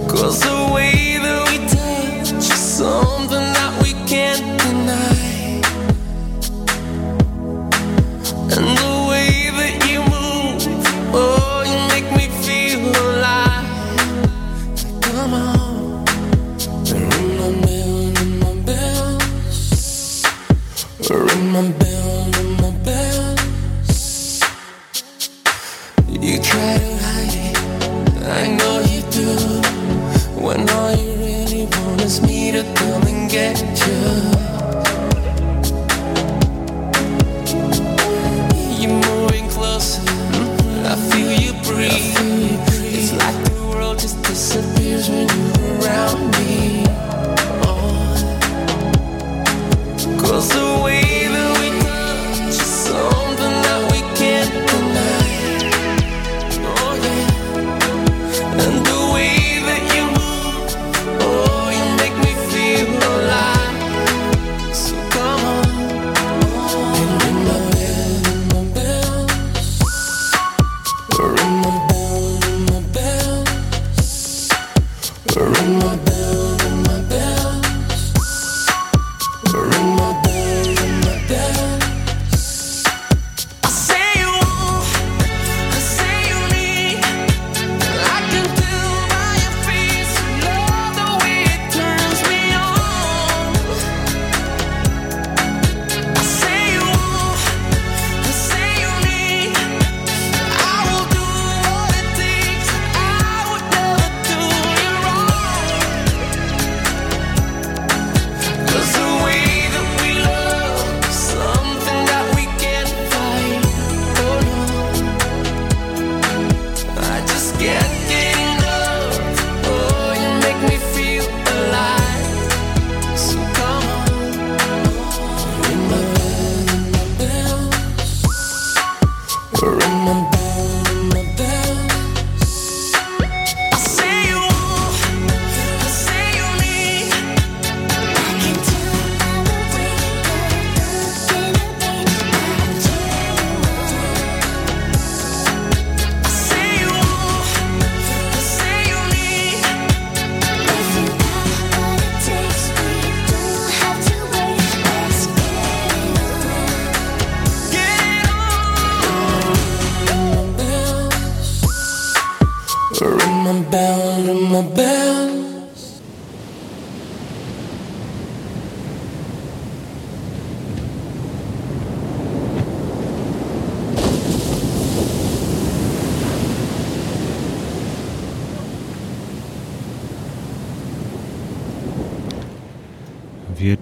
Cause the way that we touch is something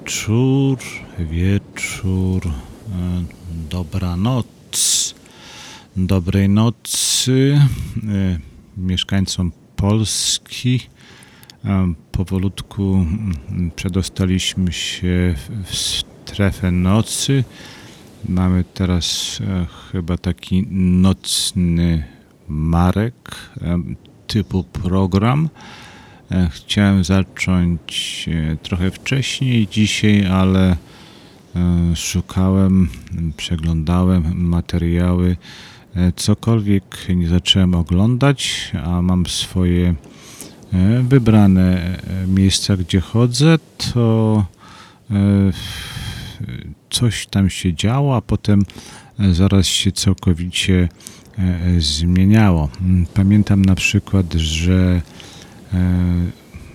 Wieczór, wieczór, e, dobranoc. Dobrej nocy e, mieszkańcom Polski. E, Powolutku mm, przedostaliśmy się w- strefę nocy. Mamy teraz chyba taki nocny marek typu program. E, Chciałem zacząć e, trochę wcześniej dzisiaj, ale e, szukałem, przeglądałem materiały. Cokolwiek nie zacząłem oglądać, a mam swoje wybrane miejsca, gdzie chodzę, to coś tam się działo, a potem zaraz się całkowicie zmieniało. Mm, Pamiętam na przykład, że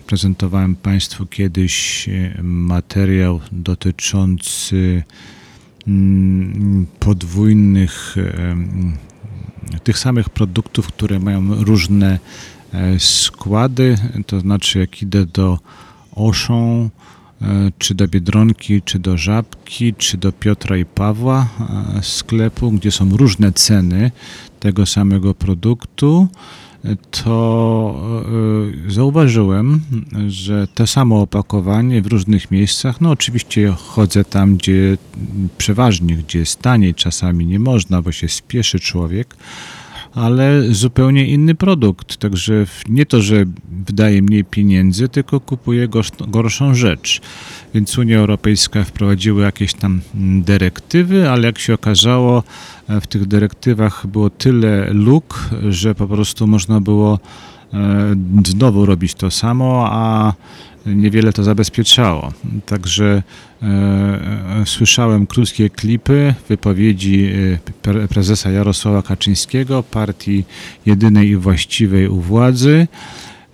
prezentowałem Państwu kiedyś e, materiał dotyczący mm, podwójnych e, mm, tych samych produktów, które mają różne e, składy, to znaczy jak idę do Oszą, e, czy do Biedronki, czy do Żabki, czy do Piotra i Pawła e, sklepu, gdzie są różne ceny tego samego produktu, e, to e, zauważyłem, że to samo opakowanie w różnych miejscach, no oczywiście chodzę tam, gdzie przeważnie, gdzie jest taniej, czasami nie można, bo się spieszy człowiek, ale zupełnie inny produkt. Także nie to, że wydaje mniej pieniędzy, tylko kupuje gorsz- gorszą rzecz. Więc Unia Europejska wprowadziła jakieś tam mm, dyrektywy, ale jak się okazało, e, w tych dyrektywach było tyle luk, że po prostu można było e, znowu robić to samo, a niewiele to zabezpieczało. Także słyszałem krótkie klipy wypowiedzi e, pre- prezesa Jarosława Kaczyńskiego, partii jedynej i właściwej u władzy.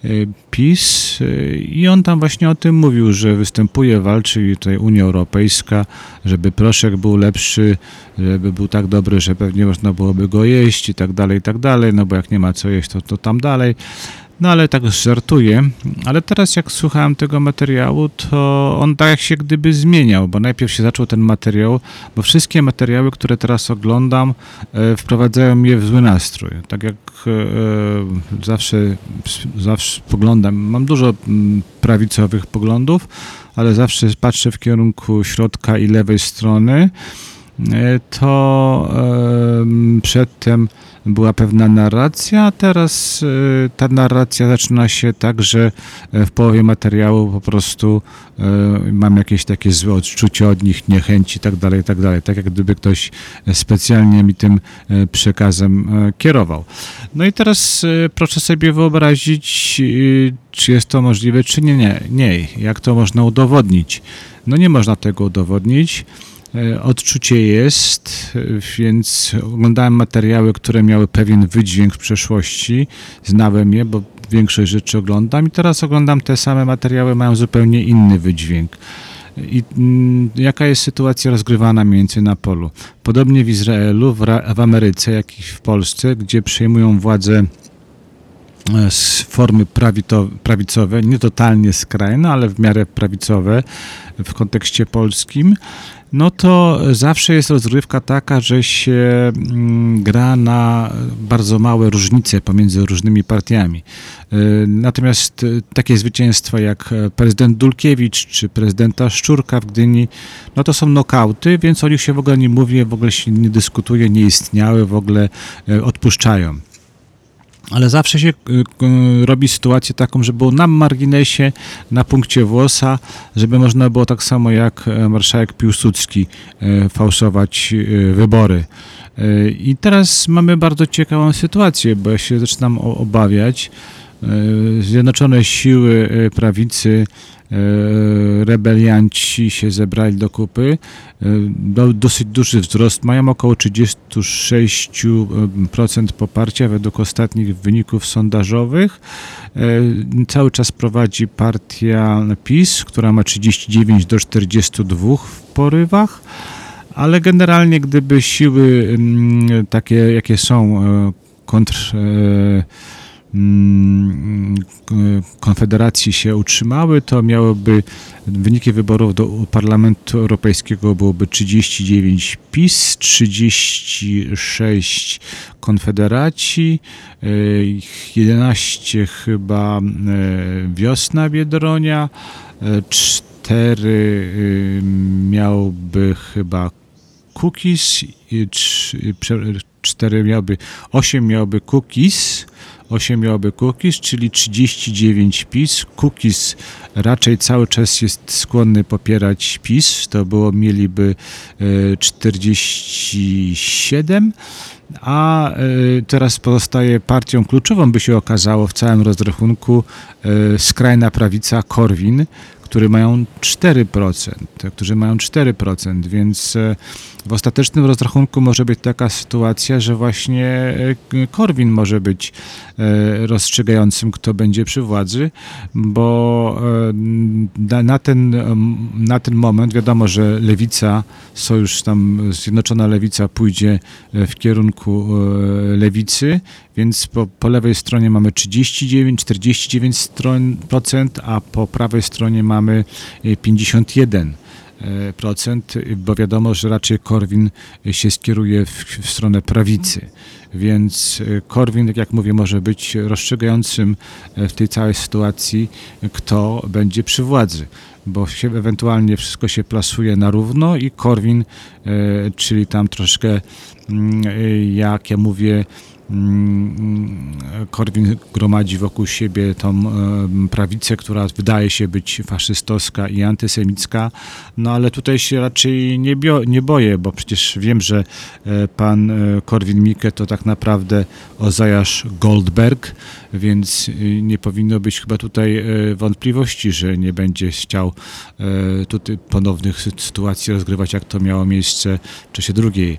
e, PiS e, i on tam właśnie o tym mówił, że występuje, walczy tutaj Unia Europejska, żeby proszek był lepszy, żeby był tak dobry, że pewnie można byłoby go jeść i tak dalej, i tak dalej, no bo jak nie ma co jeść, to, to tam dalej. No ale tak żartuję, ale teraz jak słuchałem tego materiału, to on tak się gdyby zmieniał, bo najpierw się zaczął ten materiał, bo wszystkie materiały, które teraz oglądam, e, wprowadzają mnie w zły nastrój. Tak jak e, zawsze, zawsze poglądam, mam dużo mm, prawicowych poglądów, ale zawsze patrzę w kierunku środka i lewej strony, e, to em, przedtem była pewna narracja, a teraz e, ta narracja zaczyna się tak, że e, w połowie materiału po prostu e, mam jakieś takie złe odczucie od nich, niechęci i tak dalej, i tak. Tak jak gdyby ktoś specjalnie mi tym przekazem kierował. No i teraz proszę sobie wyobrazić, czy jest to możliwe, czy nie. Nie. Jak to można udowodnić? No nie można tego udowodnić. E, Odczucie jest, więc oglądałem materiały, które miały pewien wydźwięk w przeszłości. Znałem je, bo większość rzeczy oglądam i teraz oglądam te same materiały, mają zupełnie inny wydźwięk. I mm, jaka jest sytuacja rozgrywana mniej więcej na polu? Podobnie w Izraelu, w, w Ameryce, jak i w Polsce, gdzie przejmują władzę formy prawito, prawicowe, nie totalnie skrajne, ale w miarę prawicowe w kontekście polskim, no to zawsze jest rozgrywka taka, że się mm, gra na bardzo małe różnice pomiędzy różnymi partiami. E, Natomiast e, takie zwycięstwa jak e, prezydent Dulkiewicz czy prezydenta Szczurka w Gdyni, no to są nokauty, więc o nich się w ogóle nie mówi, w ogóle się nie dyskutuje, nie istniały, w ogóle e, odpuszczają. Ale zawsze się y, y, robi sytuację taką, żeby było na marginesie, na punkcie włosa, żeby można było tak samo jak e, marszałek Piłsudski e, fałszować e, wybory. I teraz mamy bardzo ciekawą sytuację, bo ja się zaczynam obawiać. Zjednoczone siły prawicy rebelianci się zebrali do kupy. Dosyć duży wzrost mają, około 36% poparcia według ostatnich wyników sondażowych. Cały czas prowadzi partia PiS, która ma 39 do 42 w porywach ale generalnie gdyby siły mm, takie, jakie są kontr Konfederacji się utrzymały, to miałoby wyniki wyborów do Parlamentu Europejskiego byłoby 39 PiS, 36 Konfederaci, 11 chyba Wiosna Biedronia, 4 miałby chyba Cookies, 4 miałby, 8 miałby Cookies, 8 miałoby cookies, czyli 39 PiS. Cookies raczej cały czas jest skłonny popierać PiS, to było mieliby 47, a e, teraz pozostaje partią kluczową, by się okazało w całym rozrachunku e, skrajna prawica Korwin, które mają 4%, którzy mają 4%, więc e, w ostatecznym rozrachunku może być taka sytuacja, że właśnie e, Korwin może być e, rozstrzygającym, kto będzie przy władzy, bo na ten, na ten moment wiadomo, że lewica, sojusz tam, Zjednoczona Lewica pójdzie w kierunku lewicy, więc po, po lewej stronie mamy 39, 49%, a po prawej stronie mamy 51 procent, bo wiadomo, że raczej Korwin się skieruje w, w, stronę prawicy. Więc Korwin, jak mówię, może być rozstrzygającym w tej całej sytuacji, kto będzie przy władzy, bo się ewentualnie wszystko się plasuje na równo i Korwin, czyli tam troszkę, mm, jak ja mówię, Korwin gromadzi wokół siebie tą e, prawicę, która wydaje się być faszystowska i antysemicka, no ale tutaj się raczej nie, bio, nie boję, bo przecież wiem, że e, pan e, Korwin-Mikke to tak naprawdę Ozajasz Goldberg, więc nie powinno być chyba tutaj wątpliwości, że nie będzie chciał tutaj ponownych sytuacji rozgrywać, jak to miało miejsce w czasie II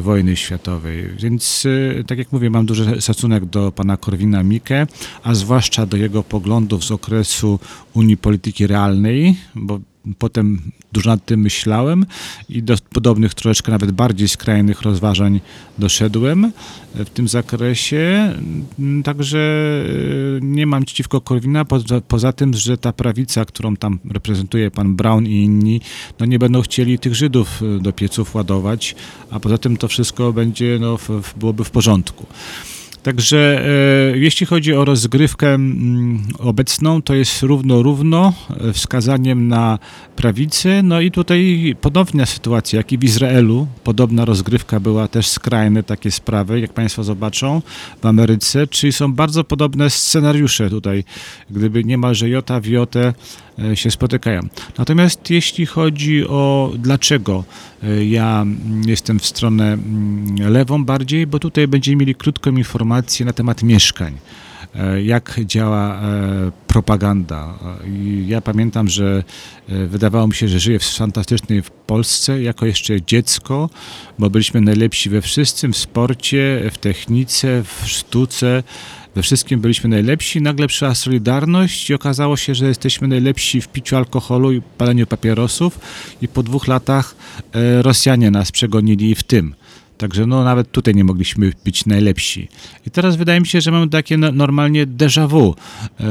wojny światowej. Więc tak jak mówię, mówię, mam duży szacunek do pana Korwina Mikke, a zwłaszcza do jego poglądów z okresu Unii Polityki Realnej, bo potem dużo nad tym myślałem i do podobnych, troszeczkę nawet bardziej skrajnych rozważań doszedłem w tym zakresie. Także e, nie mam przeciwko Korwina, poza, poza tym, że ta prawica, którą tam reprezentuje pan Brown i inni, no nie będą chcieli tych Żydów e, do pieców ładować, a poza tym to wszystko będzie, no, w, byłoby w porządku. Także e, jeśli chodzi o rozgrywkę mm, obecną, to jest równo-równo e, wskazaniem na prawicę. No i tutaj podobna sytuacja, jak i w Izraelu. Podobna rozgrywka była też skrajne takie sprawy, jak Państwo zobaczą w Ameryce, czyli są bardzo podobne scenariusze tutaj, gdyby niemalże jota w jotę E, się spotykają. Natomiast jeśli chodzi o dlaczego ja jestem w stronę mm, lewą bardziej, bo tutaj będziemy mieli krótką informację na temat mieszkań jak działa propaganda. Ja pamiętam, że wydawało mi się, że żyję w fantastycznej w Polsce jako jeszcze dziecko, bo byliśmy najlepsi we wszystkim, w sporcie, w technice, w sztuce, we wszystkim byliśmy najlepsi, nagle przyszła Solidarność i okazało się, że jesteśmy najlepsi w piciu alkoholu i paleniu papierosów i po dwóch latach e, Rosjanie nas przegonili w tym. Także no nawet tutaj nie mogliśmy być najlepsi. I teraz wydaje mi się, że mamy takie no, normalnie déjà vu. E,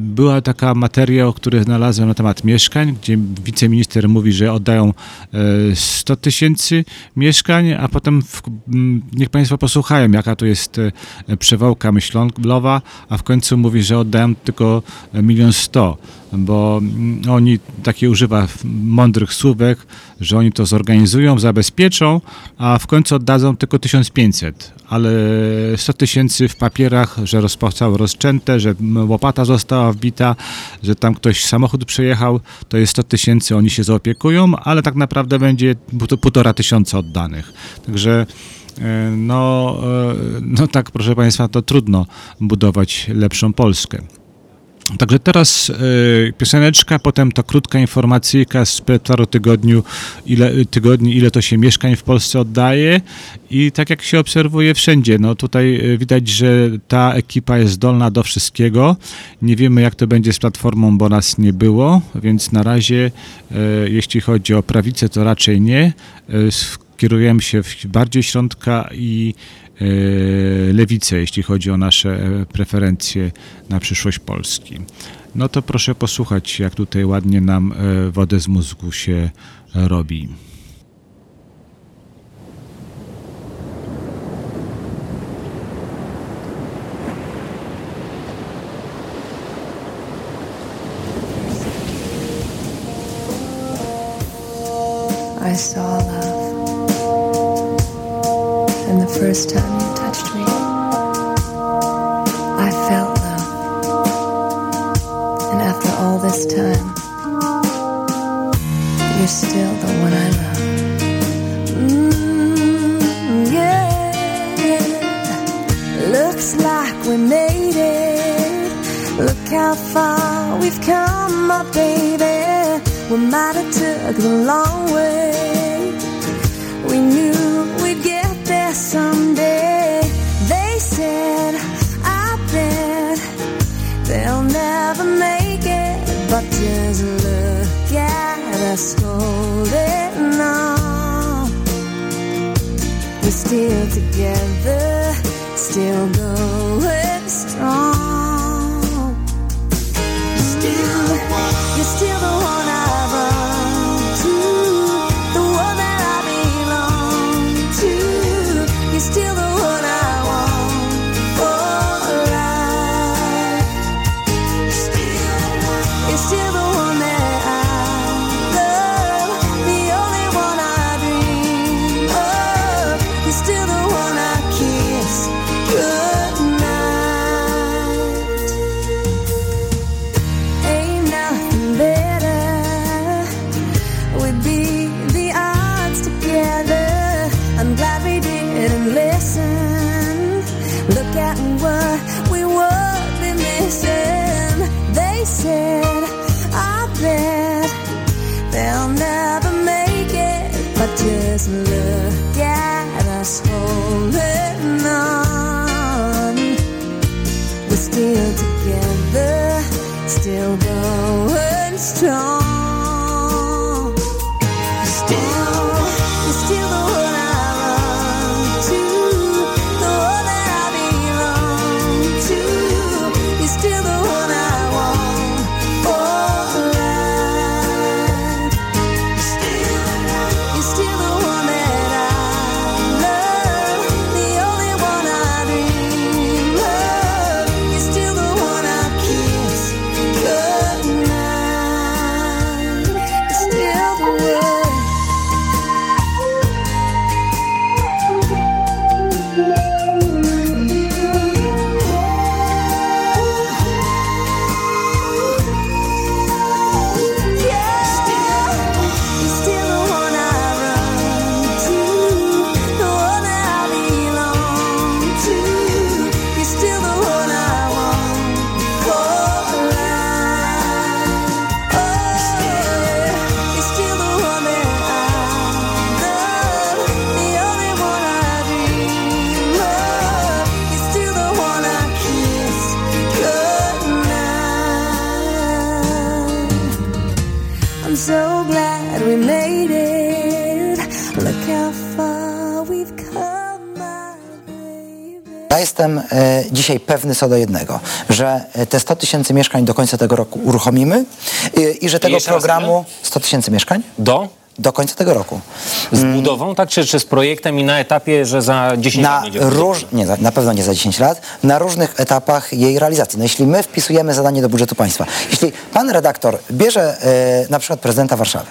była taka materia, o której znalazłem na temat mieszkań, gdzie wiceminister mówi, że oddają 100 e, tysięcy mieszkań, a potem w, niech Państwo posłuchają, jaka to jest e, przewałka myślowa, a w końcu mówi, że oddają tylko milion sto bo oni takie używa mądrych słówek, że oni to zorganizują, zabezpieczą, a w końcu oddadzą tylko 1500, ale 100 tysięcy w papierach, że rozpoczęło rozczęte, że łopata została wbita, że tam ktoś samochód przejechał, to jest 100 tysięcy, oni się zaopiekują, ale tak naprawdę będzie półtora tysiąca oddanych. Także e, no, e, no tak, proszę Państwa, to trudno budować lepszą Polskę. Także teraz e, pioseneczka, potem to krótka informacyjka z paru tygodniu, ile, tygodni, ile to się mieszkań w Polsce oddaje i tak jak się obserwuje wszędzie, no tutaj e, widać, że ta ekipa jest zdolna do wszystkiego. Nie wiemy jak to będzie z platformą, bo nas nie było, więc na razie e, jeśli chodzi o prawicę, to raczej nie. E, kierujemy się w bardziej środka i lewicę, jeśli chodzi o nasze e, preferencje na przyszłość Polski. No to proszę posłuchać, jak tutaj ładnie nam e, wodę z mózgu się robi. I saw first time you touched me, I felt love. And after all this time, you're still the one I love. Mm, yeah. Looks like we made it. Look how far we've come, my baby. We might have took the long way. We knew someday. They said, I bet they'll never make it. But just look at us holding on. We're still together, still going strong. Dzisiaj pewny co do jednego, że e, te 100 tysięcy mieszkań do końca tego roku uruchomimy i, i że tego programu 100 tysięcy mieszkań Do? do końca tego roku. Z budową, tak? Czy, czy z projektem i na etapie, że za 10 Na lat róż, nie, na pewno nie za 10 lat, na różnych etapach jej realizacji. No jeśli my wpisujemy zadanie do budżetu państwa, jeśli pan redaktor bierze e, na przykład prezydenta Warszawy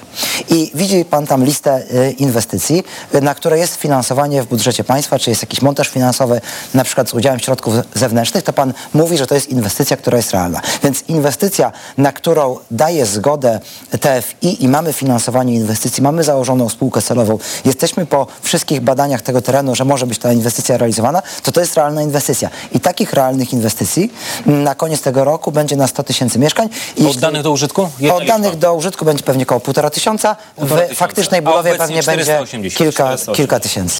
I widzi pan tam listę y, inwestycji, y, na które jest finansowanie w budżecie państwa, czy jest jakiś montaż finansowy, na przykład z udziałem środków zewnętrznych, to pan mówi, że to jest inwestycja, która jest realna. Więc inwestycja, na którą daje zgodę TFI i mamy finansowanie inwestycji, mamy założoną spółkę celową, jesteśmy po wszystkich badaniach tego terenu, że może być ta inwestycja realizowana, to to jest realna inwestycja. I takich realnych inwestycji mm, na koniec tego roku będzie na 100 tysięcy mieszkań. Oddanych do użytku? Jedna Oddanych do użytku będzie pewnie około półtora tysiąca, Półtora w faktycznej budowie pewnie będzie 480, kilka, 480. kilka tysięcy.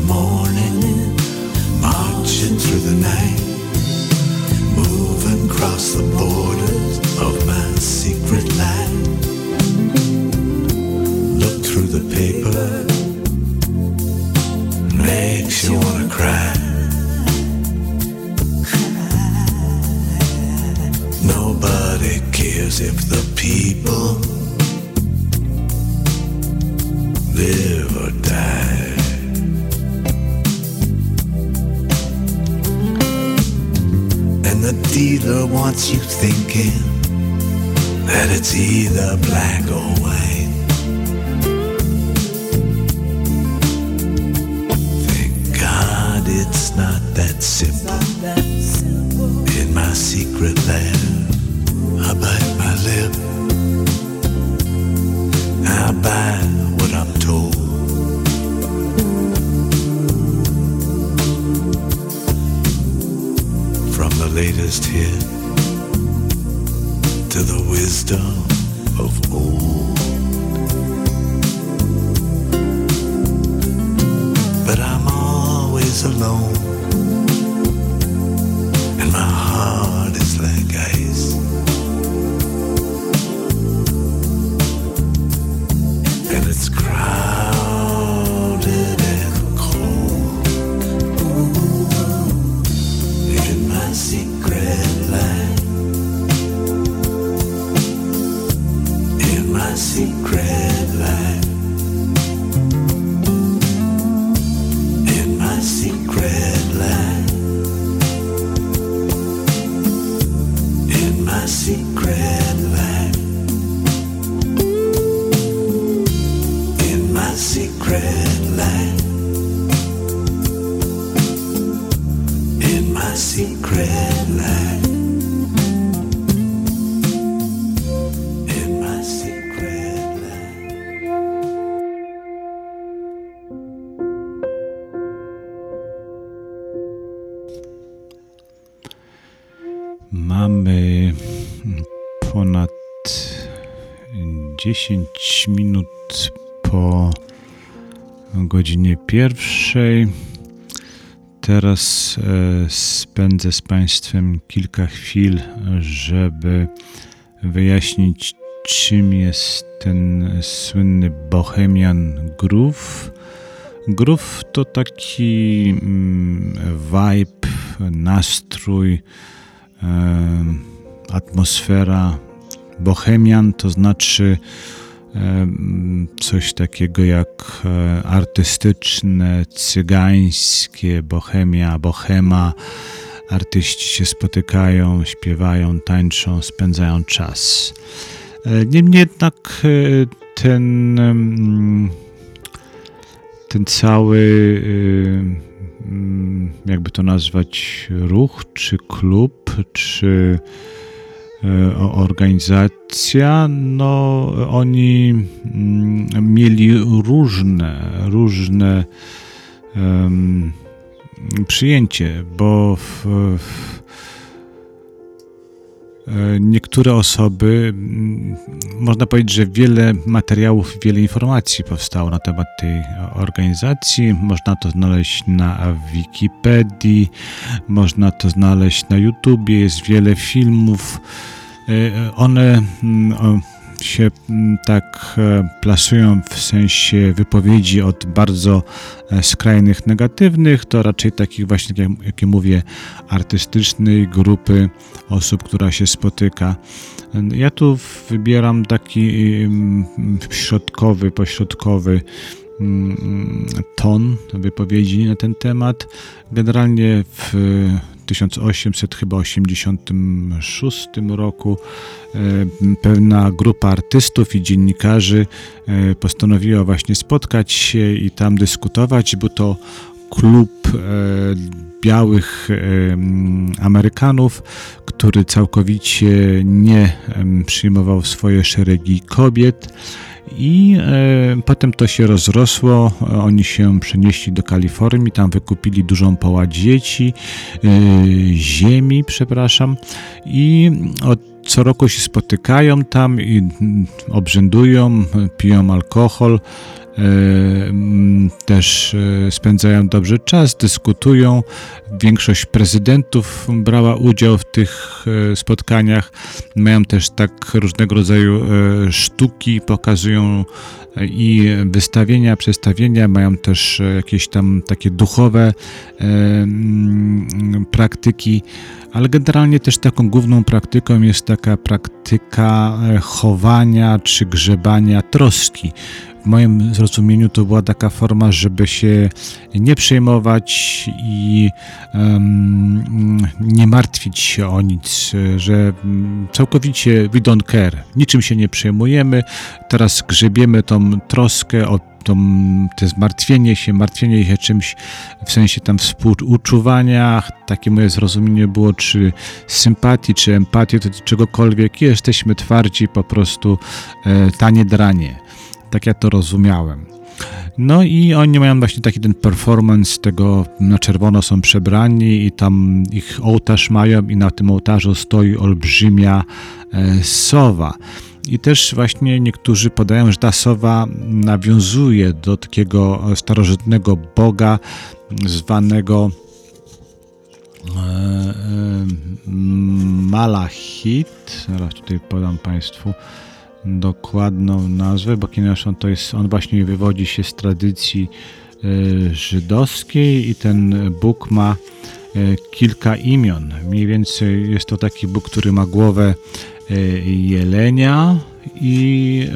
The morning, marching through the night, moving across the borders the 10 minut po godzinie pierwszej. Teraz e, spędzę z Państwem kilka chwil, żeby wyjaśnić, czym jest ten słynny Bohemian Groove. Groove to taki mm, vibe, nastrój, em, atmosfera. Bohemian to znaczy em, coś takiego jak e, artystyczne, cygańskie, bohemia, bohema. Artyści się spotykają, śpiewają, tańczą, spędzają czas. E, Niemniej jednak e, ten, ten cały, jakby to nazwać, ruch, czy klub, czy e, organizacja, no oni mm, mieli różne, różne em, przyjęcie, bo w, w, e, niektóre osoby, można powiedzieć, że wiele materiałów, wiele informacji powstało na temat tej organizacji. Można to znaleźć na Wikipedii, można to znaleźć na YouTubie, jest wiele filmów. E, One mm, o, się mm, tak e, plasują w sensie wypowiedzi od bardzo e, skrajnych negatywnych do raczej takich właśnie, jak, jak ja mówię, artystycznej grupy osób, która się spotyka. Ja tu wybieram taki mm, środkowy, pośrodkowy mm, ton wypowiedzi na ten temat. Generalnie w 1886 roku e, pewna grupa artystów i dziennikarzy e, postanowiła właśnie spotkać się i tam dyskutować. Był to klub e, białych Amerykanów, który całkowicie nie przyjmował swoje szeregi kobiet. I e, potem to się rozrosło. Oni się przenieśli do Kalifornii, tam wykupili dużą połać dzieci, e, ziemi, przepraszam, i od co roku się spotykają tam i obrzędują, piją alkohol, też e, spędzają dobrze czas, dyskutują. Większość prezydentów brała udział w tych e, spotkaniach. Mają też tak różnego rodzaju e, sztuki, pokazują e, i wystawienia, przedstawienia, mają też e, jakieś tam takie duchowe e, mm, praktyki, ale generalnie też taką główną praktyką jest taka praktyka e, chowania czy grzebania troski. W moim zrozumieniu to była taka forma, żeby się nie przejmować i em, nie martwić się o nic, że mm, całkowicie we don't care, niczym się nie przejmujemy, teraz grzebiemy tą troskę o tą, to zmartwienie się, martwienie się czymś w sensie tam współuczuwania, takie moje zrozumienie było, czy sympatii, czy empatii, to czegokolwiek, jesteśmy twardzi, po prostu e, tanie dranie. Tak ja to rozumiałem. No i oni mają właśnie taki ten performance tego, na czerwono są przebrani i tam ich ołtarz mają i na tym ołtarzu stoi olbrzymia e, sowa. I też właśnie niektórzy podają, że ta sowa nawiązuje do takiego starożytnego boga zwanego e, e, Malachit. Zaraz tutaj podam Państwu dokładną nazwę, bo Kineszon to jest, on właśnie wywodzi się z tradycji e, żydowskiej i ten Bóg ma e, kilka imion. Mniej więcej jest to taki Bóg, który ma głowę e, jelenia i,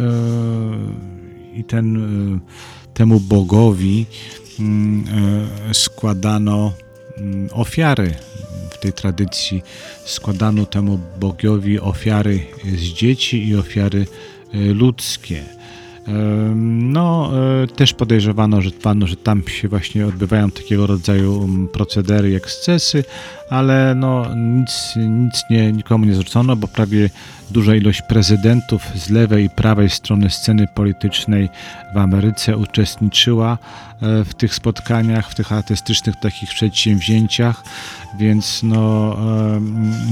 i ten, temu Bogowi mm, składano mm, ofiary tej tradycji składano temu Bogowi ofiary z dzieci i ofiary e, ludzkie. No, e, też podejrzewano, że, panu, że tam się właśnie odbywają takiego rodzaju procedery, ekscesy, ale no, nic, nic nie, nikomu nie zwrócono, bo prawie duża ilość prezydentów z lewej i prawej strony sceny politycznej w Ameryce uczestniczyła e, w tych spotkaniach, w tych artystycznych takich przedsięwzięciach, więc no,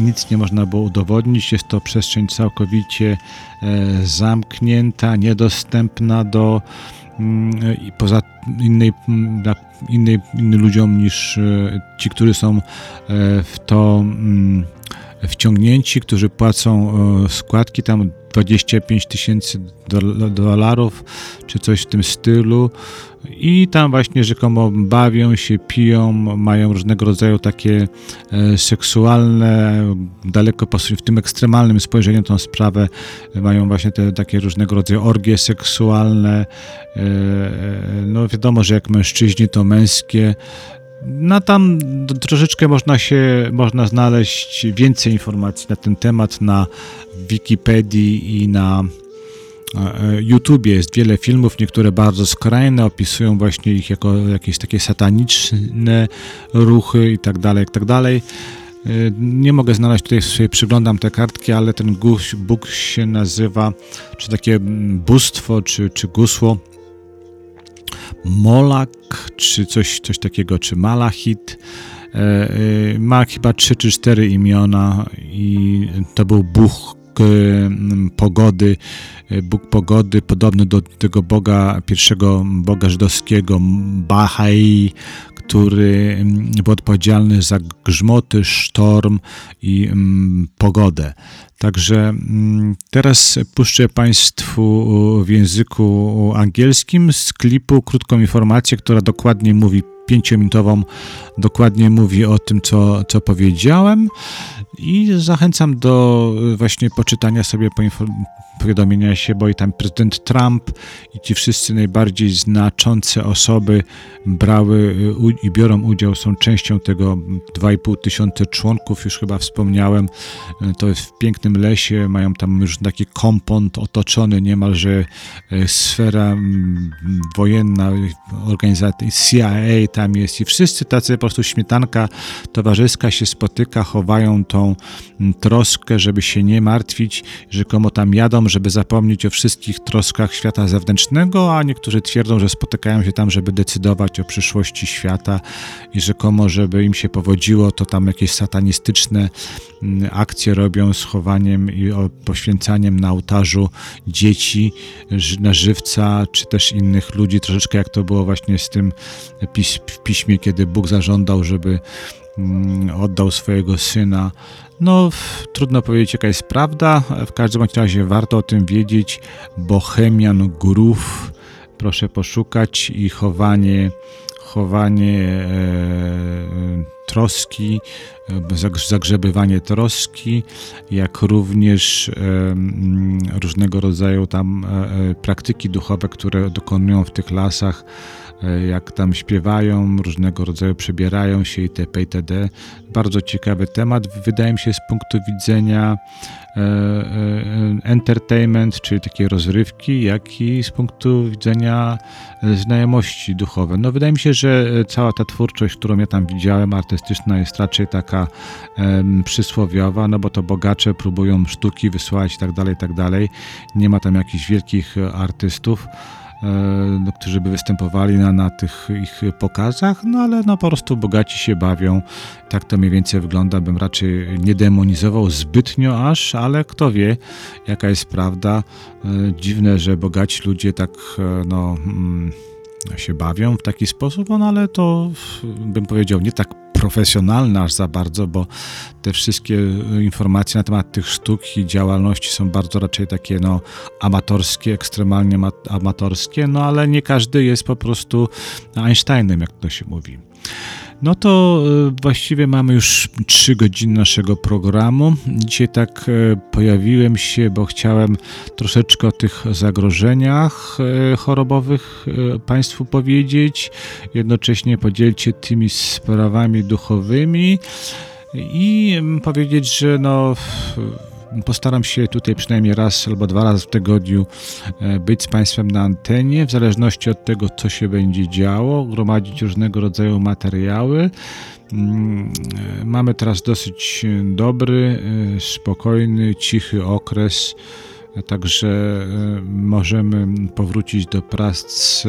nic nie można było udowodnić. Jest to przestrzeń całkowicie e, zamknięta, niedostępna do mm, poza innej, innej, innym ludziom niż e, ci, którzy są e, w to mm, wciągnięci, którzy płacą składki tam 25 tysięcy dol- dolarów, czy coś w tym stylu. I tam właśnie rzekomo bawią się, piją, mają różnego rodzaju takie e, seksualne, daleko w tym ekstremalnym spojrzeniu tą sprawę, mają właśnie te takie różnego rodzaju orgie seksualne. E, no wiadomo, że jak mężczyźni to męskie. No tam troszeczkę można się, można znaleźć więcej informacji na ten temat na Wikipedii i na YouTubie jest wiele filmów, niektóre bardzo skrajne, opisują właśnie ich jako jakieś takie sataniczne ruchy i tak dalej, i tak dalej. E, Nie mogę znaleźć, tutaj sobie przyglądam te kartki, ale ten Bóg się nazywa, czy takie mm, bóstwo, czy, czy gusło, Molak, czy coś, coś takiego, czy Malachit. E, e, Ma chyba trzy czy cztery imiona i to był Bóg m, pogody, e, Bóg pogody, podobny do tego Boga, pierwszego Boga żydowskiego, Bahai, który mm, był odpowiedzialny za grzmoty, sztorm i mm, pogodę. Także mm, teraz puszczę Państwu w języku angielskim z klipu krótką informację, która dokładnie mówi, pięciominutową, dokładnie mówi o tym, co, co powiedziałem. I zachęcam do y, właśnie poczytania sobie powiadomienia się, bo i tam prezydent Trump i ci wszyscy najbardziej znaczące osoby brały y, i biorą udział, są częścią tego 2,5 tysiące członków, już chyba wspomniałem, Y, to jest w pięknym lesie, mają tam już taki kompont otoczony niemalże sfera mm, wojenna, organizacja CIA tam jest. I wszyscy tacy po prostu śmietanka towarzyska się spotyka, chowają tą mm, troskę, żeby się nie martwić, rzekomo tam jadą, żeby zapomnieć o wszystkich troskach świata zewnętrznego, a niektórzy twierdzą, że spotykają się tam, żeby decydować o przyszłości świata. I rzekomo, żeby im się powodziło, to tam jakieś satanistyczne mm, akcje robią z chowaniem i poświęcaniem na ołtarzu dzieci na żywca, czy też innych ludzi, troszeczkę jak to było właśnie z tym piś, w piśmie, kiedy Bóg zażądał, żeby mm, oddał swojego syna. No, trudno powiedzieć, jaka jest prawda. W każdym razie warto o tym wiedzieć. Bohemian Grów, proszę poszukać i chowanie, chowanie e, troski, zag- zagrzebywanie troski, jak również e, mm, różnego rodzaju tam e, e, praktyki duchowe, które dokonują w tych lasach, jak tam śpiewają, różnego rodzaju przebierają się itp. itd. Bardzo ciekawy temat, wydaje mi się, z punktu widzenia e, e, entertainment, czyli takiej rozrywki, jak i z punktu widzenia e, znajomości duchowe. No wydaje mi się, że e, cała ta twórczość, którą ja tam widziałem, artystyczna, jest raczej taka przysłowiowa, no bo to bogacze próbują sztuki wysłać i tak dalej, tak dalej. Nie ma tam jakichś wielkich e, artystów e, którzy by występowali na, na tych ich pokazach, no ale no po prostu bogaci się bawią. Tak to mniej więcej wygląda. Bym raczej nie demonizował zbytnio aż, ale kto wie, jaka jest prawda. E, Dziwne, że bogaci ludzie tak e, no, mm, się bawią w taki sposób, no ale to bym powiedział nie tak profesjonalne aż za bardzo, bo te wszystkie informacje na temat tych sztuk i działalności są bardzo raczej takie no, amatorskie, ekstremalnie ma- amatorskie, no ale nie każdy jest po prostu Einsteinem, jak to się mówi. No to e, właściwie mamy już 3 godziny naszego programu. Dzisiaj tak e, pojawiłem się, bo chciałem troszeczkę o tych zagrożeniach e, chorobowych Państwu powiedzieć, jednocześnie podzielić się tymi sprawami duchowymi i mm, powiedzieć, że no, Postaram się tutaj przynajmniej raz albo dwa razy w tygodniu e, być z Państwem na antenie, w zależności od tego, co się będzie działo, gromadzić różnego rodzaju materiały. Mm, e, Mamy teraz dosyć dobry, e, spokojny, cichy okres. Także możemy powrócić do prac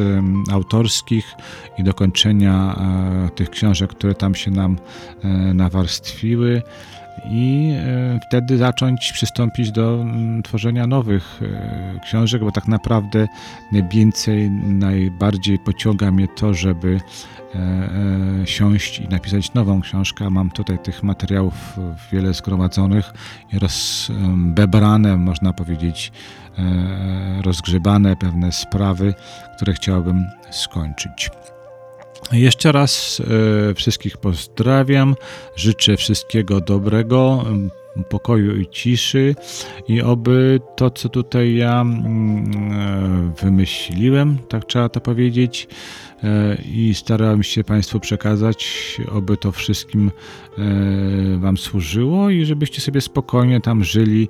autorskich i do kończenia e, tych książek, które tam się nam nawarstwiły i e, wtedy zacząć przystąpić do mm, tworzenia nowych e, książek, bo tak naprawdę najwięcej, najbardziej pociąga mnie to, żeby e, siąść i napisać nową książkę. Mam tutaj tych materiałów wiele zgromadzonych i rozbebrane, można powiedzieć, rozgrzebane pewne sprawy, które chciałbym skończyć. Jeszcze raz e, wszystkich pozdrawiam, życzę wszystkiego dobrego, pokoju i ciszy. I oby to, co tutaj ja e, wymyśliłem, tak trzeba to powiedzieć, e, i starałem się Państwu przekazać, oby to wszystkim Wam służyło i żebyście sobie spokojnie tam żyli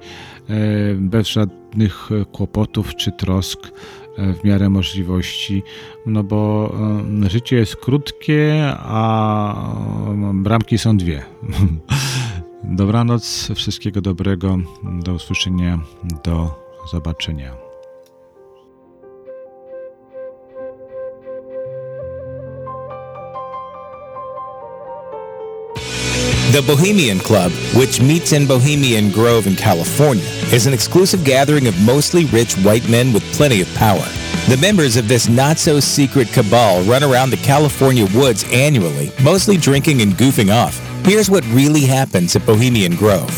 bez żadnych kłopotów czy trosk w miarę możliwości, no bo życie jest krótkie, a bramki są dwie. Dobranoc, wszystkiego dobrego, do usłyszenia, do zobaczenia. The Bohemian Club, which meets in Bohemian Grove in California, is an exclusive gathering of mostly rich white men with plenty of power. The members of this not-so-secret cabal run around the California woods annually, mostly drinking and goofing off. Here's what really happens at Bohemian Grove.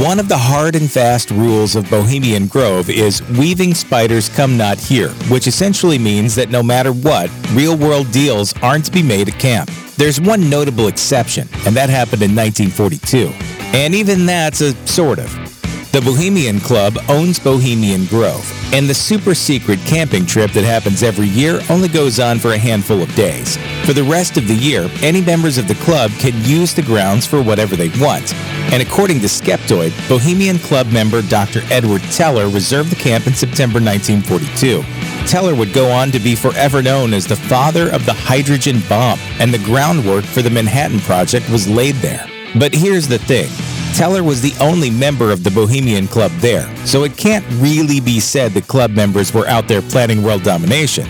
One of the hard and fast rules of Bohemian Grove is weaving spiders come not here, which essentially means that no matter what, real world deals aren't to be made at camp. There's one notable exception, and that happened in 1942. And even that's a sort of. The Bohemian Club owns Bohemian Grove, and the super secret camping trip that happens every year only goes on for a handful of days. For the rest of the year, any members of the club can use the grounds for whatever they want. And according to Skeptoid, Bohemian Club member Dr. Edward Teller reserved the camp in September 1942. Teller would go on to be forever known as the father of the hydrogen bomb, and the groundwork for the Manhattan Project was laid there. But here's the thing. Teller was the only member of the Bohemian Club there, so it can't really be said that club members were out there planning world domination.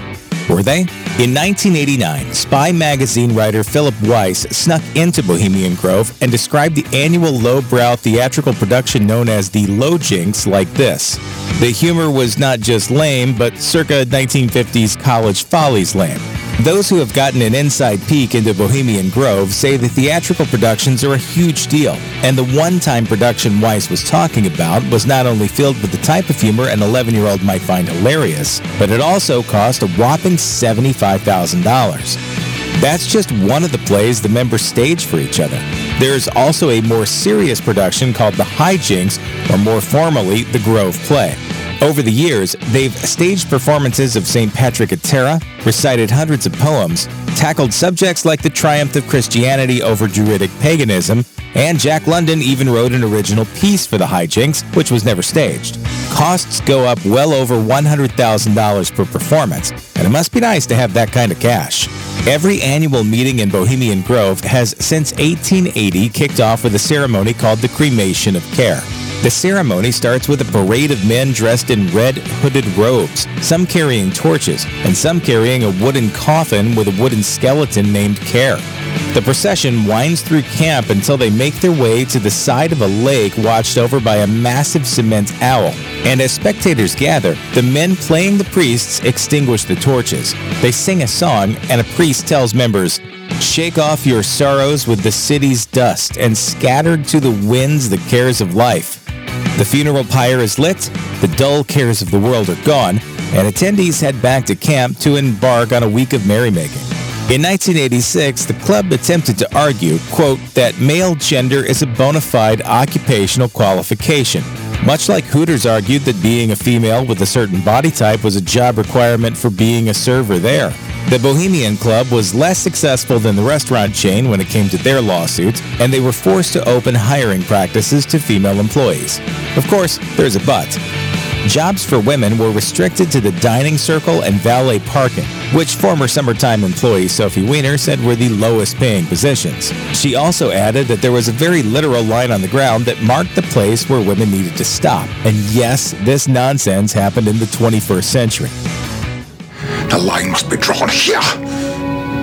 Were they? In 1989, Spy magazine writer Philip Weiss snuck into Bohemian Grove and described the annual lowbrow theatrical production known as the Low Jinks like this. The humor was not just lame, but circa 1950s college follies lame. Those who have gotten an inside peek into Bohemian Grove say the theatrical productions are a huge deal, and the one-time production Weiss was talking about was not only filled with the type of humor an 11-year-old might find hilarious, but it also cost a whopping $75,000. That's just one of the plays the members stage for each other. There's also a more serious production called The Hijinks, or more formally, The Grove Play. Over the years, they've staged performances of St. Patrick at Terra, recited hundreds of poems, tackled subjects like the triumph of Christianity over Druidic paganism, and Jack London even wrote an original piece for the hijinks, which was never staged. Costs go up well over $100,000 per performance, and it must be nice to have that kind of cash. Every annual meeting in Bohemian Grove has since 1880 kicked off with a ceremony called the Cremation of Care. The ceremony starts with a parade of men dressed in red hooded robes, some carrying torches, and some carrying a wooden coffin with a wooden skeleton named Care. The procession winds through camp until they make their way to the side of a lake watched over by a massive cement owl. And as spectators gather, the men playing the priests extinguish the torches. They sing a song, and a priest tells members, Shake off your sorrows with the city's dust, and scattered to the winds the cares of life. The funeral pyre is lit, the dull cares of the world are gone, and attendees head back to camp to embark on a week of merrymaking. In 1986, the club attempted to argue, quote, that male gender is a bona fide occupational qualification, much like Hooters argued that being a female with a certain body type was a job requirement for being a server there. The Bohemian Club was less successful than the restaurant chain when it came to their lawsuits, and they were forced to open hiring practices to female employees. Of course, there's a but. Jobs for women were restricted to the dining circle and valet parking, which former summertime employee Sophie Weiner said were the lowest paying positions. She also added that there was a very literal line on the ground that marked the place where women needed to stop. And yes, this nonsense happened in the 21st century. The line must be drawn here.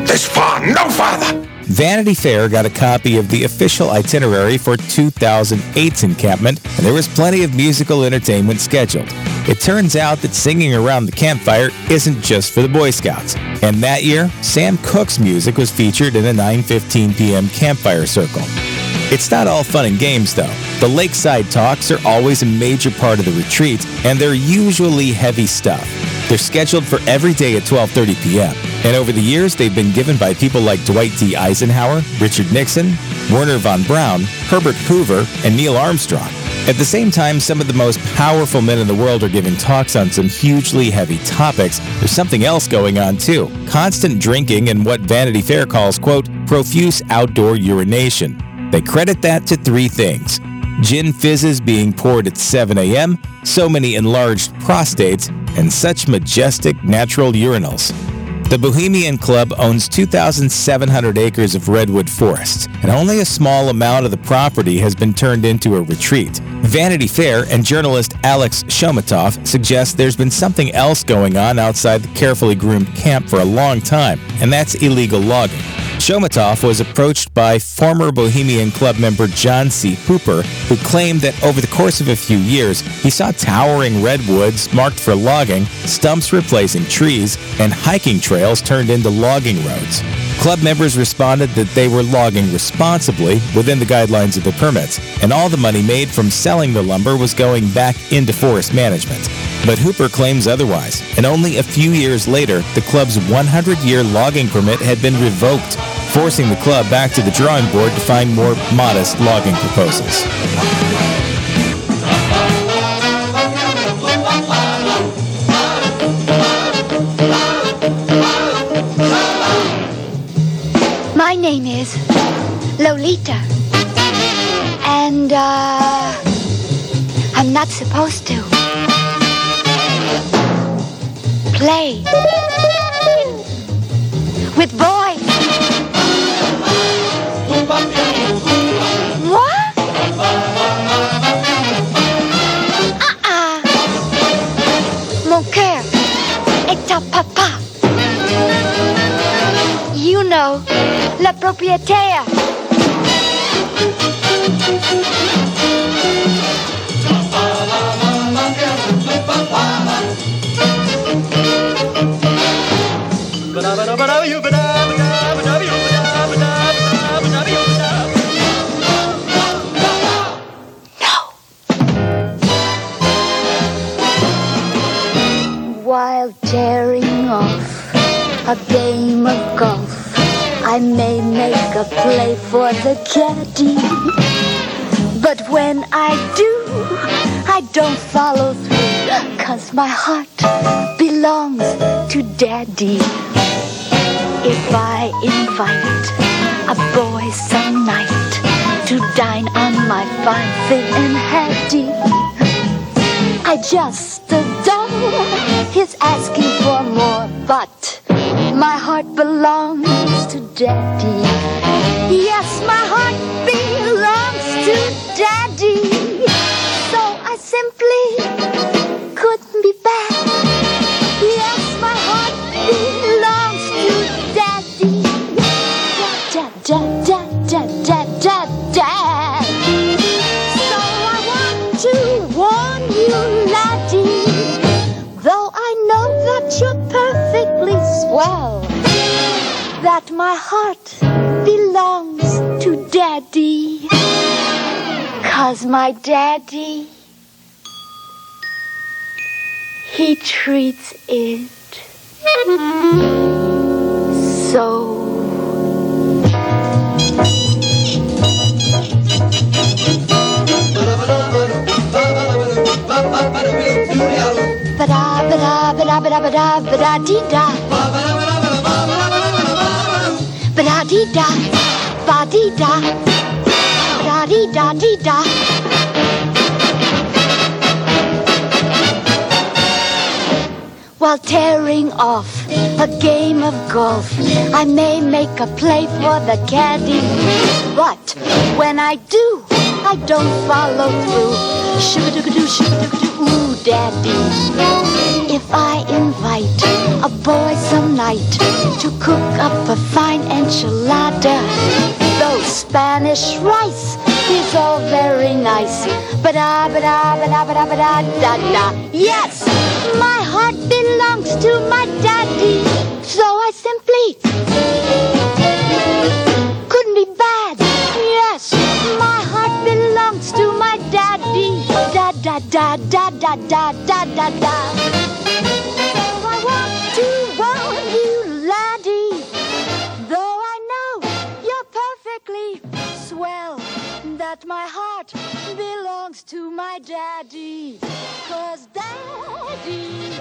This far, no farther. Vanity Fair got a copy of the official itinerary for 2008's encampment, and there was plenty of musical entertainment scheduled. It turns out that singing around the campfire isn't just for the Boy Scouts. And that year, Sam Cooke's music was featured in a 9:15 p.m. campfire circle. It's not all fun and games though. The lakeside talks are always a major part of the retreat, and they're usually heavy stuff. They're scheduled for every day at 12:30 p.m. And over the years, they've been given by people like Dwight D. Eisenhower, Richard Nixon, Werner von Braun, Herbert Hoover, and Neil Armstrong. At the same time, some of the most powerful men in the world are giving talks on some hugely heavy topics. There's something else going on too. Constant drinking and what Vanity Fair calls, quote, profuse outdoor urination. They credit that to three things. Gin fizzes being poured at 7 a.m., so many enlarged prostates, and such majestic natural urinals. The Bohemian Club owns 2,700 acres of redwood forests, and only a small amount of the property has been turned into a retreat. Vanity Fair and journalist Alex Shomatov suggest there's been something else going on outside the carefully groomed camp for a long time, and that's illegal logging. Shomatov was approached by former Bohemian Club member John C. Hooper, who claimed that over the course of a few years, he saw towering redwoods marked for logging, stumps replacing trees, and hiking trails turned into logging roads. Club members responded that they were logging responsibly within the guidelines of the permits, and all the money made from selling the lumber was going back into forest management. But Hooper claims otherwise, and only a few years later, the club's 100 year logging permit had been revoked, forcing the club back to the drawing board to find more modest logging proposals. My is Lolita. And, uh, I'm not supposed to play with boys. What? Uh-uh. Mon cœur est à papa. la propietaria. No. While tearing off a game. I may make a play for the caddy. But when I do, I don't follow through, cause my heart belongs to daddy. If I invite a boy some night to dine on my fine thing and Hattie, I just adore his asking for more, but my heart belongs to daddy. Yes, my heart belongs to daddy. So I simply couldn't be back. Yes, my heart belongs to daddy. Dad, dad, dad, swell, that my heart belongs to daddy. Cause my daddy, he treats it so ba da ba da ba da ba da ba da ba da dee da. Ba da dee da. Ba dee da. Da dee da dee da. While tearing off a game of golf, I may make a play for the caddy. But when I do, I don't follow through. Shoo-ba-doo-ba-doo, shoo-ba-doo-ba-doo, ooh, daddy. If I invite a boy some night to cook up a fine enchilada, though Spanish rice is all very nice. Ba-da, ba-da, ba-da, ba-da, ba-da, da, da. Yes, my heart belongs to my daddy. So I simply couldn't be bad. Yes, my heart belongs to my daddy. Da, da, da, da, da, da, da, da, da. I want to you, laddie. Though I know you're perfectly swell, that my heart belongs to my daddy. Cause daddy